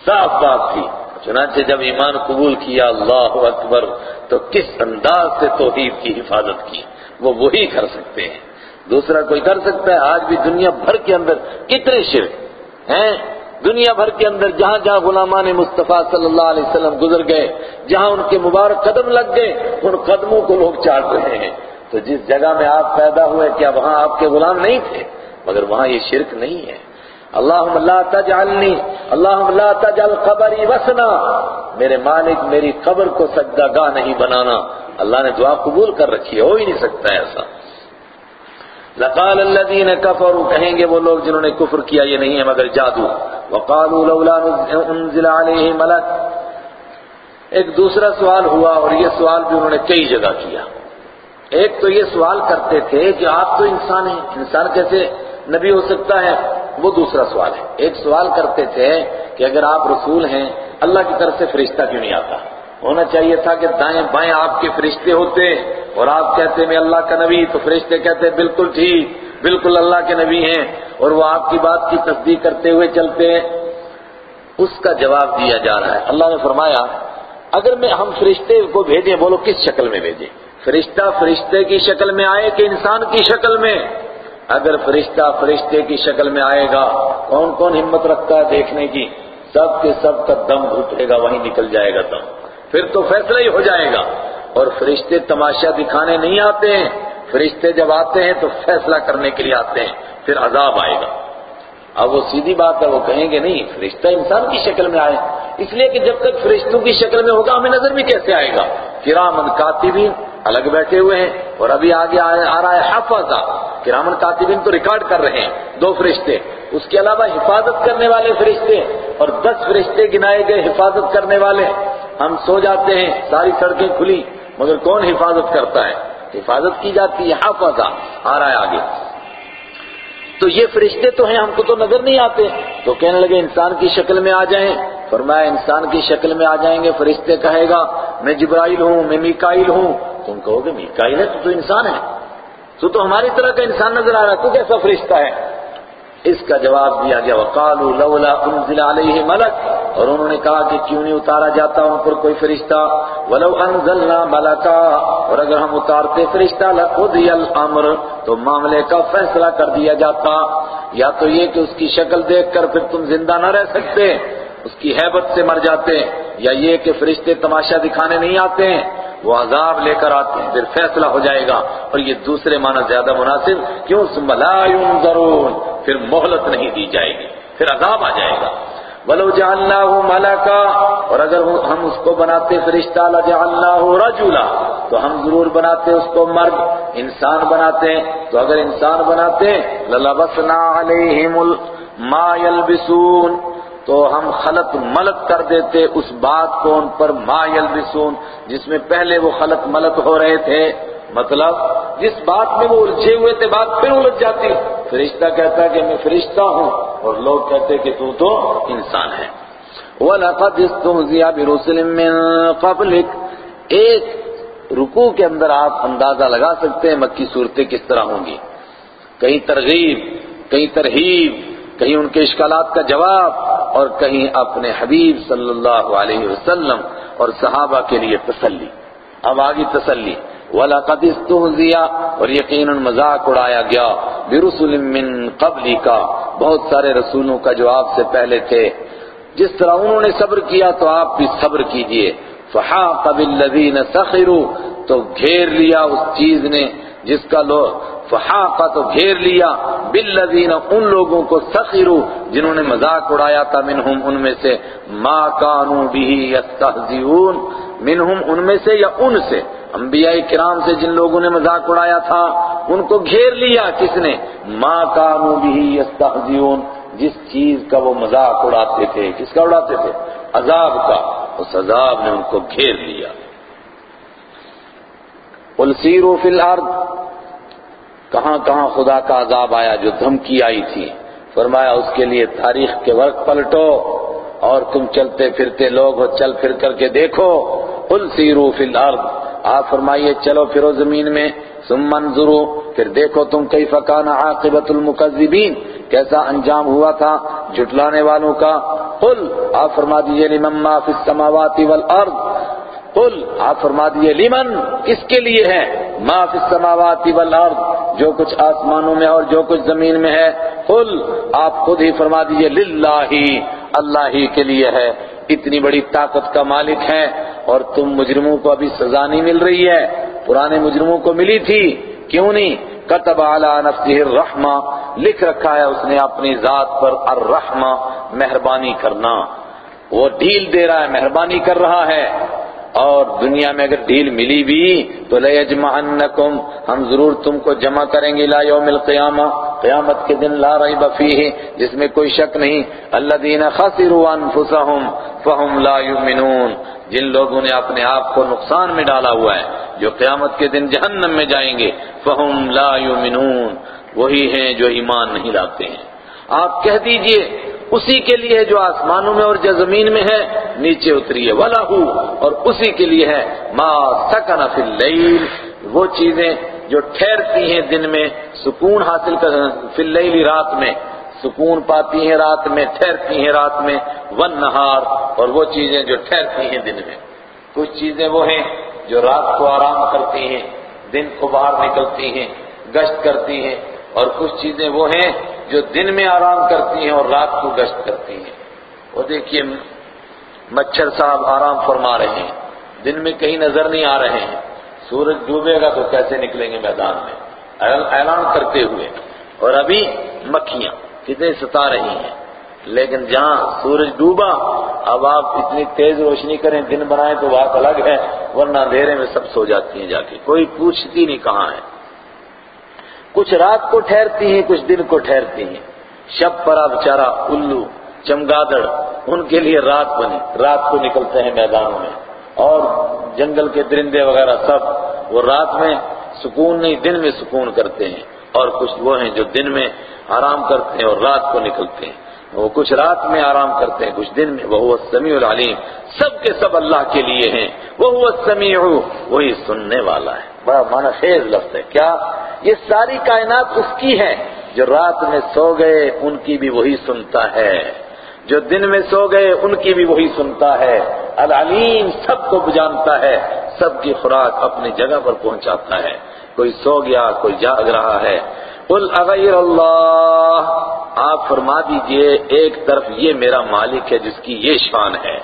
صاف بات تھی۔ چنانچہ جب ایمان قبول کیا، اللہ اکبر، تو کس انداز سے توحید کی حفاظت کی؟ وہ وہی کر سکتے ہیں۔ دوسرا کوئی کر سکتا ہے؟ آج بھی دنیا بھر کے اندر کتنے شرک ہیں؟ دنیا بھر کے اندر جہاں جہاں غلامان مصطفیٰ صلی اللہ علیہ وسلم گزر گئے، جہاں ان کے مبارک قدم لگ گئے، ان قدموں کو لوگ چاٹ رہے ہیں۔ تو جس جگہ میں آپ پیدا ہوئے، کیا وہاں آپ کے غلام نہیں تھے؟ مگر وہاں یہ شرک نہیں ہے۔ اللہم لا تجعلنی، اللہم لا تجعل قبری وسنا میرے مالک، میری قبر کو سجدہ گاہ نہیں بنانا۔ اللہ نے دعا قبول کر رکھی ہے، ہو ہی نہیں سکتا ہے ایسا۔ لقال الذين كفروا، کہیں گے وہ لوگ جنہوں نے کفر کیا، یہ نہیں ہے مگر جادو۔ وقالوا لولا انزل عليه ملک۔ ایک دوسرا سوال ہوا اور یہ سوال بھی انہوں نے کئی جگہ کیا۔ ایک تو یہ سوال کرتے تھے کہ آپ تو انسان ہیں، انسان کیسے نبی ہو سکتا ہے؟ وہ دوسرا سوال ہے۔ ایک سوال کرتے تھے کہ اگر آپ رسول ہیں، اللہ کی طرف سے فرشتہ کیوں نہیں آتا؟ ہونا چاہیے تھا کہ دائیں بائیں آپ کے فرشتے ہوتے۔ اور آپ کہتے میں اللہ کا نبی، تو فرشتے کہتے بالکل ٹھیک، بالکل اللہ کے نبی ہیں، اور وہ آپ کی بات کی تصدیق کرتے ہوئے چلتے ہیں۔ اس کا جواب دیا جا رہا ہے۔ اللہ نے فرمایا، اگر میں ہم فرشتے کو بھیجیں، بولو کس شکل میں بھیجیں؟ فرشتہ فرشتے کی شکل میں آئے کہ انسان کی شکل میں؟ اگر فرشتہ فرشتے کی شکل میں آئے گا، کون کون ہمت رکھتا ہے دیکھنے کی؟ سب کے سب کا دم گھٹے گا، وہیں نکل جائے گا دم۔ پھر تو فیصلہ ہی ہو جائے گا۔ اور فرشتے تماشا دکھانے نہیں آتے ہیں۔ فرشتے جب آتے ہیں تو فیصلہ کرنے کے لیے آتے ہیں۔ پھر عذاب آئے گا۔ اب وہ سیدھی بات ہے، وہ کہیں گے نہیں، فرشتہ انسان کی شکل میں آئے اس لیے کہ جب تک فرشتوں کی شکل میں ہوگا، ہمیں نظر بھی کیسے آئے گا؟ کرامن کاتبین الگ بیٹھے ہوئے ہیں اور ابھی آگے آ رہا ہے حفظہ کرامن کاتبین تو ریکارڈ کر رہے ہیں۔ دو فرشتے۔ اس کے علاوہ حفاظت کرنے والے فرشتے اور دس فرشتے گنائے گئے حفاظت کرنے والے۔ ہم سو جاتے ہیں، ساری سڑکیں کھلی۔ مگر کون حفاظت کرتا ہے؟ حفاظت کی جاتی ہے حفظہ آ رہا ہے آگے۔ تو یہ فرشتے تو ہیں، ہم کو تو نظر نہیں آتے۔ تو کہنے لگے، انسان کی شکل میں آ جائیں۔ فرمایا، انسان کی شکل میں آ جائیں گے، فرشتے کہے گا، میں جبرائیل ہوں، میں میکائل ہوں۔ تم کہو گے میکائل ہے، تو تو انسان ہے۔ تو تو ہماری طرح کا انسان نظر آ رہا ہے، تو کیسا فرشتہ ہے؟ اس کا جواب دیا گیا، وقالوا لولا انزل علیہ ملک اور انہوں نے کہا کہ کیوں نہیں اتارا جاتا ان پر کوئی فرشتہ؟ ولو انزلنا ملکا اور اگر ہم اتارتے فرشتہ لقضی الامر تو معاملے کا فیصلہ کر دیا جاتا۔ یا تو یہ کہ اس کی شکل دیکھ کر پھر تم زندہ نہ رہ سکتے، اس کی حیبت سے مر جاتے، یا یہ کہ فرشتے تماشا دکھانے نہیں آتے ہیں وہ عذاب لے کر آتے ہیں پھر فیصلہ ہو جائے گا۔ اور یہ دوسرے معنی زیادہ مناسب، کیوں؟ لا ينظرون۔ پھر مہلت نہیں دی جائے گی، پھر عذاب آ جائے گا۔ ولو جعلناه ملکا اور اگر ہم اس کو بناتے فرشتہ، لجعلناه رجلا، تو ہم ضرور بناتے اس کو مرد، انسان بناتے۔ تو اگر انسان بناتے، للبسنا علیہم ما يلبسون، تو ہم خلط ملت کر دیتے اس بات کو ان پر ما یلبسون جس میں پہلے وہ خلط ملت ہو رہے تھے۔ مطلب جس بات میں وہ الجھے ہوئے تھے، بات پھر الجھ جاتی۔ فرشتہ کہتا ہے کہ میں فرشتہ ہوں اور لوگ کہتے کہ تو تو انسان ہے۔ وَلَقَدْ اسْتُهْزِيَ بِرُسُلٍ مِّن قَبْلِكَ۔ ایک رکوع کے اندر آپ اندازہ لگا سکتے ہیں مکی صورتیں کس طرح ہوں گی۔ کہیں ترغیب، کہیں ترہیب، کہیں ان کے اشکالات کا جواب اور کہیں اپنے حبیب صلی اللہ علیہ وسلم اور صحابہ کے لیے تسلی۔ اب آگی تسلی۔ وَلَقَدْ اسْتُهْزِيَ، اور یقیناً مذاق اڑایا گیا۔ بِرُسُلٍ مِّن قَبْلِ کا بہت سارے رسولوں کا جواب سے پہلے تھے۔ جس طرح انہوں نے صبر کیا تو آپ بھی صبر کیجیے۔ فَحَاقَ بِالَّذِينَ سَخِرُوا، تو گھیر لیا اس چیز نے جس کا لو فحاقہ تو گھیر لیا۔ بالذین ان لوگوں کو سخروا جنہوں نے مذاق اڑایا تھا منہم، ان میں سے ما کانوا به یستهزئون منہم ان میں سے یا ان سے، انبیاء کرام سے جن لوگوں نے مذاق اڑایا تھا، ان کو گھیر لیا کس نے؟ ما کانوا به یستهزئون جس چیز کا وہ مذاق اڑاتے تھے، کس کا اڑاتے تھے؟ عذاب کا، اس عذاب نے ان کو گھیر لیا۔ قل سیروا فی الارض، کہاں کہاں خدا کا عذاب آیا جو دھمکی آئی تھی۔ فرمایا، اس کے لیے تاریخ کے ورق پلٹو۔ اور تم چلتے پھرتے لوگ ہو، چل پھر کر کے دیکھو۔ قل سیرو فی الارض۔ آپ فرمائیے، چلو پھرو زمین میں۔ ثم منظرو پھر دیکھو تم کئی فکان عاقبت المکذبین۔ کیسا انجام ہوا تھا جھٹلانے والوں کا۔ قل، آپ فرما دیجیے، لمن ما فی السماوات والارض۔ قل، آپ فرما دیجیے، لمن کس کے لیے ہے؟ ما فی السماوات والارض۔ جو کچھ آسمانوں میں اور جو کچھ زمین میں ہے۔ قل، آپ خود ہی فرما دیجیے، للہ۔ اللہ ہی کے لیے ہے اتنی بڑی طاقت کا مالک ہے اور تم مجرموں کو ابھی سزا نہیں مل رہی ہے پرانے مجرموں کو ملی تھی کیوں نہیں کتب علی نفسہ الرحمہ، لکھ رکھا ہے اس نے اپنی ذات پر الرحمہ، مہربانی کرنا وہ ڈھیل دے رہا ہے، مہربانی کر رہا ہے اور دنیا میں اگر ڈھیل ملی بھی تو لیجمعنکم ہم ضرور تم کو جمع کریں گے لا یوم القیامہ، قیامت کے دن لا ریب فیہ، جس میں کوئی شک نہیں، الذین خسروا انفسهم فهم لا یؤمنون، جن لوگوں نے اپنے آپ کو نقصان میں ڈالا ہوا ہے، جو قیامت کے دن جہنم میں جائیں گے فهم لا یؤمنون، وہی ہیں جو ایمان نہیں لاتے ہیں۔ آپ کہہ دیجیے اسی کے لیے جو آسمانوں میں اور جو زمین میں ہے، نیچے اتری ہے، ولا اور اسی کے لیے ہے، ما سکن فی اللیل۔ وہ چیزیں جو ٹھہرتی ہیں دن میں، سکون حاصل کر فی اللیل رات میں۔ سکون پاتی ہیں رات میں، ٹھہرتی ہیں رات میں۔ ون نہار اور وہ چیزیں جو ٹھہرتی ہیں دن میں۔ کچھ چیزیں وہ ہیں جو رات کو آرام کرتی ہیں، دن کو باہر نکلتی ہیں، گشت کرتی ہیں۔ اور کچھ چیزیں وہ ہیں جو دن میں آرام کرتی ہیں اور رات کو گشت کرتی ہیں۔ وہ دیکھیے، مچھر صاحب آرام فرما رہے ہیں۔ دن میں کہیں نظر نہیں آ رہے ہیں۔ سورج ڈوبے گا تو کیسے نکلیں گے میدان میں؟ اعلان کرتے ہوئے۔ اور ابھی مکھیاں کتنے ستا رہی ہیں۔ لیکن جہاں سورج ڈوبا، اب آپ اتنی تیز روشنی کریں، دن بنائیں تو بات الگ ہے، ورنہ اندھیرے میں سب سو جاتی ہیں جا کے۔ کوئی پوچھتی نہیں کہاں ہے۔ کچھ رات کو ٹھہرتی ہیں، کچھ دن کو ٹھہرتی ہیں۔ شب پرا بچارا الو، چمگادڑ، ان کے لیے رات بنی۔ رات کو نکلتے ہیں میدانوں میں۔ اور جنگل کے درندے وغیرہ سب وہ رات میں سکون نہیں، دن میں سکون کرتے ہیں۔ اور کچھ وہ ہیں جو دن میں آرام کرتے ہیں اور رات کو نکلتے ہیں۔ وہ کچھ رات میں آرام کرتے ہیں، کچھ دن میں۔ وہ سمیع العلیم۔ سب کے سب اللہ کے لیے ہیں۔ وہ سمیع وہی سننے والا ہے۔ بڑا مانا خیز لفظ ہے۔ کیا؟ یہ ساری کائنات اس کی ہے جو رات میں سو گئے، ان کی بھی وہی سنتا ہے۔ جو دن میں سو گئے، ان کی بھی وہی سنتا ہے۔ العلیم سب کو جانتا ہے، سب کی خوراک اپنی جگہ پر پہنچاتا ہے۔ کوئی سو گیا، کوئی جاگ رہا ہے۔ قل اغیر اللہ، آپ فرما دیجیے، ایک طرف یہ میرا مالک ہے جس کی یہ شان ہے۔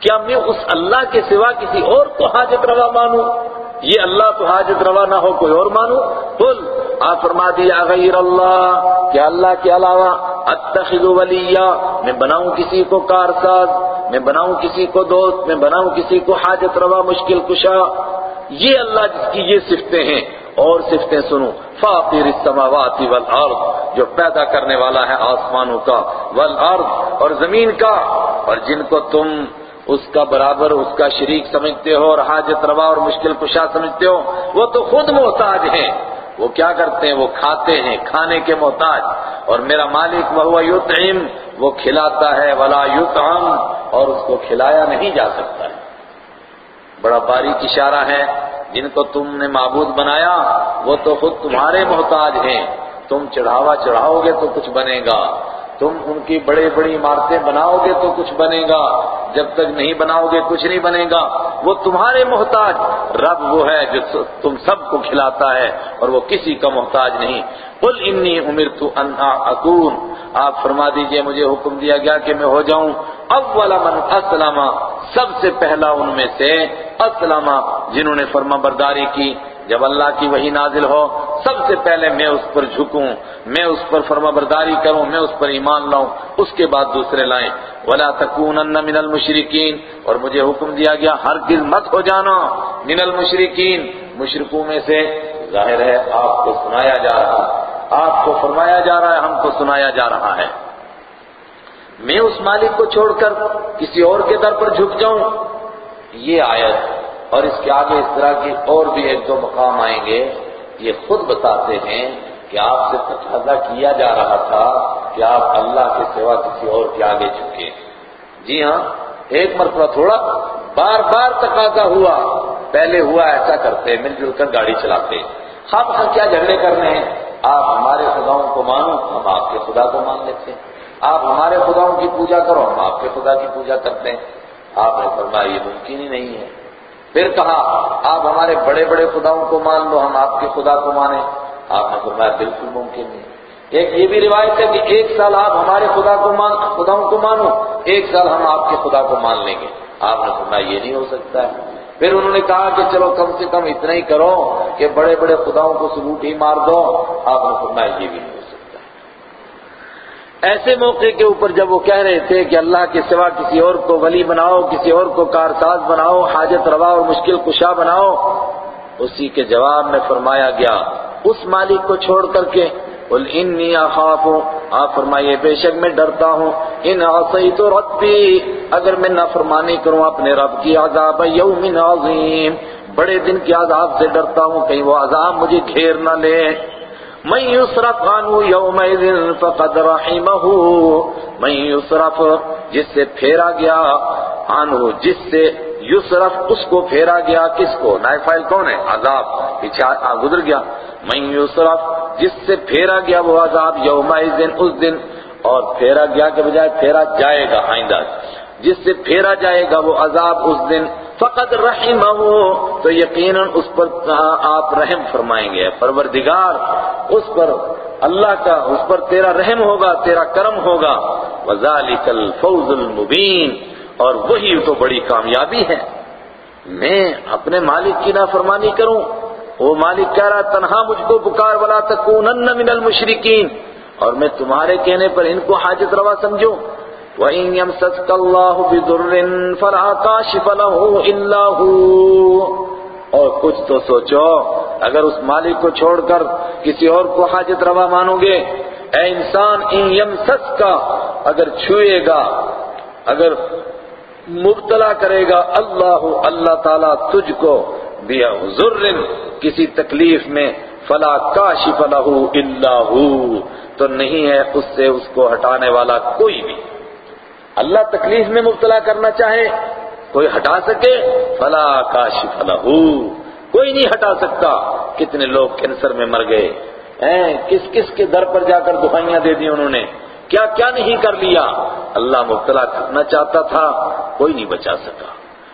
کیا میں اس اللہ کے سوا کسی اور کو حاجت روا مانوں؟ یہ اللہ تو حاجت روا نہ ہو، کوئی اور مانو۔ قل، آپ فرما دیا غیر اللہ کیا اللہ کے علاوہ، اتخذ ولیہ میں بناؤں کسی کو کارساز، میں بناؤں کسی کو دوست، میں بناؤں کسی کو حاجت روا مشکل کشا۔ یہ اللہ جس کی یہ صفتیں ہیں، اور صفتیں سنو۔ فاطر السماوات والارض، جو پیدا کرنے والا ہے آسمانوں کا، والارض، اور زمین کا۔ اور جن کو تم اس کا برابر، اس کا شریک سمجھتے ہو اور حاجت روا اور مشکل کشا سمجھتے ہو، وہ تو خود محتاج ہیں۔ وہ کیا کرتے ہیں؟ وہ کھاتے ہیں، کھانے کے محتاج۔ اور میرا مالک وہ یطعم، وہ کھلاتا ہے، ولا یطعم، اور اس کو کھلایا نہیں جا سکتا۔ ہے بڑا باریک اشارہ ہے، جن کو تم نے معبود بنایا، وہ تو خود تمہارے محتاج ہیں۔ تم چڑھاوا چڑھاؤ گے تو کچھ بنے گا۔ تم ان کی بڑے بڑی عمارتیں بناؤ گے تو کچھ بنے گا، جب تک نہیں بناؤ گے کچھ نہیں بنے گا۔ وہ تمہارے محتاج، رب وہ ہے جو تم سب کو کھلاتا ہے اور وہ کسی کا محتاج نہیں۔ قل انی امرت ان اکون آپ فرما دیجیے، مجھے حکم دیا گیا کہ میں ہو جاؤں۔ اول من اسلم، سب سے پہلا ان میں سے اسلم، جنہوں نے فرما برداری کی۔ جب اللہ کی وہی نازل ہو، سب سے پہلے میں اس پر جھکوں، میں اس پر فرما برداری کروں، میں اس پر ایمان لاؤں، اس کے بعد دوسرے لائیں۔ ولا تکونن من المشرکین اور مجھے حکم دیا گیا ہر دل مت ہو جانا من المشرکین مشرکوں میں سے ظاہر ہے، آپ کو سنایا جا رہا آپ کو فرمایا جا رہا ہے، ہم کو سنایا جا رہا ہے۔ میں اس مالک کو چھوڑ کر کسی اور کے در پر جھک جاؤں۔ یہ آیت اور اس کے آگے اس طرح کی اور بھی ایک دو مقام آئیں گے، یہ خود بتاتے ہیں کہ آپ سے تقاضا کیا جا رہا تھا کہ آپ اللہ کے سوا کسی اور کے آگے چکے جی ہاں ایک مرتبہ تھوڑا بار بار تقاضا ہوا۔ پہلے ہوا ایسا کرتے، مل جل کر گاڑی چلاتے۔ ہم کیا جھگڑے کرنے ہیں، آپ ہمارے خداؤں کو مانو، ہم آپ کے خدا کو مان لیتے ہیں۔ آپ ہمارے خداؤں کی پوجا کرو، ہم آپ کے خدا کی پوجا کرتے ہیں۔ آپ نے فرمایا یہ ممکن ہی نہیں ہے۔ پھر کہا، آپ ہمارے بڑے بڑے خداؤں کو مان لو، ہم آپ کے خدا کو مانیں۔ آپ نے فرمایا، بالکل ممکن نہیں۔ ایک یہ بھی روایت ہے کہ ایک سال آپ ہمارے خدا کو مان خداؤں کو مانو، ایک سال ہم آپ کے خدا کو مان لیں گے۔ آپ نے فرمایا، یہ نہیں ہو سکتا ہے۔ پھر انہوں نے کہا کہ چلو کم سے کم اتنا ہی کرو کہ بڑے بڑے خداؤں کو سلوٹ ہی مار دو۔ آپ نے فرمایا، یہ بھی نہیں ہو سکتا ایسے موقع کے اوپر جب وہ کہہ رہے تھے کہ اللہ کے سوا کسی اور کو ولی بناؤ، کسی اور کو کارساز بناؤ، حاجت روا اور مشکل کشا بناؤ، اسی کے جواب میں فرمایا گیا، اس مالک کو چھوڑ کر کے، قل انی اخاف، آپ فرمائیے، بے شک میں ڈرتا ہوں، ان عصیت ربی، اگر میں نافرمانی کروں، اپنے رب کی عذاب یوم عظیم، بڑے دن کے عذاب سے ڈرتا ہوں، کہیں وہ عذاب مجھے گھیر نہ لے۔ من یصرف عنہ یومئذ فقد رحمہ من یصرف جس سے پھیرا گیا، عنہ جس سے یصرف اس کو پھیرا گیا، کس کو؟ نائب فائل کون ہے؟ عذاب، پیچھے گزر گیا۔ من یصرف جس سے پھیرا گیا وہ عذاب یومئذ، اس دن، اور پھیرا گیا کے بجائے پھیرا جائے گا آئندہ۔ جس سے پھیرا جائے گا وہ عذاب اس دن. فقط رحمہ تو یقیناً اس پر آپ رحم فرمائیں گے. پروردگار، اس پر اللہ کا، اس پر تیرا رحم ہوگا، تیرا کرم ہوگا. وذالک الفوز المبین. اور وہی تو بڑی کامیابی ہے. میں اپنے مالک کی نافرمانی کروں. وہ مالک کہہ رہا تنہا مجھ کو پکار، ولا تکونن من المشرکین. اور میں تمہارے کہنے پر ان کو حاجت روا سمجھوں. وَإِن يَمْسَسْكَ اللَّهُ بِضُرٍّ فَلَا كَاشِفَ لَهُ إِلَّا هُوَ۔ اور کچھ تو سوچو، اگر اس مالک کو چھوڑ کر کسی اور کو حاجت روا مانو گے، اے انسان ان یمسس کا اگر چھوئے گا، اگر مبتلا کرے گا، اللہ اللہ تعالیٰ تجھ کو بیا ذر، کسی تکلیف میں، فلا کاشف له الا هو۔ تو نہیں ہے اس سے اس کو ہٹانے والا کوئی بھی۔ اللہ تکلیف میں مبتلا کرنا چاہے، کوئی ہٹا سکے، فلا کاشف له کوئی نہیں ہٹا سکتا، کتنے لوگ کینسر میں مر گئے۔ ہیں کس کس کے در پر جا کر دعائیاں دے دی انہوں نے؟ کیا کیا نہیں کر لیا؟ اللہ مبتلا کرنا چاہتا تھا، کوئی نہیں بچا سکا۔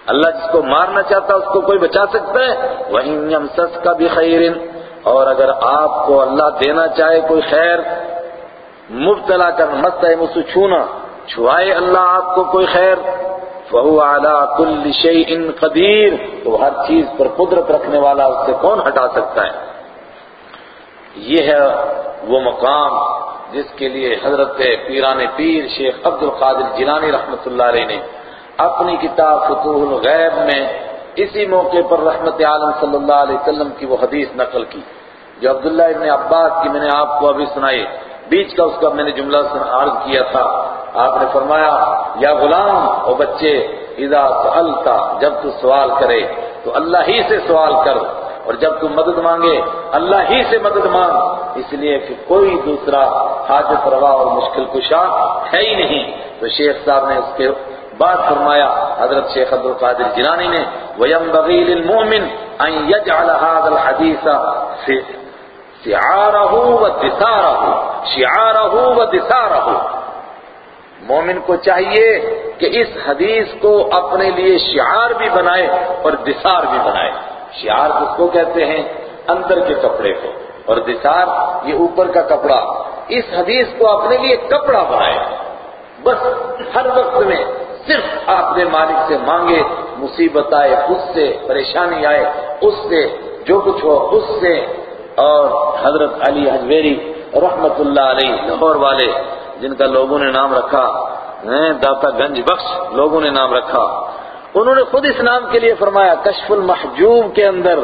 اللہ جس کو مارنا چاہتا، اس کو کوئی بچا سکتا ہے۔ وہیں یمسس کا بھی خیر اور اگر آپ کو اللہ دینا چاہے کوئی خیر، مبتلا کر مست ہے مجھ سے چھونا۔ چھوائے اللہ آپ کو کوئی خیر، فہو اعلیٰ کل شيء قدیر تو ہر چیز پر قدرت رکھنے والا اس سے کون ہٹا سکتا ہے؟ یہ ہے وہ مقام جس کے لیے حضرت پیران پیر شیخ عبد القادر جیلانی رحمۃ اللہ علیہ نے اپنی کتاب فتوح الغیب میں اسی موقع پر رحمت عالم صلی اللہ علیہ وسلم کی وہ حدیث نقل کی، جو عبداللہ ابن عباس کی میں نے آپ کو ابھی سنائی۔ بیچ کا اس کا میں نے جملہ عرض کیا تھا۔ آپ نے فرمایا، یا غلام، او بچے، اذا سألتا جب تو سوال کرے، تو اللہ ہی سے سوال کر، اور جب تم مدد مانگے، اللہ ہی سے مدد مانگ۔ اس لیے کہ کوئی دوسرا حاجت روا اور مشکل کشا ہے ہی نہیں۔ تو شیخ صاحب نے اس کے بعد فرمایا، حضرت شیخ عبد القادر جیلانی نے، وَيَنْبَغِي لِلْمُؤْمِنِ أَنْ يَجْعَلَ هَذَا الْحَدِيثَ شِعَارَهُ وَدِثَارَهُ شِعَارَهُ وَدِثَارَهُ مومن کو چاہیے کہ اس حدیث کو اپنے لیے شعار بھی بنائے اور دثار بھی بنائے۔ شعار کس کو کہتے ہیں؟ اندر کے کپڑے کو۔ اور دثار یہ اوپر کا کپڑا۔ اس حدیث کو اپنے لیے کپڑا بنائے۔ بس ہر وقت میں صرف آپ نے مالک سے مانگے، مصیبت آئے، اس سے پریشانی آئے، اس سے جو کچھ ہو، اس سے اور حضرت علی حجویری رحمت اللہ علیہ، لاہور والے، جن کا لوگوں نے نام رکھا داتا گنج بخش، لوگوں نے نام رکھا۔ انہوں نے خود اس نام کے لیے فرمایا کشف المحجوب کے اندر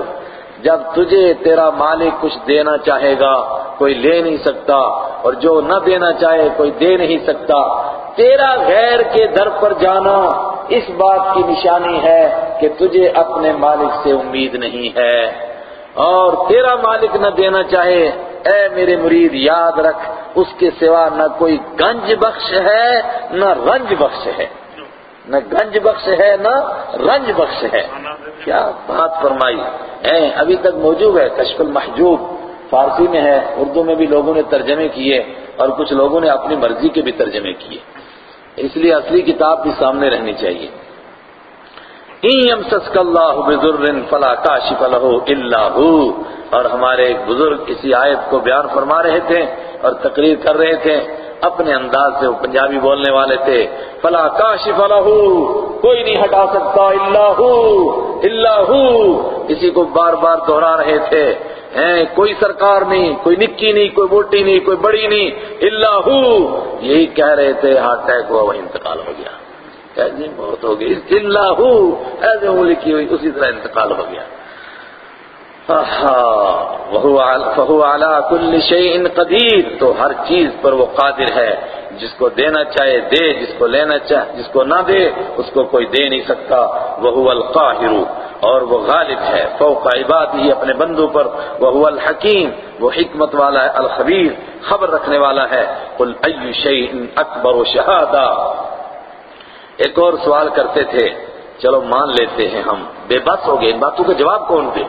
جب تجھے تیرا مالک کچھ دینا چاہے گا، کوئی لے نہیں سکتا، اور جو نہ دینا چاہے، کوئی دے نہیں سکتا، تیرا غیر کے در پر جانا اس بات کی نشانی ہے کہ تجھے اپنے مالک سے امید نہیں ہے۔ اور تیرا مالک نہ دینا چاہے، اے میرے مرید، یاد رکھ، اس کے سوا نہ کوئی گنج بخش ہے، نہ رنج بخش ہے۔ نہ گنج بخش ہے، نہ رنج بخش ہے۔ کیا بات فرمائی؟ اے، ابھی تک موجود ہے، کشف المحجوب۔ فارسی میں ہے، اردو میں بھی لوگوں نے ترجمے کیے اور کچھ لوگوں نے اپنی مرضی کے بھی ترجمے کیے۔ اس لیے اصلی کتاب بھی سامنے رہنی چاہیے۔ يَمْسَسْكَ اللَّهُ بِذُرٍ فَلَا كَاشِفَ لَهُ إِلَّا اور ہمارے ایک بزرگ اسی آیت کو بیان فرما رہے تھے اور تقریر کر رہے تھے۔ اپنے انداز سے وہ پنجابی بولنے والے تھے۔ فلا کاشف لہ کوئی نہیں ہٹا سکتا۔ اللہ اللہ اسی کو بار بار دہرا رہے تھے۔ کوئی سرکار نہیں، کوئی نکی نہیں، کوئی موٹی نہیں، کوئی بڑی نہیں۔ اللہ یہی کہہ رہے تھے، ہارٹ اٹیک ہوا، وہی انتقال ہو گیا۔ جی بہت ہو گئی۔ اللہ ایسے انگلی کی ہوئی، اسی طرح انتقال ہو گیا۔ فہو اعلیٰ کل شیء قدیر۔ تو ہر چیز پر وہ قادر ہے۔ جس کو دینا چاہے، دے۔ جس کو لینا چاہے جس کو نہ دے، اس کو کوئی دے نہیں سکتا۔ وہ القاہر۔ اور وہ غالب ہے۔ فوق عباد ہی اپنے بندوں پر۔ وہ الحکیم۔ وہ حکمت والا ہے، الخبیر۔ خبر رکھنے والا ہے۔ قل ای شیء اکبر و شہادہ۔ ایک اور سوال کرتے تھے، چلو مان لیتے ہیں ہم۔ بے بس ہو گئے، ان باتوں کا جواب کون دے؟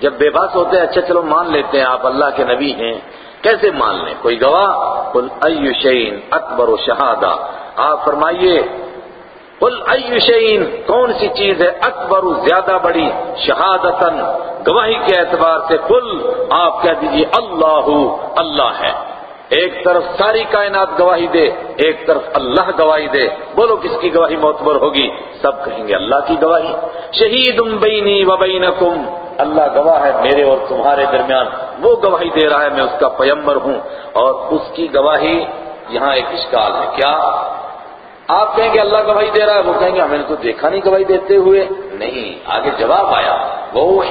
جب بے بس ہوتے ہیں اچھا چلو مان لیتے ہیں، آپ اللہ کے نبی ہیں، کیسے مان لیں؟ کوئی گواہ؟ قل ای شعین اکبر و شہادہ۔ آپ فرمائیے، قل ای شعین کون سی چیز ہے اکبر زیادہ بڑی؟ شہادتن گواہی کے اعتبار سے قل، آپ کہہ دیجیے، اللہ اللہ ہے۔ ایک طرف ساری کائنات گواہی دے، ایک طرف اللہ گواہی دے۔ بولو کس کی گواہی معتبر ہوگی؟ سب کہیں گے اللہ کی گواہی۔ شہید بینی و بینکم۔ اللہ گواہ ہے میرے اور تمہارے درمیان۔ وہ گواہی دے رہا ہے، میں اس کا پیمبر ہوں۔ اور اس کی گواہی یہاں ایک اشکال ہے۔ کیا؟ آپ کہیں گے اللہ گواہی دے رہا ہے، وہ کہیں گے ہمیں تو دیکھا نہیں گواہی دیتے ہوئے۔ نہیں، آگے جواب آیا۔ وہ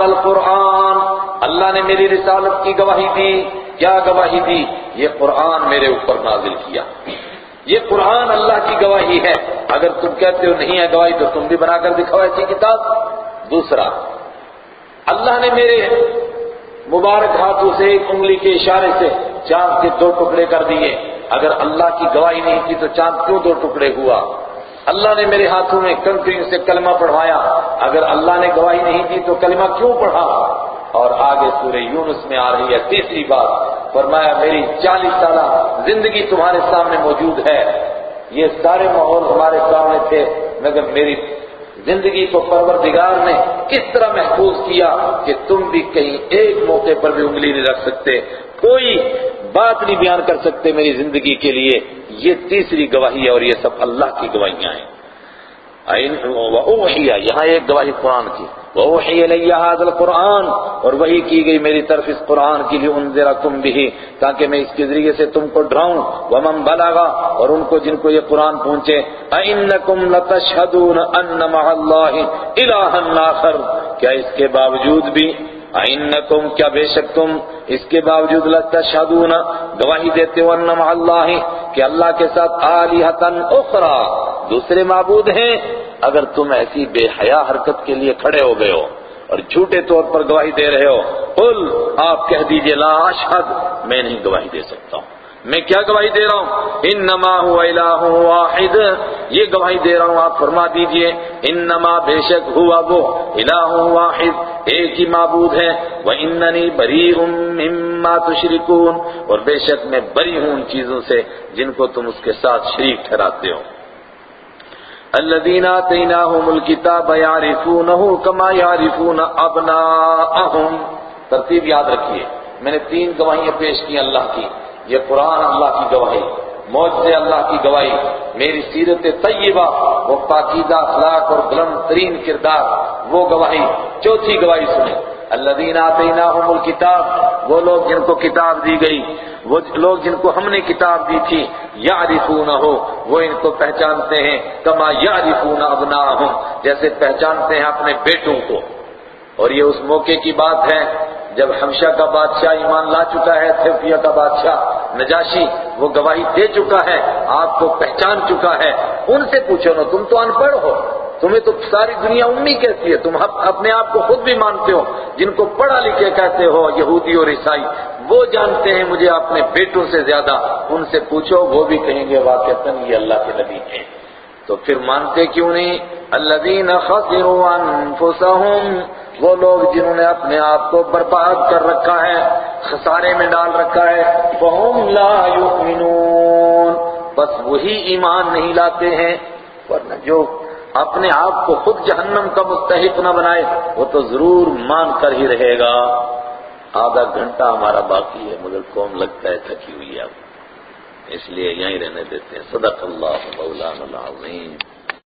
القرآن۔ اللہ نے میری رسالت کی گواہی دی۔ کیا گواہی دی؟ یہ قرآن میرے اوپر نازل کیا۔ یہ قرآن اللہ کی گواہی ہے۔ اگر تم کہتے ہو نہیں ہے گواہی، تو تم بھی بنا کر دکھاؤ ایسی کتاب۔ دوسرا، اللہ نے میرے مبارک ہاتھوں سے، ایک انگلی کے اشارے سے چاند کے دو ٹکڑے کر دیے۔ اگر اللہ کی گواہی نہیں تھی تو چاند کیوں دو ٹکڑے ہوا؟ اللہ نے میرے ہاتھوں میں کنکری سے کلمہ پڑھوایا۔ اگر اللہ نے گواہی نہیں دی تو کلمہ کیوں پڑھا؟ اور آگے سورہ یونس میں آ رہی ہے تیسری بات، فرمایا، میری چالیس سالہ زندگی تمہارے سامنے موجود ہے۔ یہ سارے ماحول ہمارے سامنے تھے، مگر میری زندگی کو پروردگار نے کس طرح محفوظ کیا کہ تم بھی کہیں ایک موقع پر بھی انگلی نہیں رکھ سکتے۔ کوئی بات نہیں بیان کر سکتے میری زندگی کے لیے۔ یہ تیسری گواہی ہے اور یہ سب اللہ کی گواہیاں ہیں۔ یہاں ایک گواہی قرآن کی۔ وَأُوحِيَ إِلَيَّ هَذَا الْقُرْآنِ اور وہی کی گئی میری طرف اس قرآن کی لیے انذرکم بھی تاکہ میں اس کے ذریعے سے تم کو ڈراؤں۔ وَمَن بَلَغَ، اور ان کو جن کو یہ قرآن پہنچے، أَإِنَّكُمْ لَتَشْهَدُونَ أَنَّ مَعَ اللَّهِ إِلَٰهًا آخَرَ۔ کیا اس کے باوجود بھی؟ أَإِنَّكُمْ، کیا بے شک تم اس کے باوجود لَتَشْهَدُونَ؟ گواہی دیتے ہو أَنَّ مَعَ اللَّهِ کہ اللہ کے ساتھ آلِهَةً أُخْرَى دوسرے معبود ہیں۔ اگر تم ایسی بے حیا حرکت کے لیے کھڑے ہو گئے ہو اور جھوٹے طور پر گواہی دے رہے ہو، قل، آپ کہہ دیجیے، لا اشہد، میں نہیں گواہی دے سکتا ہوں۔ میں کیا گواہی دے رہا ہوں؟ انما هو الہ واحد۔ یہ گواہی دے رہا ہوں، آپ فرما دیجیے، انما بے شک ہوا وہ، الہ واحد، ایک ہی معبود ہے۔ واننی بریء مما تشرکون اور بے شک میں بری ہوں ان چیزوں سے جن کو تم اس کے ساتھ شریک ٹھہراتے ہو۔ الذين آتيناهم الكتاب يعرفونه كما يعرفون ابناءهم ترتیب یاد رکھیے، میں نے تین گواہیاں پیش کی اللہ کی۔ یہ قرآن اللہ کی گواہی موجز اللہ کی گواہی، میری سیرت طیبہ، وہ پاکیزہ اخلاق اور بلند ترین کردار، وہ گواہی۔ چوتھی گواہی سنیں۔ الذین آتیناہم الکتاب، وہ لوگ جن کو کتاب دی گئی، وہ لوگ جن کو ہم نے کتاب دی تھی، یعرفونہو، وہ ان کو پہچانتے ہیں، کما یعرفون ابناہم، جیسے پہچانتے ہیں اپنے بیٹوں کو۔ اور یہ اس موقع کی بات ہے، جب حمشہ کا بادشاہ ایمان لا چکا ہے تھیوپیا کا بادشاہ نجاشی، وہ گواہی دے چکا ہے، آپ کو پہچان چکا ہے، ان سے پوچھو نا، تم تو ان پڑھ ہو۔ تمہیں تو ساری دنیا امی کہتی ہے، تم اپنے آپ کو خود بھی مانتے ہو۔ جن کو پڑھا لکھے کہتے ہو، یہودی اور عیسائی، وہ جانتے ہیں مجھے اپنے بیٹوں سے زیادہ۔ ان سے پوچھو، وہ بھی کہیں گے واقع یہ اللہ کے نبی ہیں۔ تو پھر مانتے کیوں نہیں؟ الذین خسروا انفسهم وہ لوگ جنہوں نے اپنے آپ کو برباد کر رکھا ہے، خسارے میں ڈال رکھا ہے۔ فہم لا یؤمنون۔ بس وہی ایمان نہیں لاتے ہیں، ورنہ جو اپنے آپ کو خود جہنم کا مستحق نہ بنائے، وہ تو ضرور مان کر ہی رہے گا۔ آدھا گھنٹہ ہمارا باقی ہے، مگر کون لگتا ہے تھکی ہوئی اب اس لیے یہیں رہنے دیتے ہیں۔ صدق اللہ مولانا العظیم۔